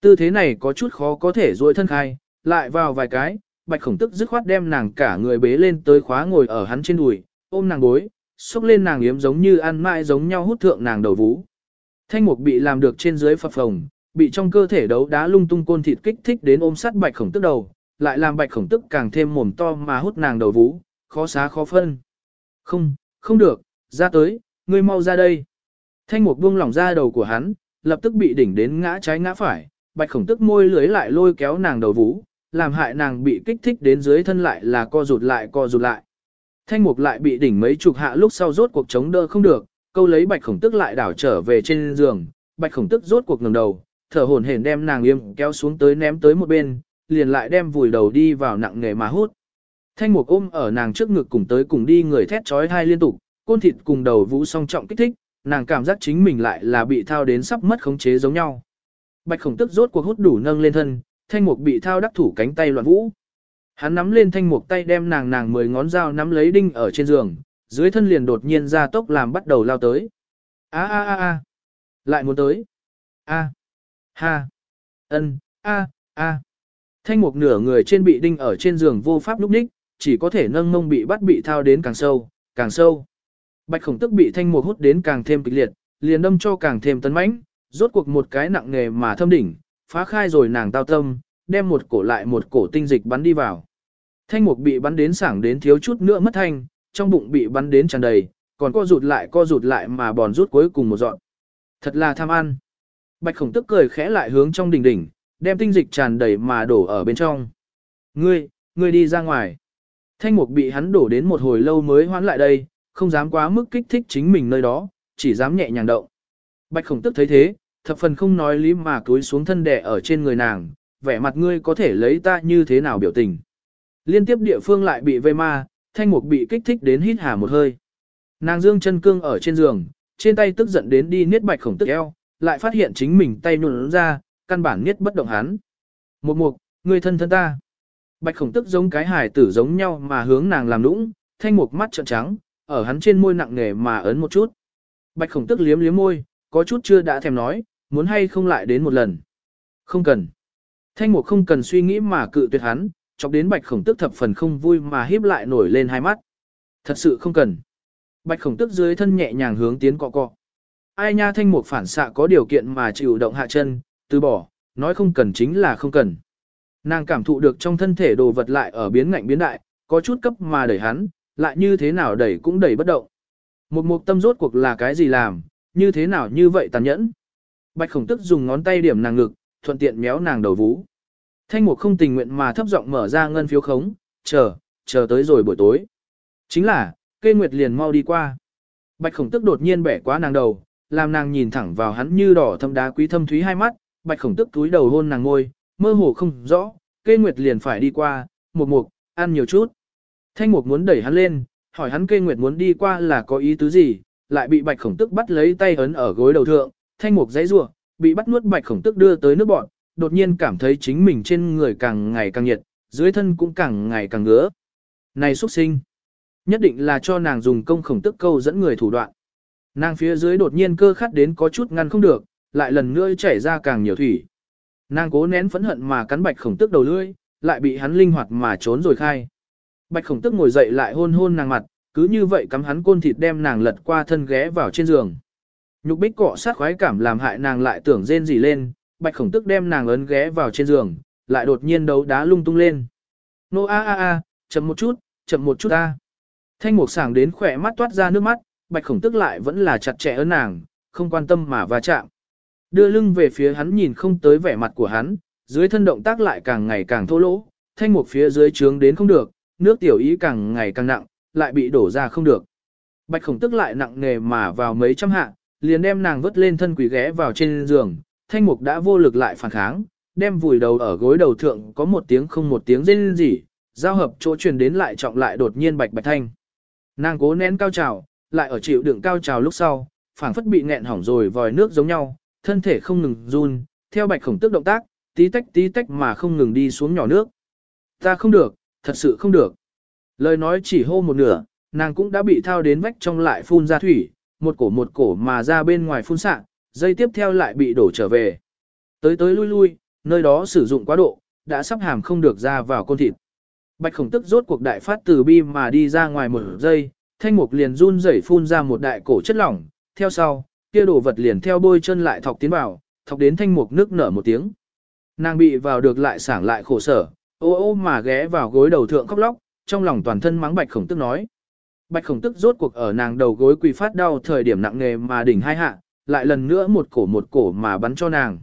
Tư thế này có chút khó có thể duỗi thân khai, lại vào vài cái, bạch khổng tức dứt khoát đem nàng cả người bế lên tới khóa ngồi ở hắn trên đùi, ôm nàng bối, xúc lên nàng yếm giống như ăn mãi giống nhau hút thượng nàng đầu vú. Thanh mục bị làm được trên dưới phập phồng, bị trong cơ thể đấu đá lung tung côn thịt kích thích đến ôm sát bạch khổng tức đầu, lại làm bạch khổng tức càng thêm mồm to mà hút nàng đầu vú, khó xá khó phân. Không, không được, ra tới, ngươi mau ra đây. Thanh mục buông lỏng ra đầu của hắn, lập tức bị đỉnh đến ngã trái ngã phải, bạch khổng tức môi lưới lại lôi kéo nàng đầu vũ, làm hại nàng bị kích thích đến dưới thân lại là co rụt lại co rụt lại. Thanh mục lại bị đỉnh mấy chục hạ lúc sau rốt cuộc chống đỡ không được, câu lấy bạch khổng tức lại đảo trở về trên giường, bạch khổng tức rốt cuộc ngẩng đầu, thở hổn hển đem nàng yêm kéo xuống tới ném tới một bên, liền lại đem vùi đầu đi vào nặng nghề mà hút. Thanh mục ôm ở nàng trước ngực cùng tới cùng đi người thét trói thai liên tục, côn thịt cùng đầu vũ song trọng kích thích, nàng cảm giác chính mình lại là bị thao đến sắp mất khống chế giống nhau. Bạch khổng tức rốt cuộc hút đủ nâng lên thân, thanh mục bị thao đắc thủ cánh tay loạn vũ. Hắn nắm lên thanh mục tay đem nàng nàng mười ngón dao nắm lấy đinh ở trên giường, dưới thân liền đột nhiên ra tốc làm bắt đầu lao tới. A a a a, lại muốn tới. A, ha, ân, a, a. Thanh mục nửa người trên bị đinh ở trên giường vô pháp lúc ních, chỉ có thể nâng mông bị bắt bị thao đến càng sâu, càng sâu. Bạch khổng tức bị thanh mục hút đến càng thêm kịch liệt, liền đâm cho càng thêm tấn mãnh, rốt cuộc một cái nặng nghề mà thâm đỉnh, phá khai rồi nàng tao tâm, đem một cổ lại một cổ tinh dịch bắn đi vào. Thanh mục bị bắn đến sảng đến thiếu chút nữa mất thanh, trong bụng bị bắn đến tràn đầy, còn co rụt lại co rụt lại mà bòn rút cuối cùng một dọn. Thật là tham ăn. Bạch khổng tức cười khẽ lại hướng trong đỉnh đỉnh, đem tinh dịch tràn đầy mà đổ ở bên trong. Ngươi, ngươi đi ra ngoài. Thanh mục bị hắn đổ đến một hồi lâu mới hoán lại đây, không dám quá mức kích thích chính mình nơi đó, chỉ dám nhẹ nhàng động. Bạch khổng tức thấy thế, thập phần không nói lý mà cúi xuống thân đẻ ở trên người nàng, vẻ mặt ngươi có thể lấy ta như thế nào biểu tình. Liên tiếp địa phương lại bị vây ma, thanh mục bị kích thích đến hít hà một hơi. Nàng dương chân cương ở trên giường, trên tay tức giận đến đi niết bạch khổng tức eo, lại phát hiện chính mình tay nhuộn ra, căn bản niết bất động hắn. Một mục, người thân thân ta. Bạch khổng tức giống cái hải tử giống nhau mà hướng nàng làm nũng, thanh mục mắt trợn trắng, ở hắn trên môi nặng nề mà ấn một chút. Bạch khổng tức liếm liếm môi, có chút chưa đã thèm nói, muốn hay không lại đến một lần. Không cần. Thanh mục không cần suy nghĩ mà cự tuyệt hắn, chọc đến bạch khổng tức thập phần không vui mà híp lại nổi lên hai mắt. Thật sự không cần. Bạch khổng tức dưới thân nhẹ nhàng hướng tiến cọ cọ. Ai nha thanh mục phản xạ có điều kiện mà chịu động hạ chân, từ bỏ, nói không cần chính là không cần. Nàng cảm thụ được trong thân thể đồ vật lại ở biến ngạnh biến đại, có chút cấp mà đẩy hắn, lại như thế nào đẩy cũng đẩy bất động. Một mục tâm rốt cuộc là cái gì làm, như thế nào như vậy tàn nhẫn. Bạch khổng tức dùng ngón tay điểm nàng ngực, thuận tiện méo nàng đầu vú. Thanh mục không tình nguyện mà thấp giọng mở ra ngân phiếu khống, chờ, chờ tới rồi buổi tối. Chính là, cây nguyệt liền mau đi qua. Bạch khổng tức đột nhiên bẻ quá nàng đầu, làm nàng nhìn thẳng vào hắn như đỏ thâm đá quý thâm thúy hai mắt, bạch khổng tức túi đầu hôn nàng ngôi, mơ hồ không rõ, cây nguyệt liền phải đi qua, một mục, ăn nhiều chút. Thanh mục muốn đẩy hắn lên, hỏi hắn cây nguyệt muốn đi qua là có ý tứ gì, lại bị bạch khổng tức bắt lấy tay ấn ở gối đầu thượng, thanh mục dãy rủa bị bắt nuốt bạch khổng tức đưa tới nước bọn, đột nhiên cảm thấy chính mình trên người càng ngày càng nhiệt, dưới thân cũng càng ngày càng ngứa. Này xuất sinh! Nhất định là cho nàng dùng công khổng tức câu dẫn người thủ đoạn. Nàng phía dưới đột nhiên cơ khát đến có chút ngăn không được, lại lần nữa chảy ra càng nhiều thủy. Nàng cố nén phẫn hận mà cắn bạch khổng tức đầu lưỡi, lại bị hắn linh hoạt mà trốn rồi khai. Bạch khổng tức ngồi dậy lại hôn hôn nàng mặt, cứ như vậy cắm hắn côn thịt đem nàng lật qua thân ghé vào trên giường. Nhục bích cọ sát khoái cảm làm hại nàng lại tưởng rên gì lên, bạch khổng tức đem nàng ấn ghé vào trên giường, lại đột nhiên đấu đá lung tung lên. Nô a a a, chậm một chút, chậm một chút a. Thanh mục sảng đến khỏe mắt toát ra nước mắt, bạch khổng tức lại vẫn là chặt chẽ ấn nàng, không quan tâm mà va chạm. Đưa lưng về phía hắn nhìn không tới vẻ mặt của hắn, dưới thân động tác lại càng ngày càng thô lỗ, thanh mục phía dưới trướng đến không được, nước tiểu ý càng ngày càng nặng, lại bị đổ ra không được. Bạch khổng tức lại nặng nề mà vào mấy trăm hạ, liền đem nàng vứt lên thân quỷ ghé vào trên giường, thanh mục đã vô lực lại phản kháng, đem vùi đầu ở gối đầu thượng có một tiếng không một tiếng rên rỉ, giao hợp chỗ truyền đến lại trọng lại đột nhiên bạch bạch thanh. Nàng cố nén cao trào, lại ở chịu đựng cao trào lúc sau, phảng phất bị nghẹn hỏng rồi vòi nước giống nhau, thân thể không ngừng run, theo bạch khổng tức động tác, tí tách tí tách mà không ngừng đi xuống nhỏ nước. Ta không được, thật sự không được. Lời nói chỉ hô một nửa, nàng cũng đã bị thao đến vách trong lại phun ra thủy, một cổ một cổ mà ra bên ngoài phun sạng, dây tiếp theo lại bị đổ trở về. Tới tới lui lui, nơi đó sử dụng quá độ, đã sắp hàm không được ra vào côn thịt. Bạch khổng tức rốt cuộc đại phát từ bi mà đi ra ngoài một giây, thanh mục liền run rẩy phun ra một đại cổ chất lỏng, theo sau, kia đồ vật liền theo bôi chân lại thọc tiến vào, thọc đến thanh mục nước nở một tiếng. Nàng bị vào được lại sảng lại khổ sở, ô ô mà ghé vào gối đầu thượng khóc lóc, trong lòng toàn thân mắng bạch khổng tức nói. Bạch khổng tức rốt cuộc ở nàng đầu gối quỳ phát đau thời điểm nặng nề mà đỉnh hai hạ, lại lần nữa một cổ một cổ mà bắn cho nàng.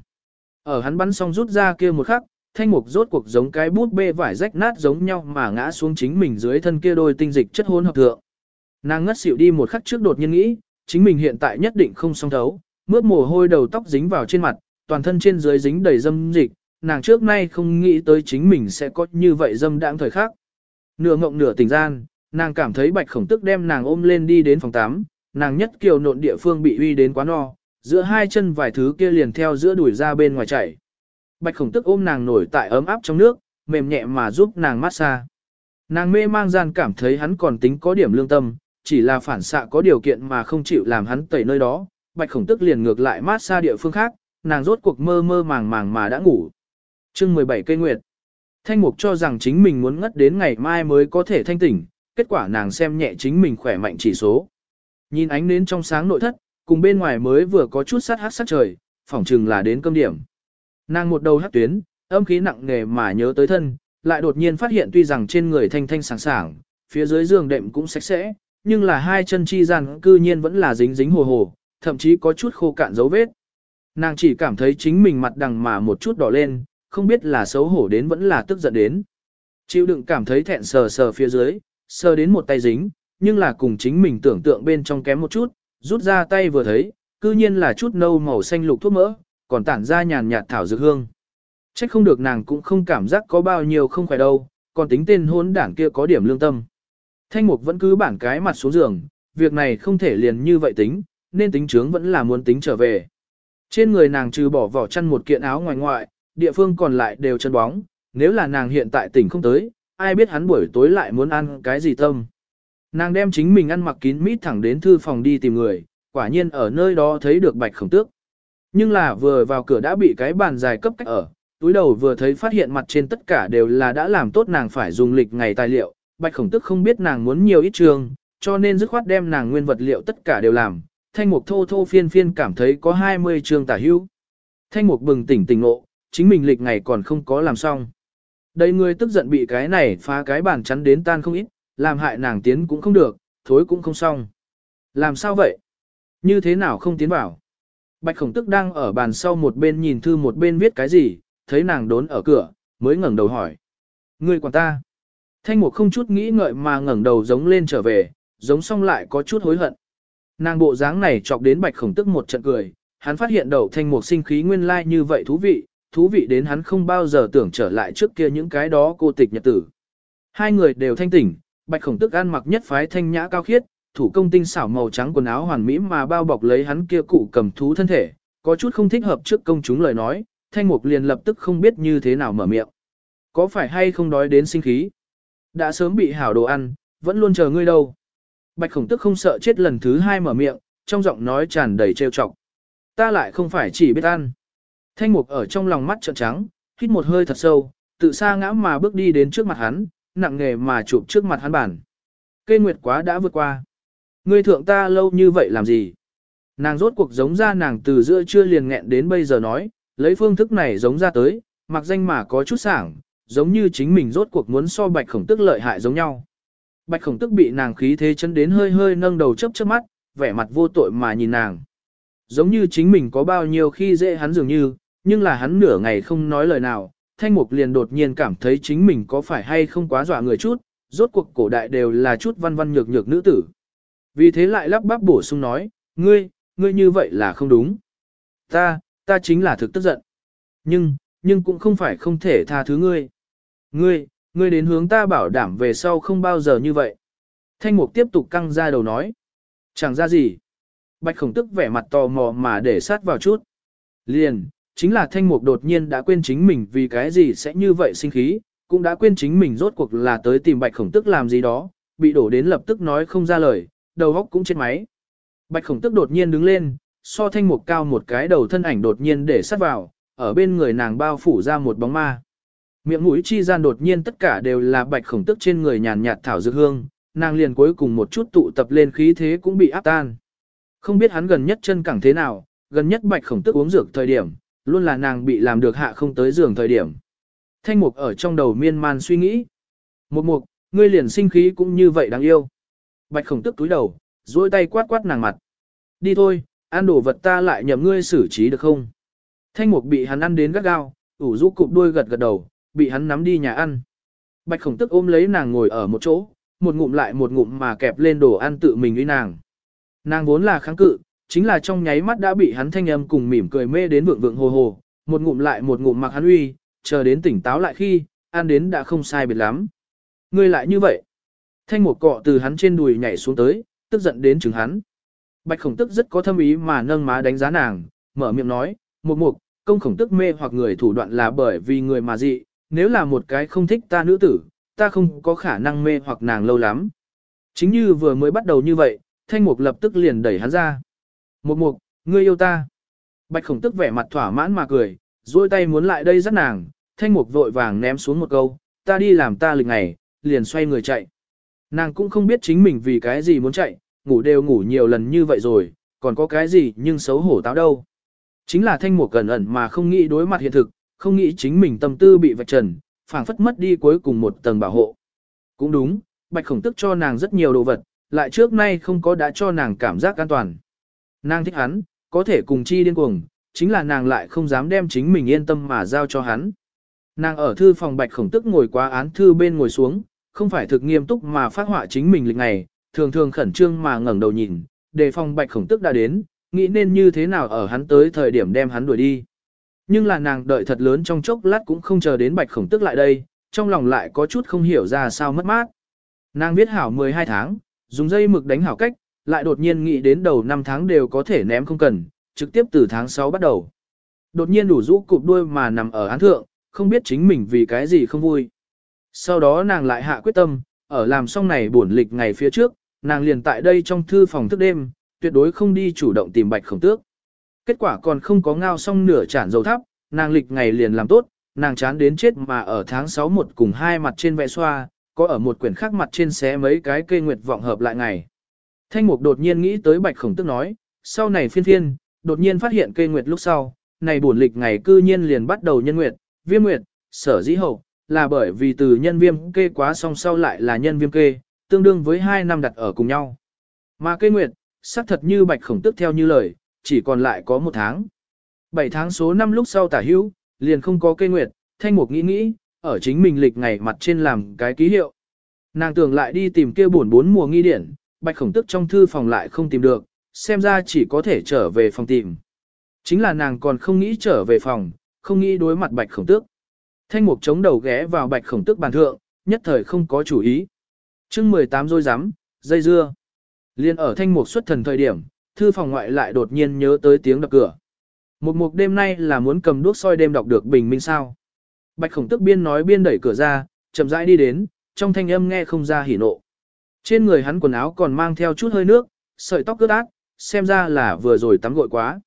Ở hắn bắn xong rút ra kia một khắc, thanh mục rốt cuộc giống cái bút bê vải rách nát giống nhau mà ngã xuống chính mình dưới thân kia đôi tinh dịch chất hỗn hợp thượng. Nàng ngất xỉu đi một khắc trước đột nhiên nghĩ, chính mình hiện tại nhất định không song thấu, mướt mồ hôi đầu tóc dính vào trên mặt, toàn thân trên dưới dính đầy dâm dịch, nàng trước nay không nghĩ tới chính mình sẽ có như vậy dâm đãng thời khắc. Nửa ngộng nửa tỉnh gian, nàng cảm thấy bạch khổng tức đem nàng ôm lên đi đến phòng 8, nàng nhất kiều nộn địa phương bị uy đến quá no, giữa hai chân vài thứ kia liền theo giữa đuổi ra bên ngoài chảy. Bạch khổng tức ôm nàng nổi tại ấm áp trong nước, mềm nhẹ mà giúp nàng massage. Nàng mê mang gian cảm thấy hắn còn tính có điểm lương tâm, chỉ là phản xạ có điều kiện mà không chịu làm hắn tẩy nơi đó. Bạch khổng tức liền ngược lại mát xa địa phương khác, nàng rốt cuộc mơ mơ màng màng mà đã ngủ. chương 17 cây nguyệt. Thanh mục cho rằng chính mình muốn ngất đến ngày mai mới có thể thanh tỉnh, kết quả nàng xem nhẹ chính mình khỏe mạnh chỉ số. Nhìn ánh nến trong sáng nội thất, cùng bên ngoài mới vừa có chút sát hát sát trời, phỏng chừng là đến cơm điểm. Nàng một đầu hát tuyến, âm khí nặng nề mà nhớ tới thân, lại đột nhiên phát hiện tuy rằng trên người thanh thanh sảng sảng, phía dưới giường đệm cũng sạch sẽ, nhưng là hai chân chi gian cư nhiên vẫn là dính dính hồ hồ, thậm chí có chút khô cạn dấu vết. Nàng chỉ cảm thấy chính mình mặt đằng mà một chút đỏ lên, không biết là xấu hổ đến vẫn là tức giận đến. Chịu đựng cảm thấy thẹn sờ sờ phía dưới, sờ đến một tay dính, nhưng là cùng chính mình tưởng tượng bên trong kém một chút, rút ra tay vừa thấy, cư nhiên là chút nâu màu xanh lục thuốc mỡ, còn tản ra nhàn nhạt thảo dược hương. chắc không được nàng cũng không cảm giác có bao nhiêu không khỏe đâu, còn tính tên hôn đảng kia có điểm lương tâm. Thanh mục vẫn cứ bản cái mặt xuống giường, việc này không thể liền như vậy tính, nên tính chướng vẫn là muốn tính trở về. Trên người nàng trừ bỏ vỏ chăn một kiện áo ngoài ngoại, địa phương còn lại đều chân bóng, nếu là nàng hiện tại tỉnh không tới, ai biết hắn buổi tối lại muốn ăn cái gì tâm. Nàng đem chính mình ăn mặc kín mít thẳng đến thư phòng đi tìm người, quả nhiên ở nơi đó thấy được bạch khổng tước. Nhưng là vừa vào cửa đã bị cái bàn dài cấp cách ở, túi đầu vừa thấy phát hiện mặt trên tất cả đều là đã làm tốt nàng phải dùng lịch ngày tài liệu, bạch khổng tức không biết nàng muốn nhiều ít trường, cho nên dứt khoát đem nàng nguyên vật liệu tất cả đều làm, thanh mục thô thô phiên phiên cảm thấy có 20 trường tả hữu. Thanh mục bừng tỉnh tỉnh ngộ, chính mình lịch ngày còn không có làm xong. Đây người tức giận bị cái này phá cái bàn chắn đến tan không ít, làm hại nàng tiến cũng không được, thối cũng không xong. Làm sao vậy? Như thế nào không tiến vào? Bạch khổng tức đang ở bàn sau một bên nhìn thư một bên viết cái gì, thấy nàng đốn ở cửa, mới ngẩng đầu hỏi. Ngươi quản ta. Thanh mục không chút nghĩ ngợi mà ngẩng đầu giống lên trở về, giống xong lại có chút hối hận. Nàng bộ dáng này chọc đến bạch khổng tức một trận cười, hắn phát hiện đầu thanh mục sinh khí nguyên lai like như vậy thú vị, thú vị đến hắn không bao giờ tưởng trở lại trước kia những cái đó cô tịch nhật tử. Hai người đều thanh tỉnh, bạch khổng tức ăn mặc nhất phái thanh nhã cao khiết, thủ công tinh xảo màu trắng quần áo hoàn mỹ mà bao bọc lấy hắn kia cụ cầm thú thân thể, có chút không thích hợp trước công chúng lời nói, thanh mục liền lập tức không biết như thế nào mở miệng. Có phải hay không đói đến sinh khí? Đã sớm bị hảo đồ ăn, vẫn luôn chờ ngươi đâu. Bạch khổng tức không sợ chết lần thứ hai mở miệng, trong giọng nói tràn đầy trêu chọc. Ta lại không phải chỉ biết ăn. Thanh mục ở trong lòng mắt trợn trắng, hít một hơi thật sâu, tự xa ngã mà bước đi đến trước mặt hắn, nặng nghề mà chụp trước mặt hắn bản. Cây nguyệt quá đã vượt qua. Ngươi thượng ta lâu như vậy làm gì? Nàng rốt cuộc giống ra nàng từ giữa chưa liền nghẹn đến bây giờ nói, lấy phương thức này giống ra tới, mặc danh mà có chút sảng, giống như chính mình rốt cuộc muốn so bạch khổng tức lợi hại giống nhau. Bạch khổng tức bị nàng khí thế chân đến hơi hơi nâng đầu chớp chớp mắt, vẻ mặt vô tội mà nhìn nàng. Giống như chính mình có bao nhiêu khi dễ hắn dường như, nhưng là hắn nửa ngày không nói lời nào, thanh mục liền đột nhiên cảm thấy chính mình có phải hay không quá dọa người chút, rốt cuộc cổ đại đều là chút văn văn nhược nhược nữ tử. Vì thế lại lắp bắp bổ sung nói, ngươi, ngươi như vậy là không đúng. Ta, ta chính là thực tức giận. Nhưng, nhưng cũng không phải không thể tha thứ ngươi. Ngươi, ngươi đến hướng ta bảo đảm về sau không bao giờ như vậy. Thanh mục tiếp tục căng ra đầu nói. Chẳng ra gì. Bạch khổng tức vẻ mặt tò mò mà để sát vào chút. Liền, chính là thanh mục đột nhiên đã quên chính mình vì cái gì sẽ như vậy sinh khí, cũng đã quên chính mình rốt cuộc là tới tìm bạch khổng tức làm gì đó, bị đổ đến lập tức nói không ra lời, đầu óc cũng chết máy. Bạch khổng tức đột nhiên đứng lên, so thanh mục cao một cái đầu thân ảnh đột nhiên để sát vào, ở bên người nàng bao phủ ra một bóng ma. Miệng mũi chi gian đột nhiên tất cả đều là bạch khổng tức trên người nhàn nhạt thảo dược hương, nàng liền cuối cùng một chút tụ tập lên khí thế cũng bị áp tan. Không biết hắn gần nhất chân cẳng thế nào, gần nhất bạch khổng tức uống dược thời điểm, luôn là nàng bị làm được hạ không tới giường thời điểm. Thanh mục ở trong đầu miên man suy nghĩ. Một mục, ngươi liền sinh khí cũng như vậy đáng yêu. Bạch khổng tức túi đầu, duỗi tay quát quát nàng mặt. Đi thôi, ăn đồ vật ta lại nhậm ngươi xử trí được không? Thanh mục bị hắn ăn đến gắt gao, ủ rũ cụp đuôi gật gật đầu, bị hắn nắm đi nhà ăn. Bạch khổng tức ôm lấy nàng ngồi ở một chỗ, một ngụm lại một ngụm mà kẹp lên đồ ăn tự mình uy nàng. Nàng vốn là kháng cự, chính là trong nháy mắt đã bị hắn thanh âm cùng mỉm cười mê đến vượng vượng hồ hồ, một ngụm lại một ngụm mặc hắn uy, chờ đến tỉnh táo lại khi, ăn đến đã không sai biệt lắm. Ngươi lại như vậy. Thanh một cọ từ hắn trên đùi nhảy xuống tới, tức giận đến chừng hắn. Bạch khổng tức rất có thâm ý mà nâng má đánh giá nàng, mở miệng nói, một mục, công khổng tức mê hoặc người thủ đoạn là bởi vì người mà dị, nếu là một cái không thích ta nữ tử, ta không có khả năng mê hoặc nàng lâu lắm. Chính như vừa mới bắt đầu như vậy, thanh mục lập tức liền đẩy hắn ra. Một mục, ngươi yêu ta. Bạch khổng tức vẻ mặt thỏa mãn mà cười, duỗi tay muốn lại đây dắt nàng, thanh mục vội vàng ném xuống một câu, ta đi làm ta lịch ngày, liền xoay người chạy. Nàng cũng không biết chính mình vì cái gì muốn chạy, ngủ đều ngủ nhiều lần như vậy rồi, còn có cái gì nhưng xấu hổ táo đâu. Chính là thanh mục cẩn ẩn mà không nghĩ đối mặt hiện thực, không nghĩ chính mình tâm tư bị vạch trần, phảng phất mất đi cuối cùng một tầng bảo hộ. Cũng đúng, bạch khổng tức cho nàng rất nhiều đồ vật, lại trước nay không có đã cho nàng cảm giác an toàn. Nàng thích hắn, có thể cùng chi điên cuồng, chính là nàng lại không dám đem chính mình yên tâm mà giao cho hắn. Nàng ở thư phòng bạch khổng tức ngồi qua án thư bên ngồi xuống, không phải thực nghiêm túc mà phát họa chính mình lịch ngày, thường thường khẩn trương mà ngẩng đầu nhìn, đề phòng bạch khổng tức đã đến, nghĩ nên như thế nào ở hắn tới thời điểm đem hắn đuổi đi. Nhưng là nàng đợi thật lớn trong chốc lát cũng không chờ đến bạch khổng tức lại đây, trong lòng lại có chút không hiểu ra sao mất mát. Nàng biết hảo 12 tháng, dùng dây mực đánh hảo cách, lại đột nhiên nghĩ đến đầu năm tháng đều có thể ném không cần, trực tiếp từ tháng 6 bắt đầu. Đột nhiên đủ rũ cụp đuôi mà nằm ở án thượng, không biết chính mình vì cái gì không vui. Sau đó nàng lại hạ quyết tâm, ở làm xong này buồn lịch ngày phía trước, nàng liền tại đây trong thư phòng thức đêm, tuyệt đối không đi chủ động tìm bạch khổng tước. Kết quả còn không có ngao xong nửa chản dầu thắp, nàng lịch ngày liền làm tốt, nàng chán đến chết mà ở tháng 6 một cùng hai mặt trên vẽ xoa, có ở một quyển khác mặt trên xé mấy cái cây nguyệt vọng hợp lại ngày. Thanh mục đột nhiên nghĩ tới bạch khổng tức nói, sau này phiên thiên, đột nhiên phát hiện cây nguyệt lúc sau, này buồn lịch ngày cư nhiên liền bắt đầu nhân nguyệt, viêm nguyệt, sở dĩ hậu, là bởi vì từ nhân viêm kê quá xong sau lại là nhân viêm kê, tương đương với hai năm đặt ở cùng nhau. Mà cây nguyệt, xác thật như bạch khổng tức theo như lời, chỉ còn lại có một tháng. 7 tháng số năm lúc sau tả hữu, liền không có cây nguyệt, thanh mục nghĩ nghĩ, ở chính mình lịch ngày mặt trên làm cái ký hiệu. Nàng tưởng lại đi tìm kia buồn bốn mùa nghi điển, bạch khổng tức trong thư phòng lại không tìm được, xem ra chỉ có thể trở về phòng tìm. Chính là nàng còn không nghĩ trở về phòng, không nghĩ đối mặt bạch khổng tước. Thanh mục chống đầu ghé vào bạch khổng tước bàn thượng, nhất thời không có chủ ý. chương 18 rôi rắm dây dưa. Liên ở thanh mục xuất thần thời điểm, thư phòng ngoại lại đột nhiên nhớ tới tiếng đập cửa. Một mục đêm nay là muốn cầm đuốc soi đêm đọc được bình minh sao. Bạch khổng tức biên nói biên đẩy cửa ra, chậm rãi đi đến, trong thanh âm nghe không ra hỉ nộ. Trên người hắn quần áo còn mang theo chút hơi nước, sợi tóc ướt át, xem ra là vừa rồi tắm gội quá.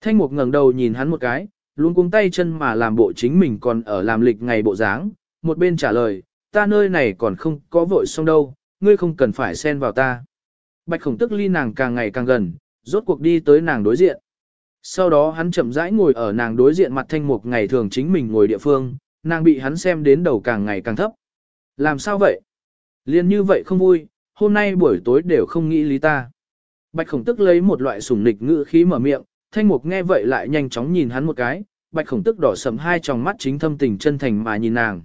Thanh mục ngẩng đầu nhìn hắn một cái, luôn cuống tay chân mà làm bộ chính mình còn ở làm lịch ngày bộ dáng, một bên trả lời, ta nơi này còn không có vội xong đâu, ngươi không cần phải xen vào ta. Bạch khổng tức ly nàng càng ngày càng gần, rốt cuộc đi tới nàng đối diện. Sau đó hắn chậm rãi ngồi ở nàng đối diện mặt thanh mục ngày thường chính mình ngồi địa phương, nàng bị hắn xem đến đầu càng ngày càng thấp. Làm sao vậy? Liên như vậy không vui, hôm nay buổi tối đều không nghĩ lý ta. Bạch khổng tức lấy một loại sủng nịch ngữ khí mở miệng, thanh mục nghe vậy lại nhanh chóng nhìn hắn một cái, bạch khổng tức đỏ sầm hai tròng mắt chính thâm tình chân thành mà nhìn nàng.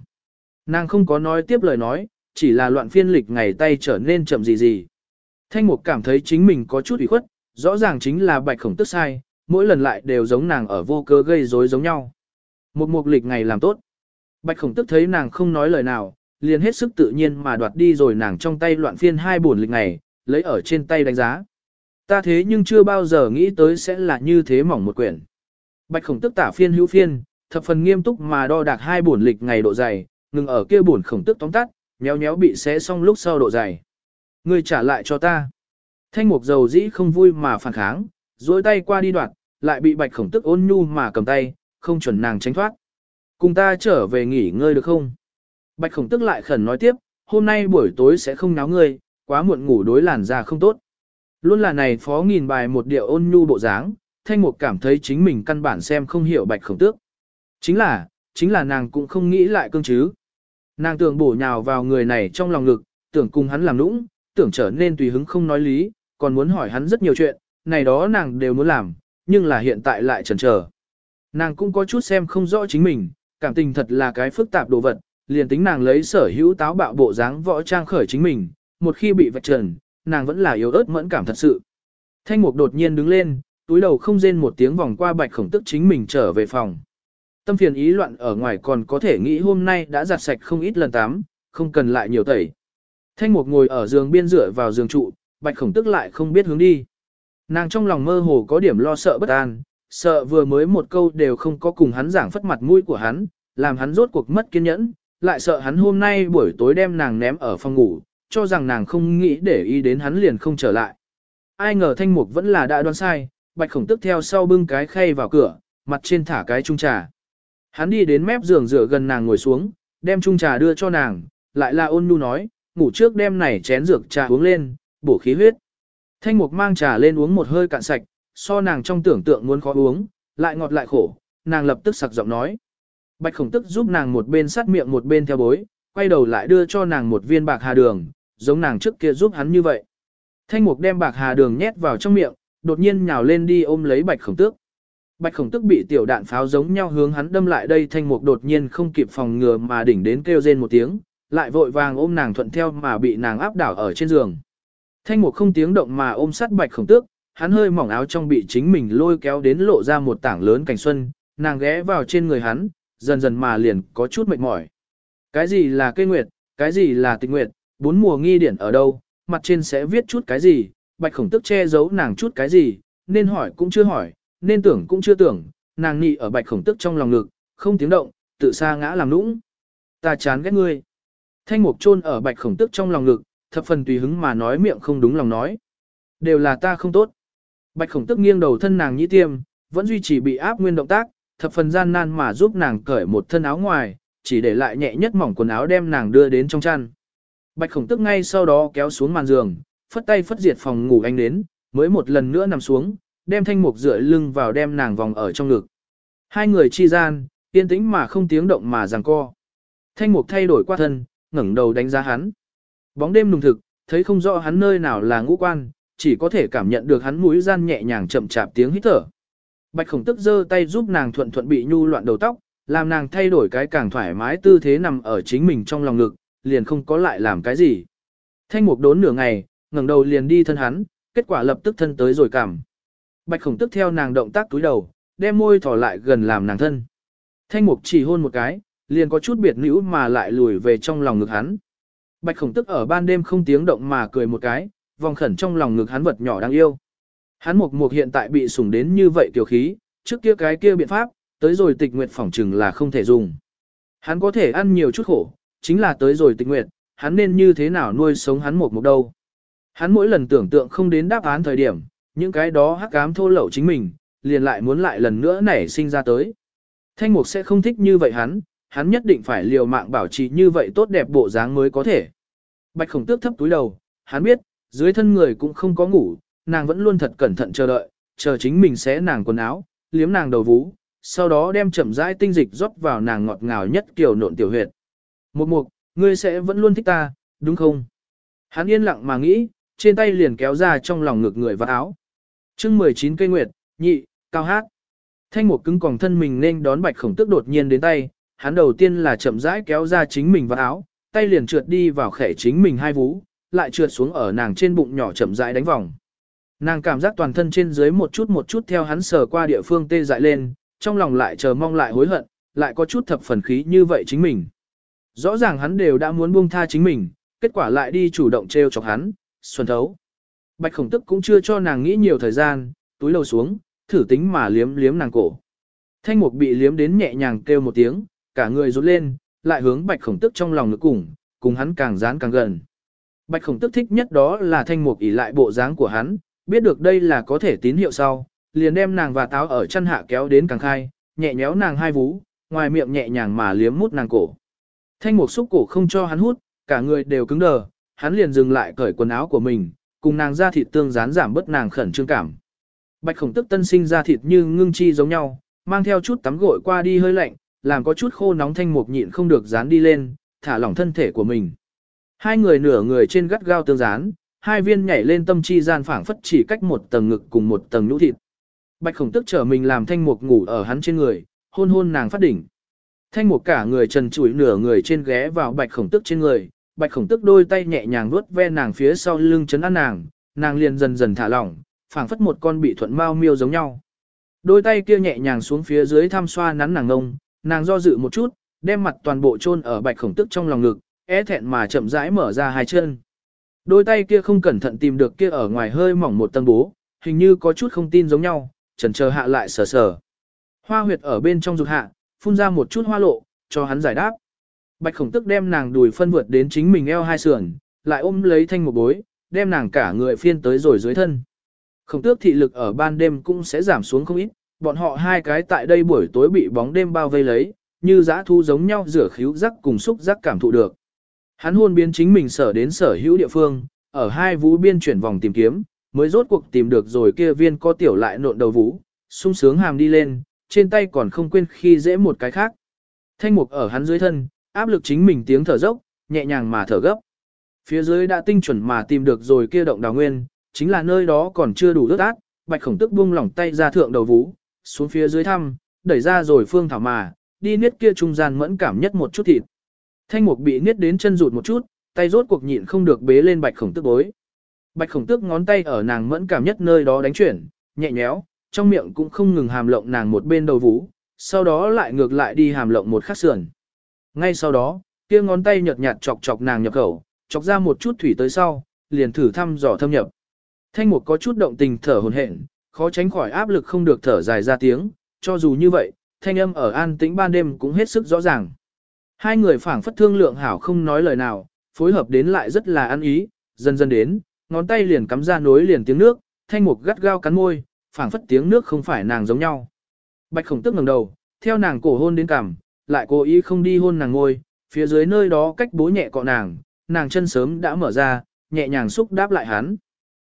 Nàng không có nói tiếp lời nói, chỉ là loạn phiên lịch ngày tay trở nên chậm gì gì. Thanh mục cảm thấy chính mình có chút ủy khuất, rõ ràng chính là bạch khổng tức sai, mỗi lần lại đều giống nàng ở vô cớ gây rối giống nhau. Một mục lịch ngày làm tốt. Bạch khổng tức thấy nàng không nói lời nào, liền hết sức tự nhiên mà đoạt đi rồi nàng trong tay loạn phiên hai buồn lịch ngày, lấy ở trên tay đánh giá. Ta thế nhưng chưa bao giờ nghĩ tới sẽ là như thế mỏng một quyển. Bạch khổng tức tả phiên hữu phiên, thập phần nghiêm túc mà đo đạc hai buồn lịch ngày độ dày, ngừng ở kia buồn khổng tức tóm tắt, nhéo nhéo bị xé xong lúc sau độ dày. Ngươi trả lại cho ta. Thanh mục dầu dĩ không vui mà phản kháng, duỗi tay qua đi đoạt, lại bị bạch khổng tức ôn nhu mà cầm tay, không chuẩn nàng tránh thoát. Cùng ta trở về nghỉ ngơi được không? Bạch khổng tức lại khẩn nói tiếp, hôm nay buổi tối sẽ không náo ngươi, quá muộn ngủ đối làn da không tốt. Luôn là này phó nghìn bài một điệu ôn nhu bộ dáng, thanh mục cảm thấy chính mình căn bản xem không hiểu bạch khổng tước. Chính là, chính là nàng cũng không nghĩ lại cương chứ. Nàng tưởng bổ nhào vào người này trong lòng ngực, tưởng cùng hắn làm nũng, tưởng trở nên tùy hứng không nói lý, còn muốn hỏi hắn rất nhiều chuyện, này đó nàng đều muốn làm, nhưng là hiện tại lại chần chờ. Nàng cũng có chút xem không rõ chính mình, cảm tình thật là cái phức tạp đồ vật, liền tính nàng lấy sở hữu táo bạo bộ dáng võ trang khởi chính mình, một khi bị vạch trần, nàng vẫn là yếu ớt mẫn cảm thật sự. Thanh mục đột nhiên đứng lên, túi đầu không rên một tiếng vòng qua bạch khổng tức chính mình trở về phòng. Tâm phiền ý loạn ở ngoài còn có thể nghĩ hôm nay đã giặt sạch không ít lần tắm, không cần lại nhiều tẩy. Thanh mục ngồi ở giường biên rửa vào giường trụ, bạch khổng tức lại không biết hướng đi. Nàng trong lòng mơ hồ có điểm lo sợ bất an, sợ vừa mới một câu đều không có cùng hắn giảng phất mặt mũi của hắn, làm hắn rốt cuộc mất kiên nhẫn, lại sợ hắn hôm nay buổi tối đem nàng ném ở phòng ngủ, cho rằng nàng không nghĩ để ý đến hắn liền không trở lại. Ai ngờ thanh mục vẫn là đã đoán sai, bạch khổng tức theo sau bưng cái khay vào cửa, mặt trên thả cái chung trà. Hắn đi đến mép giường rửa gần nàng ngồi xuống, đem chung trà đưa cho nàng, lại là ôn nhu nói, ngủ trước đem này chén dược trà uống lên, bổ khí huyết. Thanh mục mang trà lên uống một hơi cạn sạch, so nàng trong tưởng tượng muốn khó uống, lại ngọt lại khổ, nàng lập tức sặc giọng nói. Bạch khổng tức giúp nàng một bên sát miệng một bên theo bối, quay đầu lại đưa cho nàng một viên bạc hà đường, giống nàng trước kia giúp hắn như vậy. Thanh mục đem bạc hà đường nhét vào trong miệng, đột nhiên nhào lên đi ôm lấy bạch khổng tước. Bạch khổng tức bị tiểu đạn pháo giống nhau hướng hắn đâm lại đây thanh mục đột nhiên không kịp phòng ngừa mà đỉnh đến kêu rên một tiếng, lại vội vàng ôm nàng thuận theo mà bị nàng áp đảo ở trên giường. Thanh mục không tiếng động mà ôm sát bạch khổng tước, hắn hơi mỏng áo trong bị chính mình lôi kéo đến lộ ra một tảng lớn cảnh xuân, nàng ghé vào trên người hắn, dần dần mà liền có chút mệt mỏi. Cái gì là cây nguyệt, cái gì là tình nguyệt, bốn mùa nghi điển ở đâu, mặt trên sẽ viết chút cái gì, bạch khổng tức che giấu nàng chút cái gì, nên hỏi cũng chưa hỏi, nên tưởng cũng chưa tưởng, nàng nị ở bạch khổng tức trong lòng ngực, không tiếng động, tự xa ngã làm nũng. Ta chán ghét ngươi. Thanh mục chôn ở bạch khổng tức trong lòng ngực, thập phần tùy hứng mà nói miệng không đúng lòng nói. Đều là ta không tốt. Bạch khổng tức nghiêng đầu thân nàng nhĩ tiêm, vẫn duy trì bị áp nguyên động tác, thập phần gian nan mà giúp nàng cởi một thân áo ngoài, chỉ để lại nhẹ nhất mỏng quần áo đem nàng đưa đến trong chăn. Bạch khổng tức ngay sau đó kéo xuống màn giường, phất tay phất diệt phòng ngủ anh đến, mới một lần nữa nằm xuống, đem thanh mục dựa lưng vào đem nàng vòng ở trong ngực. Hai người chi gian, yên tĩnh mà không tiếng động mà giằng co. Thanh mục thay đổi qua thân, ngẩng đầu đánh giá hắn. Bóng đêm nùng thực, thấy không rõ hắn nơi nào là ngũ quan, chỉ có thể cảm nhận được hắn mũi gian nhẹ nhàng chậm chạp tiếng hít thở. Bạch khổng tức giơ tay giúp nàng thuận thuận bị nhu loạn đầu tóc, làm nàng thay đổi cái càng thoải mái tư thế nằm ở chính mình trong lòng ngực, liền không có lại làm cái gì. Thanh mục đốn nửa ngày, ngẩng đầu liền đi thân hắn, kết quả lập tức thân tới rồi cảm. Bạch khổng tức theo nàng động tác túi đầu, đem môi thỏ lại gần làm nàng thân. Thanh mục chỉ hôn một cái, liền có chút biệt nữ mà lại lùi về trong lòng ngực hắn. Bạch khổng tức ở ban đêm không tiếng động mà cười một cái, vòng khẩn trong lòng ngực hắn vật nhỏ đáng yêu. Hắn mục mục hiện tại bị sủng đến như vậy tiểu khí, trước kia cái kia biện pháp, tới rồi tịch nguyệt phỏng trừng là không thể dùng. Hắn có thể ăn nhiều chút khổ, chính là tới rồi tịch nguyệt, hắn nên như thế nào nuôi sống hắn mục mục đâu. Hắn mỗi lần tưởng tượng không đến đáp án thời điểm, những cái đó hắc ám thô lậu chính mình, liền lại muốn lại lần nữa nảy sinh ra tới. Thanh mục sẽ không thích như vậy hắn, hắn nhất định phải liều mạng bảo trì như vậy tốt đẹp bộ dáng mới có thể. Bạch khổng tước thấp túi đầu, hắn biết, dưới thân người cũng không có ngủ, nàng vẫn luôn thật cẩn thận chờ đợi, chờ chính mình xé nàng quần áo, liếm nàng đầu vú, sau đó đem chậm rãi tinh dịch rót vào nàng ngọt ngào nhất kiểu nộn tiểu huyệt. Một mục, ngươi sẽ vẫn luôn thích ta, đúng không? Hắn yên lặng mà nghĩ, trên tay liền kéo ra trong lòng ngực người và áo. chương 19 cây nguyệt, nhị, cao hát. Thanh một cứng còng thân mình nên đón bạch khổng tước đột nhiên đến tay, hắn đầu tiên là chậm rãi kéo ra chính mình vào áo, tay liền trượt đi vào khẻ chính mình hai vú, lại trượt xuống ở nàng trên bụng nhỏ chậm rãi đánh vòng. Nàng cảm giác toàn thân trên dưới một chút một chút theo hắn sờ qua địa phương tê dại lên, trong lòng lại chờ mong lại hối hận, lại có chút thập phần khí như vậy chính mình. Rõ ràng hắn đều đã muốn buông tha chính mình, kết quả lại đi chủ động treo chọc hắn, xuân thấu. Bạch khổng tức cũng chưa cho nàng nghĩ nhiều thời gian, túi lầu xuống, thử tính mà liếm liếm nàng cổ. Thanh mục bị liếm đến nhẹ nhàng kêu một tiếng, cả người rút lên, lại hướng bạch khổng tức trong lòng ngực cùng, cùng hắn càng dán càng gần. Bạch khổng tức thích nhất đó là thanh mục ỉ lại bộ dáng của hắn, biết được đây là có thể tín hiệu sau, liền đem nàng và táo ở chân hạ kéo đến càng khai, nhẹ nhéo nàng hai vú, ngoài miệng nhẹ nhàng mà liếm mút nàng cổ. Thanh mục xúc cổ không cho hắn hút, cả người đều cứng đờ, hắn liền dừng lại cởi quần áo của mình, cùng nàng ra thịt tương dán giảm bớt nàng khẩn trương cảm. Bạch khổng tức tân sinh ra thịt như ngưng chi giống nhau, mang theo chút tắm gội qua đi hơi lạnh, làm có chút khô nóng thanh mục nhịn không được dán đi lên, thả lỏng thân thể của mình. Hai người nửa người trên gắt gao tương dán, hai viên nhảy lên tâm chi gian phảng phất chỉ cách một tầng ngực cùng một tầng nhũ thịt. Bạch khổng tức trở mình làm thanh mục ngủ ở hắn trên người, hôn hôn nàng phát đỉnh. Thanh mục cả người trần trụi nửa người trên ghé vào bạch khổng tức trên người, bạch khổng tức đôi tay nhẹ nhàng vuốt ve nàng phía sau lưng chấn an nàng, nàng liền dần dần thả lỏng, phảng phất một con bị thuận mau miêu giống nhau. Đôi tay kia nhẹ nhàng xuống phía dưới thăm xoa nắn nàng ngông, nàng do dự một chút, đem mặt toàn bộ chôn ở bạch khổng tức trong lòng ngực, é thẹn mà chậm rãi mở ra hai chân. Đôi tay kia không cẩn thận tìm được kia ở ngoài hơi mỏng một tầng bố, hình như có chút không tin giống nhau, chần chờ hạ lại sờ sờ. Hoa huyệt ở bên trong rụt hạ, phun ra một chút hoa lộ, cho hắn giải đáp. Bạch khổng tức đem nàng đùi phân vượt đến chính mình eo hai sườn, lại ôm lấy thanh một bối, đem nàng cả người phiên tới rồi dưới thân. Khổng tước thị lực ở ban đêm cũng sẽ giảm xuống không ít, bọn họ hai cái tại đây buổi tối bị bóng đêm bao vây lấy, như dã thu giống nhau rửa khíu rắc cùng xúc rắc cảm thụ được. Hắn hôn biến chính mình sở đến sở hữu địa phương, ở hai vũ biên chuyển vòng tìm kiếm, mới rốt cuộc tìm được rồi kia viên có tiểu lại nộn đầu vũ, sung sướng hàm đi lên, trên tay còn không quên khi dễ một cái khác. Thanh mục ở hắn dưới thân, áp lực chính mình tiếng thở dốc, nhẹ nhàng mà thở gấp. Phía dưới đã tinh chuẩn mà tìm được rồi kia động đào nguyên, chính là nơi đó còn chưa đủ ướt át, bạch khổng tức buông lỏng tay ra thượng đầu vũ, xuống phía dưới thăm, đẩy ra rồi phương thảo mà, đi niết kia trung gian mẫn cảm nhất một chút thịt. Thanh mục bị niết đến chân rụt một chút, tay rốt cuộc nhịn không được bế lên bạch khổng tức bối. Bạch khổng tước ngón tay ở nàng mẫn cảm nhất nơi đó đánh chuyển, nhẹ nhéo, trong miệng cũng không ngừng hàm lộng nàng một bên đầu vú, sau đó lại ngược lại đi hàm lộng một khắc sườn. Ngay sau đó, kia ngón tay nhợt nhạt chọc chọc nàng nhập khẩu, chọc ra một chút thủy tới sau, liền thử thăm dò thâm nhập. Thanh mục có chút động tình thở hồn hển, khó tránh khỏi áp lực không được thở dài ra tiếng, cho dù như vậy, thanh âm ở an tĩnh ban đêm cũng hết sức rõ ràng. Hai người phảng phất thương lượng hảo không nói lời nào, phối hợp đến lại rất là ăn ý, dần dần đến, ngón tay liền cắm ra nối liền tiếng nước, thanh mục gắt gao cắn môi, phảng phất tiếng nước không phải nàng giống nhau. Bạch khổng tức ngẩng đầu, theo nàng cổ hôn đến cằm, lại cố ý không đi hôn nàng ngôi, phía dưới nơi đó cách bố nhẹ cọ nàng, nàng chân sớm đã mở ra, nhẹ nhàng xúc đáp lại hắn.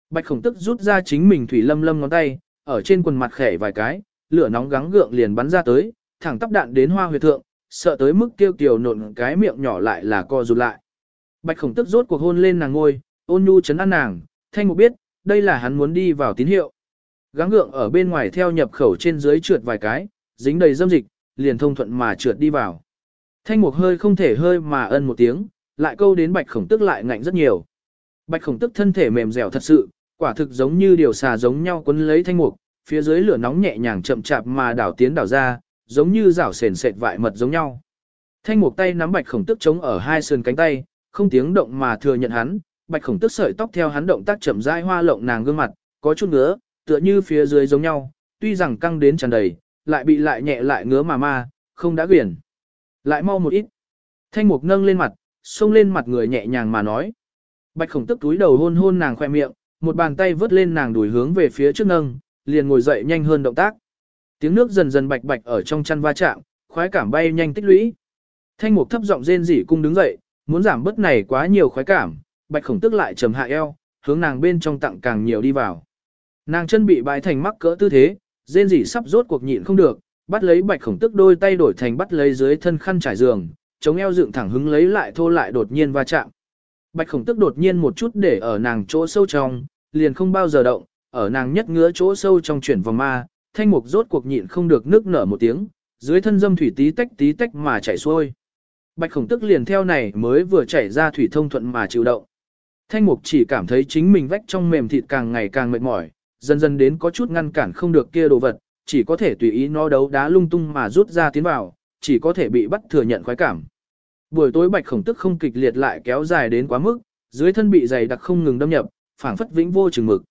Bạch khổng tức rút ra chính mình thủy lâm lâm ngón tay, ở trên quần mặt khẻ vài cái, lửa nóng gắng gượng liền bắn ra tới, thẳng tắp đạn đến hoa huyệt thượng, sợ tới mức kêu kiều nộn cái miệng nhỏ lại là co rụt lại. Bạch khổng tức rốt cuộc hôn lên nàng ngôi, ôn nhu chấn an nàng, thanh mục biết, đây là hắn muốn đi vào tín hiệu. Gắng gượng ở bên ngoài theo nhập khẩu trên dưới trượt vài cái, dính đầy dâm dịch, liền thông thuận mà trượt đi vào. Thanh mục hơi không thể hơi mà ân một tiếng, lại câu đến bạch khổng tức lại ngạnh rất nhiều. Bạch khổng tức thân thể mềm dẻo thật sự, quả thực giống như điều xà giống nhau quấn lấy thanh mục, phía dưới lửa nóng nhẹ nhàng chậm chạp mà đảo tiến đảo ra, giống như rảo sền sệt vại mật giống nhau. Thanh mục tay nắm bạch khổng tức chống ở hai sườn cánh tay, không tiếng động mà thừa nhận hắn, bạch khổng tức sợi tóc theo hắn động tác chậm rãi hoa lộng nàng gương mặt, có chút ngứa, tựa như phía dưới giống nhau, tuy rằng căng đến tràn đầy, lại bị lại nhẹ lại ngứa mà ma, không đã quyển. Lại mau một ít. Thanh mục nâng lên mặt, xông lên mặt người nhẹ nhàng mà nói. Bạch khổng tức túi đầu hôn hôn nàng khoe miệng, một bàn tay vớt lên nàng đuổi hướng về phía trước nâng, liền ngồi dậy nhanh hơn động tác. Tiếng nước dần dần bạch bạch ở trong chăn va chạm, khoái cảm bay nhanh tích lũy. Thanh mục thấp giọng rên rỉ cung đứng dậy, muốn giảm bớt này quá nhiều khoái cảm, bạch khổng tức lại trầm hạ eo, hướng nàng bên trong tặng càng nhiều đi vào. Nàng chân bị bãi thành mắc cỡ tư thế, rên rỉ sắp rốt cuộc nhịn không được, bắt lấy bạch khổng tức đôi tay đổi thành bắt lấy dưới thân khăn trải giường, chống eo dựng thẳng hứng lấy lại thô lại đột nhiên va chạm. Bạch khổng tức đột nhiên một chút để ở nàng chỗ sâu trong, liền không bao giờ động, ở nàng nhất ngứa chỗ sâu trong chuyển vòng ma, thanh mục rốt cuộc nhịn không được nước nở một tiếng, dưới thân dâm thủy tí tách tí tách mà chảy xuôi. Bạch khổng tức liền theo này mới vừa chảy ra thủy thông thuận mà chịu động. Thanh mục chỉ cảm thấy chính mình vách trong mềm thịt càng ngày càng mệt mỏi, dần dần đến có chút ngăn cản không được kia đồ vật, chỉ có thể tùy ý nó đấu đá lung tung mà rút ra tiến vào, chỉ có thể bị bắt thừa nhận khoái cảm. Buổi tối bạch khổng tức không kịch liệt lại kéo dài đến quá mức, dưới thân bị dày đặc không ngừng đâm nhập, phảng phất vĩnh vô chừng mực.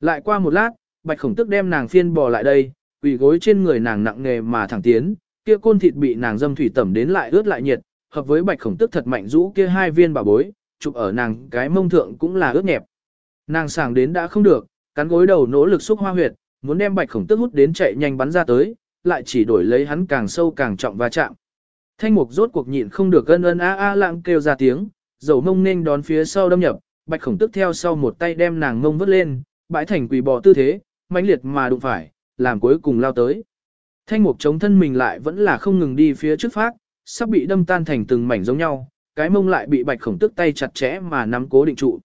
Lại qua một lát, bạch khổng tức đem nàng phiên bò lại đây, quỳ gối trên người nàng nặng nề mà thẳng tiến, kia côn thịt bị nàng dâm thủy tẩm đến lại ướt lại nhiệt, hợp với bạch khổng tức thật mạnh rũ kia hai viên bà bối, chụp ở nàng cái mông thượng cũng là ướt nhẹp. Nàng sàng đến đã không được, cắn gối đầu nỗ lực xúc hoa huyệt, muốn đem bạch khổng tức hút đến chạy nhanh bắn ra tới, lại chỉ đổi lấy hắn càng sâu càng trọng va chạm. Thanh mục rốt cuộc nhịn không được ân ân a a lãng kêu ra tiếng, dầu mông nên đón phía sau đâm nhập, bạch khổng tức theo sau một tay đem nàng mông vứt lên, bãi thành quỳ bò tư thế, mãnh liệt mà đụng phải, làm cuối cùng lao tới. Thanh mục chống thân mình lại vẫn là không ngừng đi phía trước phát, sắp bị đâm tan thành từng mảnh giống nhau, cái mông lại bị bạch khổng tức tay chặt chẽ mà nắm cố định trụ.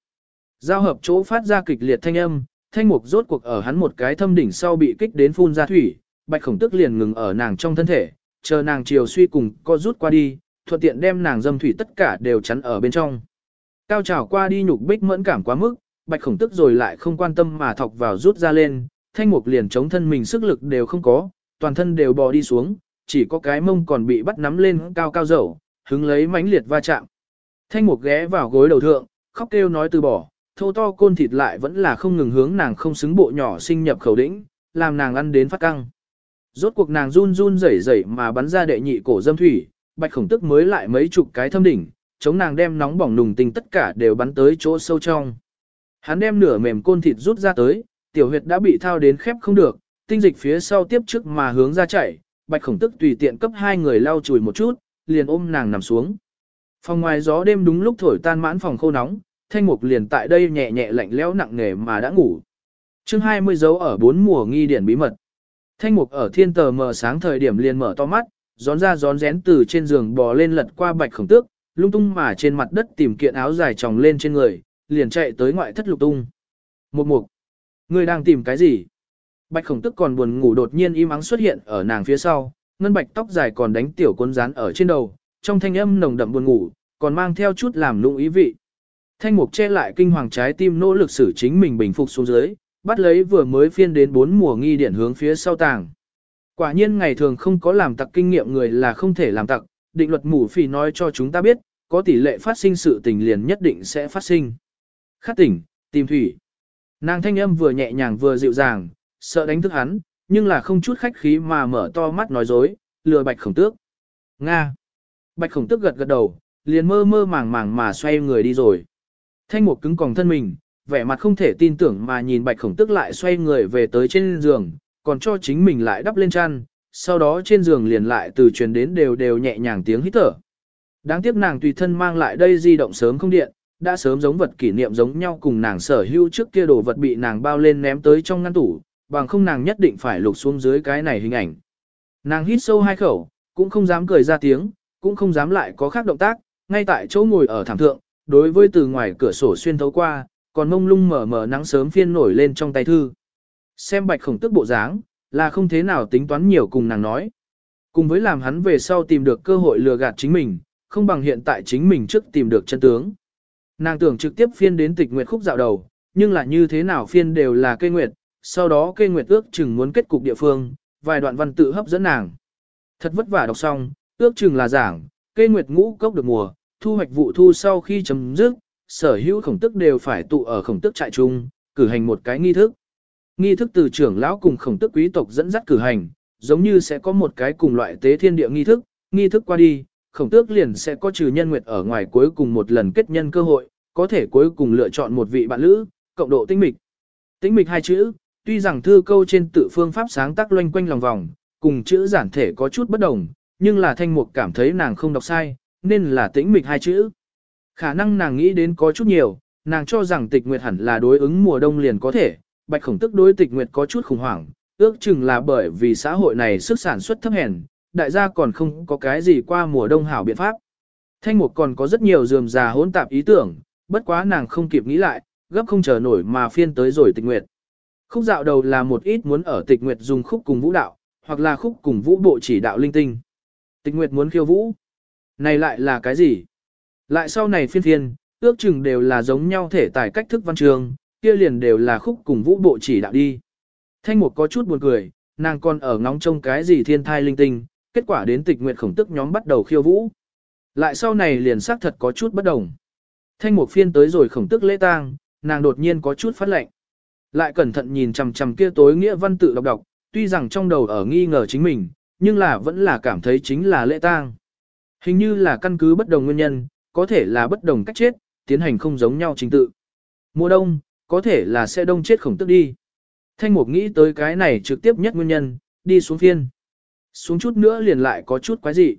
Giao hợp chỗ phát ra kịch liệt thanh âm, thanh mục rốt cuộc ở hắn một cái thâm đỉnh sau bị kích đến phun ra thủy, bạch khổng tức liền ngừng ở nàng trong thân thể, chờ nàng chiều suy cùng co rút qua đi, thuận tiện đem nàng dâm thủy tất cả đều chắn ở bên trong. Cao trào qua đi nhục bích mẫn cảm quá mức, bạch khổng tức rồi lại không quan tâm mà thọc vào rút ra lên, thanh mục liền chống thân mình sức lực đều không có, toàn thân đều bò đi xuống, chỉ có cái mông còn bị bắt nắm lên cao cao dầu, hứng lấy mãnh liệt va chạm. Thanh mục ghé vào gối đầu thượng, khóc kêu nói từ bỏ, thô to côn thịt lại vẫn là không ngừng hướng nàng không xứng bộ nhỏ sinh nhập khẩu đĩnh, làm nàng ăn đến phát căng. Rốt cuộc nàng run run rẩy rẩy mà bắn ra đệ nhị cổ dâm thủy, bạch khổng tức mới lại mấy chục cái thâm đỉnh, chống nàng đem nóng bỏng nùng tình tất cả đều bắn tới chỗ sâu trong. Hắn đem nửa mềm côn thịt rút ra tới, tiểu huyệt đã bị thao đến khép không được, tinh dịch phía sau tiếp trước mà hướng ra chảy, bạch khổng tức tùy tiện cấp hai người lau chùi một chút, liền ôm nàng nằm xuống. Phòng ngoài gió đêm đúng lúc thổi tan mãn phòng khô nóng, thanh mục liền tại đây nhẹ nhẹ lạnh lẽo nặng nề mà đã ngủ. chương 20 dấu ở bốn mùa nghi điển bí mật. Thanh mục ở thiên tờ mờ sáng thời điểm liền mở to mắt, gión ra gión rén từ trên giường bò lên lật qua bạch khổng tước, lung tung mà trên mặt đất tìm kiện áo dài tròng lên trên người, liền chạy tới ngoại thất lục tung. Một mục, người đang tìm cái gì? Bạch khổng Tước còn buồn ngủ đột nhiên im ắng xuất hiện ở nàng phía sau, ngân bạch tóc dài còn đánh tiểu cuốn rán ở trên đầu, trong thanh âm nồng đậm buồn ngủ, còn mang theo chút làm lung ý vị. Thanh mục che lại kinh hoàng trái tim nỗ lực xử chính mình bình phục xuống dưới, bắt lấy vừa mới phiên đến bốn mùa nghi điển hướng phía sau tàng. Quả nhiên ngày thường không có làm tặc kinh nghiệm người là không thể làm tặc, định luật mù phì nói cho chúng ta biết, có tỷ lệ phát sinh sự tình liền nhất định sẽ phát sinh. Khát tỉnh, tìm thủy. Nàng thanh âm vừa nhẹ nhàng vừa dịu dàng, sợ đánh thức hắn, nhưng là không chút khách khí mà mở to mắt nói dối, lừa bạch khổng tước. Nga. Bạch khổng tước gật gật đầu, liền mơ mơ màng màng mà xoay người đi rồi. Thanh mục cứng còng thân mình, vẻ mặt không thể tin tưởng mà nhìn bạch khổng tước lại xoay người về tới trên giường, còn cho chính mình lại đắp lên chăn, sau đó trên giường liền lại từ truyền đến đều đều nhẹ nhàng tiếng hít thở. Đáng tiếc nàng tùy thân mang lại đây di động sớm không điện, đã sớm giống vật kỷ niệm giống nhau cùng nàng sở hữu trước kia đồ vật bị nàng bao lên ném tới trong ngăn tủ, bằng không nàng nhất định phải lục xuống dưới cái này hình ảnh. Nàng hít sâu hai khẩu, cũng không dám cười ra tiếng, cũng không dám lại có khác động tác, ngay tại chỗ ngồi ở thảm thượng, đối với từ ngoài cửa sổ xuyên thấu qua, còn mông lung mở mở nắng sớm phiên nổi lên trong tay thư. Xem bạch khổng tức bộ dáng, là không thế nào tính toán nhiều cùng nàng nói. Cùng với làm hắn về sau tìm được cơ hội lừa gạt chính mình, không bằng hiện tại chính mình trước tìm được chân tướng. Nàng tưởng trực tiếp phiên đến tịch nguyệt khúc dạo đầu, nhưng là như thế nào phiên đều là cây nguyệt, sau đó cây nguyệt ước chừng muốn kết cục địa phương, vài đoạn văn tự hấp dẫn nàng. Thật vất vả đọc xong, ước chừng là giảng, cây nguyệt ngũ cốc được mùa, thu hoạch vụ thu sau khi chấm dứt, sở hữu khổng tức đều phải tụ ở khổng tức trại chung, cử hành một cái nghi thức. Nghi thức từ trưởng lão cùng khổng tức quý tộc dẫn dắt cử hành, giống như sẽ có một cái cùng loại tế thiên địa nghi thức, nghi thức qua đi, khổng tước liền sẽ có trừ nhân nguyệt ở ngoài cuối cùng một lần kết nhân cơ hội, có thể cuối cùng lựa chọn một vị bạn lữ, cộng độ tinh mịch. Tinh mịch hai chữ, tuy rằng thư câu trên tự phương pháp sáng tác loanh quanh lòng vòng, cùng chữ giản thể có chút bất đồng, nhưng là thanh mục cảm thấy nàng không đọc sai, nên là tĩnh mịch hai chữ. Khả năng nàng nghĩ đến có chút nhiều, nàng cho rằng tịch nguyệt hẳn là đối ứng mùa đông liền có thể, bạch khổng tức đối tịch nguyệt có chút khủng hoảng, ước chừng là bởi vì xã hội này sức sản xuất thấp hèn, đại gia còn không có cái gì qua mùa đông hảo biện pháp. Thanh mục còn có rất nhiều dườm già hỗn tạp ý tưởng, bất quá nàng không kịp nghĩ lại, gấp không chờ nổi mà phiên tới rồi tịch nguyệt. Khúc dạo đầu là một ít muốn ở tịch nguyệt dùng khúc cùng vũ đạo, hoặc là khúc cùng vũ bộ chỉ đạo linh tinh. Tịch nguyệt muốn khiêu vũ. Này lại là cái gì? Lại sau này phiên phiên, ước chừng đều là giống nhau thể tài cách thức văn trường, kia liền đều là khúc cùng vũ bộ chỉ đạo đi. Thanh mục có chút buồn cười, nàng còn ở ngóng trông cái gì thiên thai linh tinh, kết quả đến tịch nguyện khổng tức nhóm bắt đầu khiêu vũ. Lại sau này liền xác thật có chút bất đồng. Thanh mục phiên tới rồi khổng tức lễ tang, nàng đột nhiên có chút phát lệnh. Lại cẩn thận nhìn chằm chằm kia tối nghĩa văn tự đọc đọc, tuy rằng trong đầu ở nghi ngờ chính mình, nhưng là vẫn là cảm thấy chính là lễ tang. Hình như là căn cứ bất đồng nguyên nhân, có thể là bất đồng cách chết, tiến hành không giống nhau trình tự. Mùa đông, có thể là sẽ đông chết khổng tức đi. Thanh mục nghĩ tới cái này trực tiếp nhất nguyên nhân, đi xuống phiên. Xuống chút nữa liền lại có chút quái dị.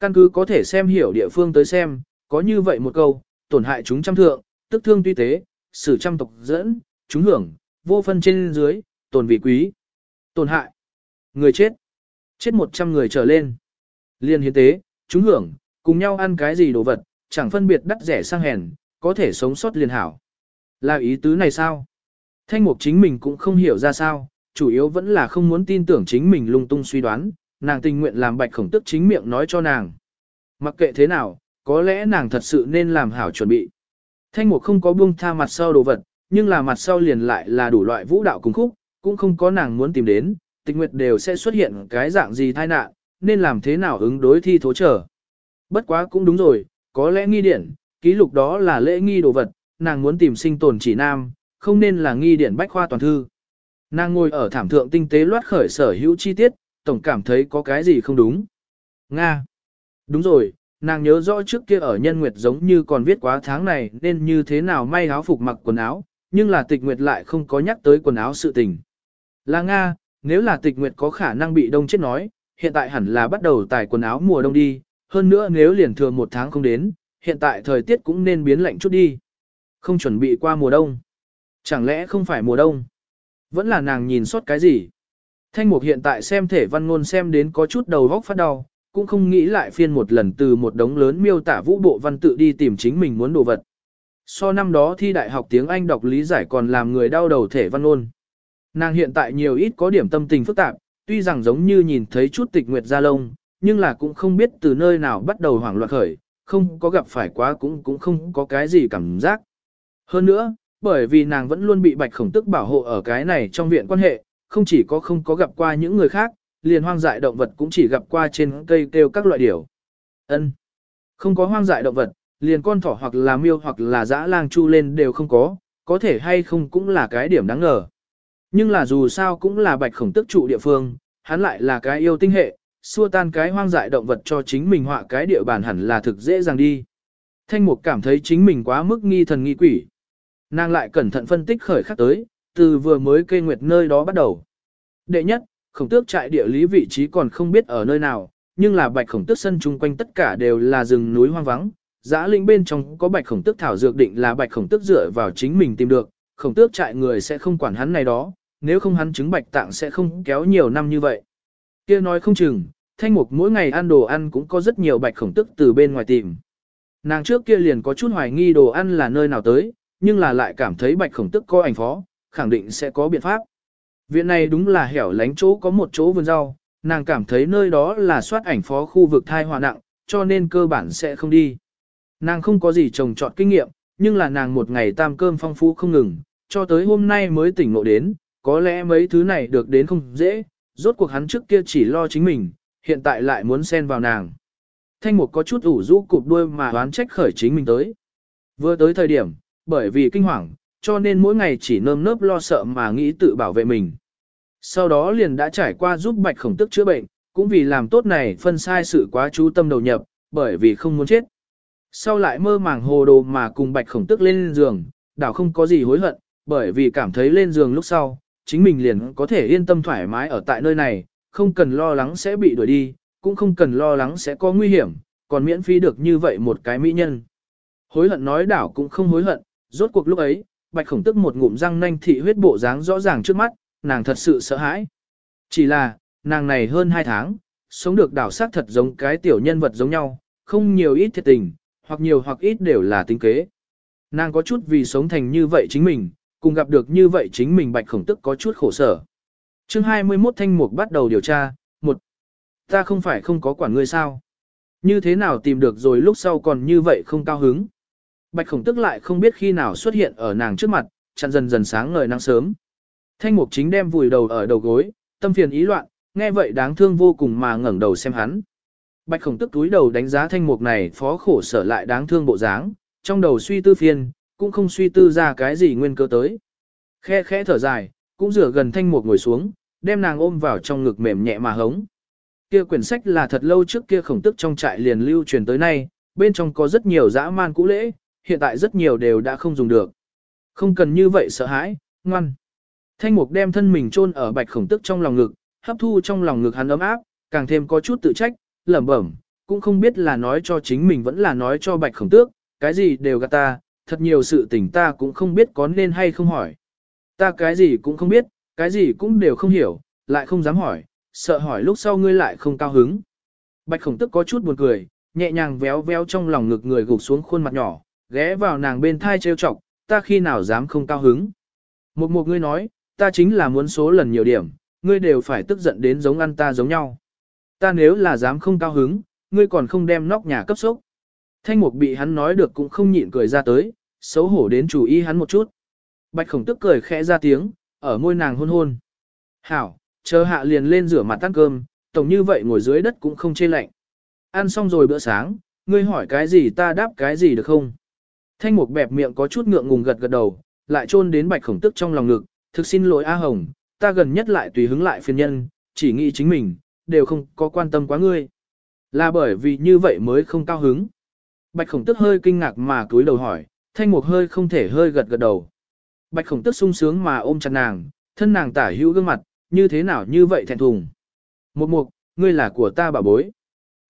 Căn cứ có thể xem hiểu địa phương tới xem, có như vậy một câu, tổn hại chúng trăm thượng, tức thương tuy tế, xử trăm tộc dẫn, chúng hưởng, vô phân trên dưới, tổn vị quý. Tổn hại. Người chết. Chết một trăm người trở lên. Liên hiến tế, chúng hưởng, cùng nhau ăn cái gì đồ vật, chẳng phân biệt đắt rẻ sang hèn, có thể sống sót liền hảo. Là ý tứ này sao? Thanh mục chính mình cũng không hiểu ra sao, chủ yếu vẫn là không muốn tin tưởng chính mình lung tung suy đoán, nàng tình nguyện làm bạch khổng tức chính miệng nói cho nàng. Mặc kệ thế nào, có lẽ nàng thật sự nên làm hảo chuẩn bị. Thanh mục không có buông tha mặt sau đồ vật, nhưng là mặt sau liền lại là đủ loại vũ đạo cùng khúc, cũng không có nàng muốn tìm đến, tình nguyện đều sẽ xuất hiện cái dạng gì tai nạn, nên làm thế nào ứng đối thi thố trở. Bất quá cũng đúng rồi, có lẽ nghi điển, ký lục đó là lễ nghi đồ vật, nàng muốn tìm sinh tồn chỉ nam, không nên là nghi điển bách khoa toàn thư. Nàng ngồi ở thảm thượng tinh tế loát khởi sở hữu chi tiết, tổng cảm thấy có cái gì không đúng. Nga. Đúng rồi, nàng nhớ rõ trước kia ở nhân nguyệt giống như còn viết quá tháng này nên như thế nào may áo phục mặc quần áo, nhưng là tịch nguyệt lại không có nhắc tới quần áo sự tình. Là Nga, nếu là tịch nguyệt có khả năng bị đông chết nói, hiện tại hẳn là bắt đầu tải quần áo mùa đông đi, hơn nữa nếu liền thừa một tháng không đến, hiện tại thời tiết cũng nên biến lạnh chút đi. Không chuẩn bị qua mùa đông. Chẳng lẽ không phải mùa đông? Vẫn là nàng nhìn sót cái gì? Thanh mục hiện tại xem thể văn ngôn xem đến có chút đầu góc phát đau, cũng không nghĩ lại phiên một lần từ một đống lớn miêu tả vũ bộ văn tự đi tìm chính mình muốn đồ vật. So năm đó thi đại học tiếng Anh đọc lý giải còn làm người đau đầu thể văn ngôn. Nàng hiện tại nhiều ít có điểm tâm tình phức tạp, tuy rằng giống như nhìn thấy chút tịch nguyệt gia lông, nhưng là cũng không biết từ nơi nào bắt đầu hoảng loạn khởi, không có gặp phải quá cũng cũng không có cái gì cảm giác. Hơn nữa, bởi vì nàng vẫn luôn bị bạch khổng tức bảo hộ ở cái này trong viện quan hệ, không chỉ có không có gặp qua những người khác, liền hoang dại động vật cũng chỉ gặp qua trên cây kêu các loại điểu. Ân, Không có hoang dại động vật, liền con thỏ hoặc là miêu hoặc là dã lang chu lên đều không có, có thể hay không cũng là cái điểm đáng ngờ. Nhưng là dù sao cũng là bạch khổng tức trụ địa phương, hắn lại là cái yêu tinh hệ, xua tan cái hoang dại động vật cho chính mình họa cái địa bàn hẳn là thực dễ dàng đi. Thanh mục cảm thấy chính mình quá mức nghi thần nghi quỷ. Nàng lại cẩn thận phân tích khởi khắc tới, từ vừa mới cây nguyệt nơi đó bắt đầu. Đệ nhất, khổng tước trại địa lý vị trí còn không biết ở nơi nào, nhưng là bạch khổng tước sân chung quanh tất cả đều là rừng núi hoang vắng. Giã linh bên trong có bạch khổng tước thảo dược định là bạch khổng tước dựa vào chính mình tìm được, khổng tước trại người sẽ không quản hắn này đó, nếu không hắn chứng bạch tạng sẽ không kéo nhiều năm như vậy kia nói không chừng, thanh mục mỗi ngày ăn đồ ăn cũng có rất nhiều bạch khổng tước từ bên ngoài tìm. Nàng trước kia liền có chút hoài nghi đồ ăn là nơi nào tới, nhưng là lại cảm thấy bạch khổng tức có ảnh phó, khẳng định sẽ có biện pháp. Viện này đúng là hẻo lánh chỗ có một chỗ vườn rau, nàng cảm thấy nơi đó là soát ảnh phó khu vực thai hòa nặng, cho nên cơ bản sẽ không đi. Nàng không có gì trồng trọt kinh nghiệm, nhưng là nàng một ngày tam cơm phong phú không ngừng, cho tới hôm nay mới tỉnh ngộ đến, có lẽ mấy thứ này được đến không dễ, rốt cuộc hắn trước kia chỉ lo chính mình, hiện tại lại muốn xen vào nàng. Thanh mục có chút ủ rũ cụp đuôi mà đoán trách khởi chính mình tới. Vừa tới thời điểm, bởi vì kinh hoàng, cho nên mỗi ngày chỉ nơm nớp lo sợ mà nghĩ tự bảo vệ mình. Sau đó liền đã trải qua giúp bạch khổng tức chữa bệnh, cũng vì làm tốt này phân sai sự quá chú tâm đầu nhập, bởi vì không muốn chết. Sau lại mơ màng hồ đồ mà cùng bạch khổng tức lên giường, đảo không có gì hối hận, bởi vì cảm thấy lên giường lúc sau, chính mình liền có thể yên tâm thoải mái ở tại nơi này, không cần lo lắng sẽ bị đuổi đi, cũng không cần lo lắng sẽ có nguy hiểm, còn miễn phí được như vậy một cái mỹ nhân. Hối hận nói đảo cũng không hối hận, rốt cuộc lúc ấy, bạch khổng tức một ngụm răng nanh thị huyết bộ dáng rõ ràng trước mắt, nàng thật sự sợ hãi. Chỉ là, nàng này hơn 2 tháng, sống được đảo sát thật giống cái tiểu nhân vật giống nhau, không nhiều ít thiệt tình, hoặc nhiều hoặc ít đều là tính kế. Nàng có chút vì sống thành như vậy chính mình, cùng gặp được như vậy chính mình bạch khổng tức có chút khổ sở. chương 21 thanh mục bắt đầu điều tra, một Ta không phải không có quản ngươi sao? Như thế nào tìm được rồi lúc sau còn như vậy không cao hứng? Bạch khổng tức lại không biết khi nào xuất hiện ở nàng trước mặt, chặn dần dần sáng ngời nắng sớm. Thanh mục chính đem vùi đầu ở đầu gối, tâm phiền ý loạn, nghe vậy đáng thương vô cùng mà ngẩng đầu xem hắn. Bạch khổng tức túi đầu đánh giá thanh mục này phó khổ sở lại đáng thương bộ dáng, trong đầu suy tư phiền, cũng không suy tư ra cái gì nguyên cơ tới. Khe khẽ thở dài, cũng rửa gần thanh mục ngồi xuống, đem nàng ôm vào trong ngực mềm nhẹ mà hống. Kia quyển sách là thật lâu trước kia khổng tức trong trại liền lưu truyền tới nay, bên trong có rất nhiều dã man cũ lễ, hiện tại rất nhiều đều đã không dùng được. Không cần như vậy sợ hãi, ngoan. Thanh mục đem thân mình chôn ở bạch khổng tức trong lòng ngực, hấp thu trong lòng ngực hắn ấm áp, càng thêm có chút tự trách, lẩm bẩm, cũng không biết là nói cho chính mình vẫn là nói cho bạch khổng tước, cái gì đều gạt ta, thật nhiều sự tình ta cũng không biết có nên hay không hỏi. Ta cái gì cũng không biết, cái gì cũng đều không hiểu, lại không dám hỏi, sợ hỏi lúc sau ngươi lại không cao hứng. Bạch khổng tức có chút buồn cười, nhẹ nhàng véo véo trong lòng ngực người gục xuống khuôn mặt nhỏ, ghé vào nàng bên thai trêu chọc, ta khi nào dám không cao hứng. Một một ngươi nói, ta chính là muốn số lần nhiều điểm, ngươi đều phải tức giận đến giống ăn ta giống nhau. Ta nếu là dám không cao hứng, ngươi còn không đem nóc nhà cấp sốc. Thanh mục bị hắn nói được cũng không nhịn cười ra tới, xấu hổ đến chủ ý hắn một chút. Bạch khổng tức cười khẽ ra tiếng, ở môi nàng hôn hôn. Hảo, chờ hạ liền lên rửa mặt ăn cơm, tổng như vậy ngồi dưới đất cũng không chê lạnh. Ăn xong rồi bữa sáng, ngươi hỏi cái gì ta đáp cái gì được không? Thanh mục bẹp miệng có chút ngượng ngùng gật gật đầu, lại chôn đến bạch khổng tức trong lòng ngực, thực xin lỗi A Hồng, ta gần nhất lại tùy hứng lại phiền nhân, chỉ nghĩ chính mình, đều không có quan tâm quá ngươi. Là bởi vì như vậy mới không cao hứng. Bạch khổng tức hơi kinh ngạc mà cúi đầu hỏi, thanh mục hơi không thể hơi gật gật đầu. Bạch khổng tức sung sướng mà ôm chặt nàng, thân nàng tả hữu gương mặt, như thế nào như vậy thẹn thùng. Một mục, ngươi là của ta bà bối.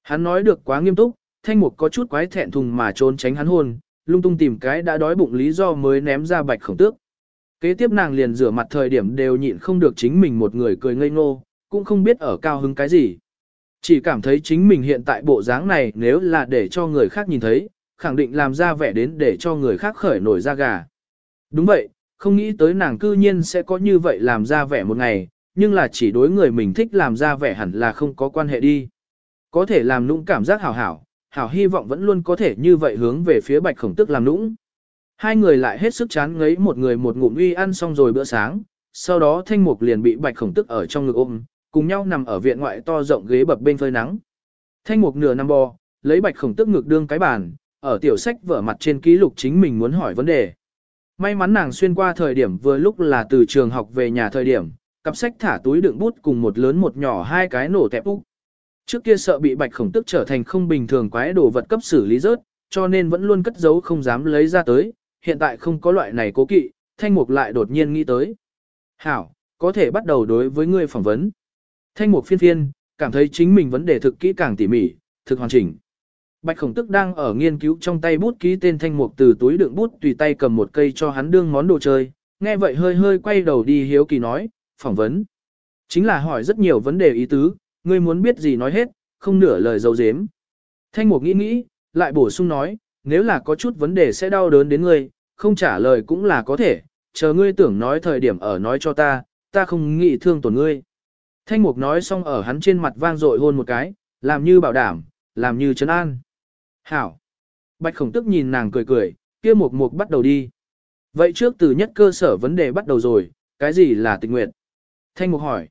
Hắn nói được quá nghiêm túc, thanh mục có chút quái thẹn thùng mà trốn tránh hắn hôn, lung tung tìm cái đã đói bụng lý do mới ném ra bạch khổng tước. Kế tiếp nàng liền rửa mặt thời điểm đều nhịn không được chính mình một người cười ngây ngô, cũng không biết ở cao hứng cái gì. Chỉ cảm thấy chính mình hiện tại bộ dáng này nếu là để cho người khác nhìn thấy, khẳng định làm ra vẻ đến để cho người khác khởi nổi da gà. Đúng vậy, không nghĩ tới nàng cư nhiên sẽ có như vậy làm ra vẻ một ngày, nhưng là chỉ đối người mình thích làm ra vẻ hẳn là không có quan hệ đi. Có thể làm nũng cảm giác hảo hảo, hảo hy vọng vẫn luôn có thể như vậy hướng về phía bạch khổng tức làm nũng. Hai người lại hết sức chán ngấy một người một ngụm uy ăn xong rồi bữa sáng, sau đó thanh mục liền bị bạch khổng tức ở trong ngực ôm, cùng nhau nằm ở viện ngoại to rộng ghế bập bên phơi nắng. Thanh mục nửa năm bò, lấy bạch khổng tức ngực đương cái bàn, ở tiểu sách vở mặt trên ký lục chính mình muốn hỏi vấn đề. May mắn nàng xuyên qua thời điểm vừa lúc là từ trường học về nhà thời điểm, cặp sách thả túi đựng bút cùng một lớn một nhỏ hai cái nổ tẹp úc. Trước kia sợ bị bạch khổng tức trở thành không bình thường quái đồ vật cấp xử lý rớt, cho nên vẫn luôn cất giấu không dám lấy ra tới, hiện tại không có loại này cố kỵ, thanh mục lại đột nhiên nghĩ tới. Hảo, có thể bắt đầu đối với ngươi phỏng vấn. Thanh mục phiên phiên, cảm thấy chính mình vấn đề thực kỹ càng tỉ mỉ, thực hoàn chỉnh. Bạch khổng tức đang ở nghiên cứu trong tay bút ký tên thanh mục từ túi đựng bút tùy tay cầm một cây cho hắn đương món đồ chơi, nghe vậy hơi hơi quay đầu đi hiếu kỳ nói, phỏng vấn. Chính là hỏi rất nhiều vấn đề ý tứ, ngươi muốn biết gì nói hết, không nửa lời dấu dếm. Thanh mục nghĩ nghĩ, lại bổ sung nói, nếu là có chút vấn đề sẽ đau đớn đến ngươi, không trả lời cũng là có thể, chờ ngươi tưởng nói thời điểm ở nói cho ta, ta không nghĩ thương tổn ngươi. Thanh mục nói xong ở hắn trên mặt vang dội hôn một cái, làm như bảo đảm, làm như trấn an. Hảo. Bạch khổng tức nhìn nàng cười cười, kia mục mục bắt đầu đi. Vậy trước từ nhất cơ sở vấn đề bắt đầu rồi, cái gì là tình nguyện? Thanh mục hỏi.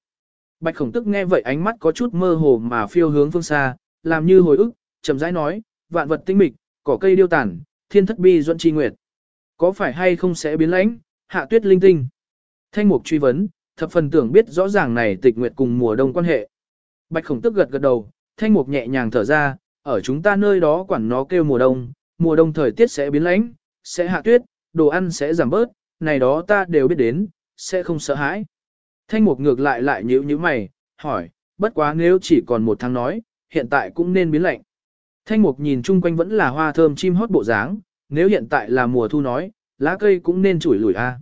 Bạch khổng tức nghe vậy ánh mắt có chút mơ hồ mà phiêu hướng phương xa, làm như hồi ức, chậm rãi nói, vạn vật tinh mịch, cỏ cây điêu tàn, thiên thất bi duẫn chi nguyệt. Có phải hay không sẽ biến lãnh, hạ tuyết linh tinh? Thanh mục truy vấn, thập phần tưởng biết rõ ràng này tịch nguyệt cùng mùa đông quan hệ. Bạch khổng tức gật gật đầu, thanh mục nhẹ nhàng thở ra, ở chúng ta nơi đó quản nó kêu mùa đông, mùa đông thời tiết sẽ biến lãnh, sẽ hạ tuyết, đồ ăn sẽ giảm bớt, này đó ta đều biết đến, sẽ không sợ hãi. Thanh mục ngược lại lại nhíu nhíu mày, hỏi, bất quá nếu chỉ còn một tháng nói, hiện tại cũng nên biến lạnh. Thanh mục nhìn chung quanh vẫn là hoa thơm chim hót bộ dáng, nếu hiện tại là mùa thu nói, lá cây cũng nên chủi lủi a.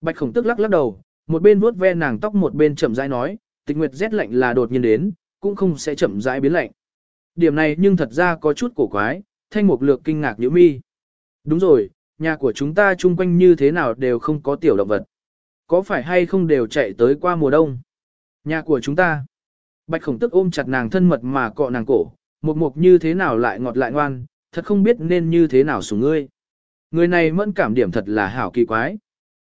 Bạch khổng tức lắc lắc đầu, một bên vuốt ve nàng tóc một bên chậm rãi nói, tịch nguyệt rét lạnh là đột nhiên đến, cũng không sẽ chậm rãi biến lạnh. Điểm này nhưng thật ra có chút cổ quái, thanh mục lược kinh ngạc nhíu mi. Đúng rồi, nhà của chúng ta chung quanh như thế nào đều không có tiểu động vật. Có phải hay không đều chạy tới qua mùa đông? Nhà của chúng ta. Bạch khổng tức ôm chặt nàng thân mật mà cọ nàng cổ, một mục như thế nào lại ngọt lại ngoan, thật không biết nên như thế nào sủng ngươi. Người này mẫn cảm điểm thật là hảo kỳ quái.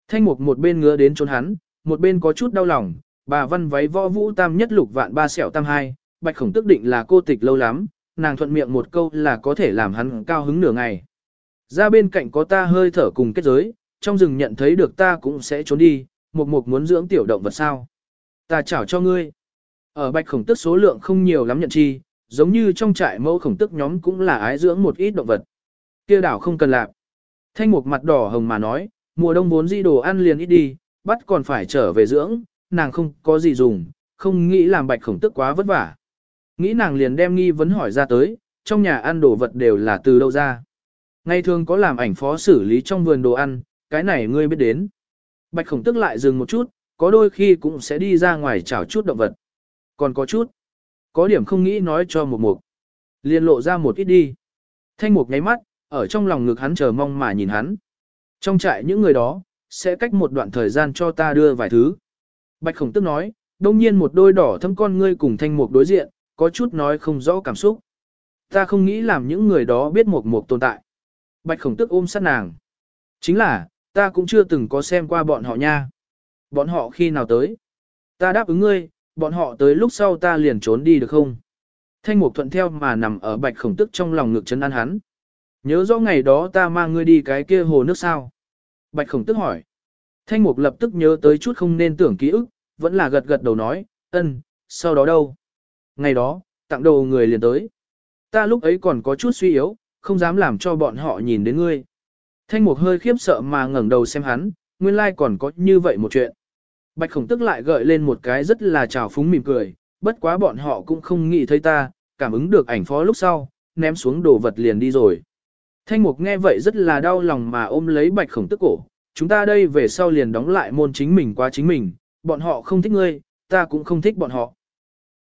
Thanh mục một bên ngứa đến trốn hắn, một bên có chút đau lòng, bà văn váy võ vũ tam nhất lục vạn ba sẹo tam hai, bạch khổng tức định là cô tịch lâu lắm, nàng thuận miệng một câu là có thể làm hắn cao hứng nửa ngày. Ra bên cạnh có ta hơi thở cùng kết giới, trong rừng nhận thấy được ta cũng sẽ trốn đi, một mục muốn dưỡng tiểu động vật sao. Ta chảo cho ngươi. Ở bạch khổng tức số lượng không nhiều lắm nhận chi, giống như trong trại mẫu khổng tức nhóm cũng là ái dưỡng một ít động vật. Kia đảo không cần làm. Thanh mục mặt đỏ hồng mà nói, mùa đông vốn di đồ ăn liền ít đi, bắt còn phải trở về dưỡng, nàng không có gì dùng, không nghĩ làm bạch khổng tức quá vất vả. Nghĩ nàng liền đem nghi vấn hỏi ra tới, trong nhà ăn đồ vật đều là từ đâu ra. Ngày thường có làm ảnh phó xử lý trong vườn đồ ăn, cái này ngươi biết đến. Bạch khổng tức lại dừng một chút, có đôi khi cũng sẽ đi ra ngoài chào chút động vật. Còn có chút, có điểm không nghĩ nói cho một mục. Liên lộ ra một ít đi. Thanh mục nháy mắt, ở trong lòng ngực hắn chờ mong mà nhìn hắn. Trong trại những người đó, sẽ cách một đoạn thời gian cho ta đưa vài thứ. Bạch khổng tức nói, đông nhiên một đôi đỏ thâm con ngươi cùng thanh mục đối diện, có chút nói không rõ cảm xúc. Ta không nghĩ làm những người đó biết một mục tồn tại. Bạch khổng tức ôm sát nàng. Chính là, ta cũng chưa từng có xem qua bọn họ nha. Bọn họ khi nào tới? Ta đáp ứng ngươi, bọn họ tới lúc sau ta liền trốn đi được không? Thanh mục thuận theo mà nằm ở bạch khổng tức trong lòng ngực chân ăn hắn. Nhớ rõ ngày đó ta mang ngươi đi cái kia hồ nước sao? Bạch khổng tức hỏi. Thanh mục lập tức nhớ tới chút không nên tưởng ký ức, vẫn là gật gật đầu nói, ân, sau đó đâu? Ngày đó, tặng đồ người liền tới. Ta lúc ấy còn có chút suy yếu, không dám làm cho bọn họ nhìn đến ngươi. Thanh mục hơi khiếp sợ mà ngẩng đầu xem hắn, nguyên lai còn có như vậy một chuyện. Bạch khổng tức lại gợi lên một cái rất là trào phúng mỉm cười, bất quá bọn họ cũng không nghĩ thấy ta, cảm ứng được ảnh phó lúc sau, ném xuống đồ vật liền đi rồi. Thanh mục nghe vậy rất là đau lòng mà ôm lấy bạch khổng tức cổ, chúng ta đây về sau liền đóng lại môn chính mình qua chính mình, bọn họ không thích ngươi, ta cũng không thích bọn họ.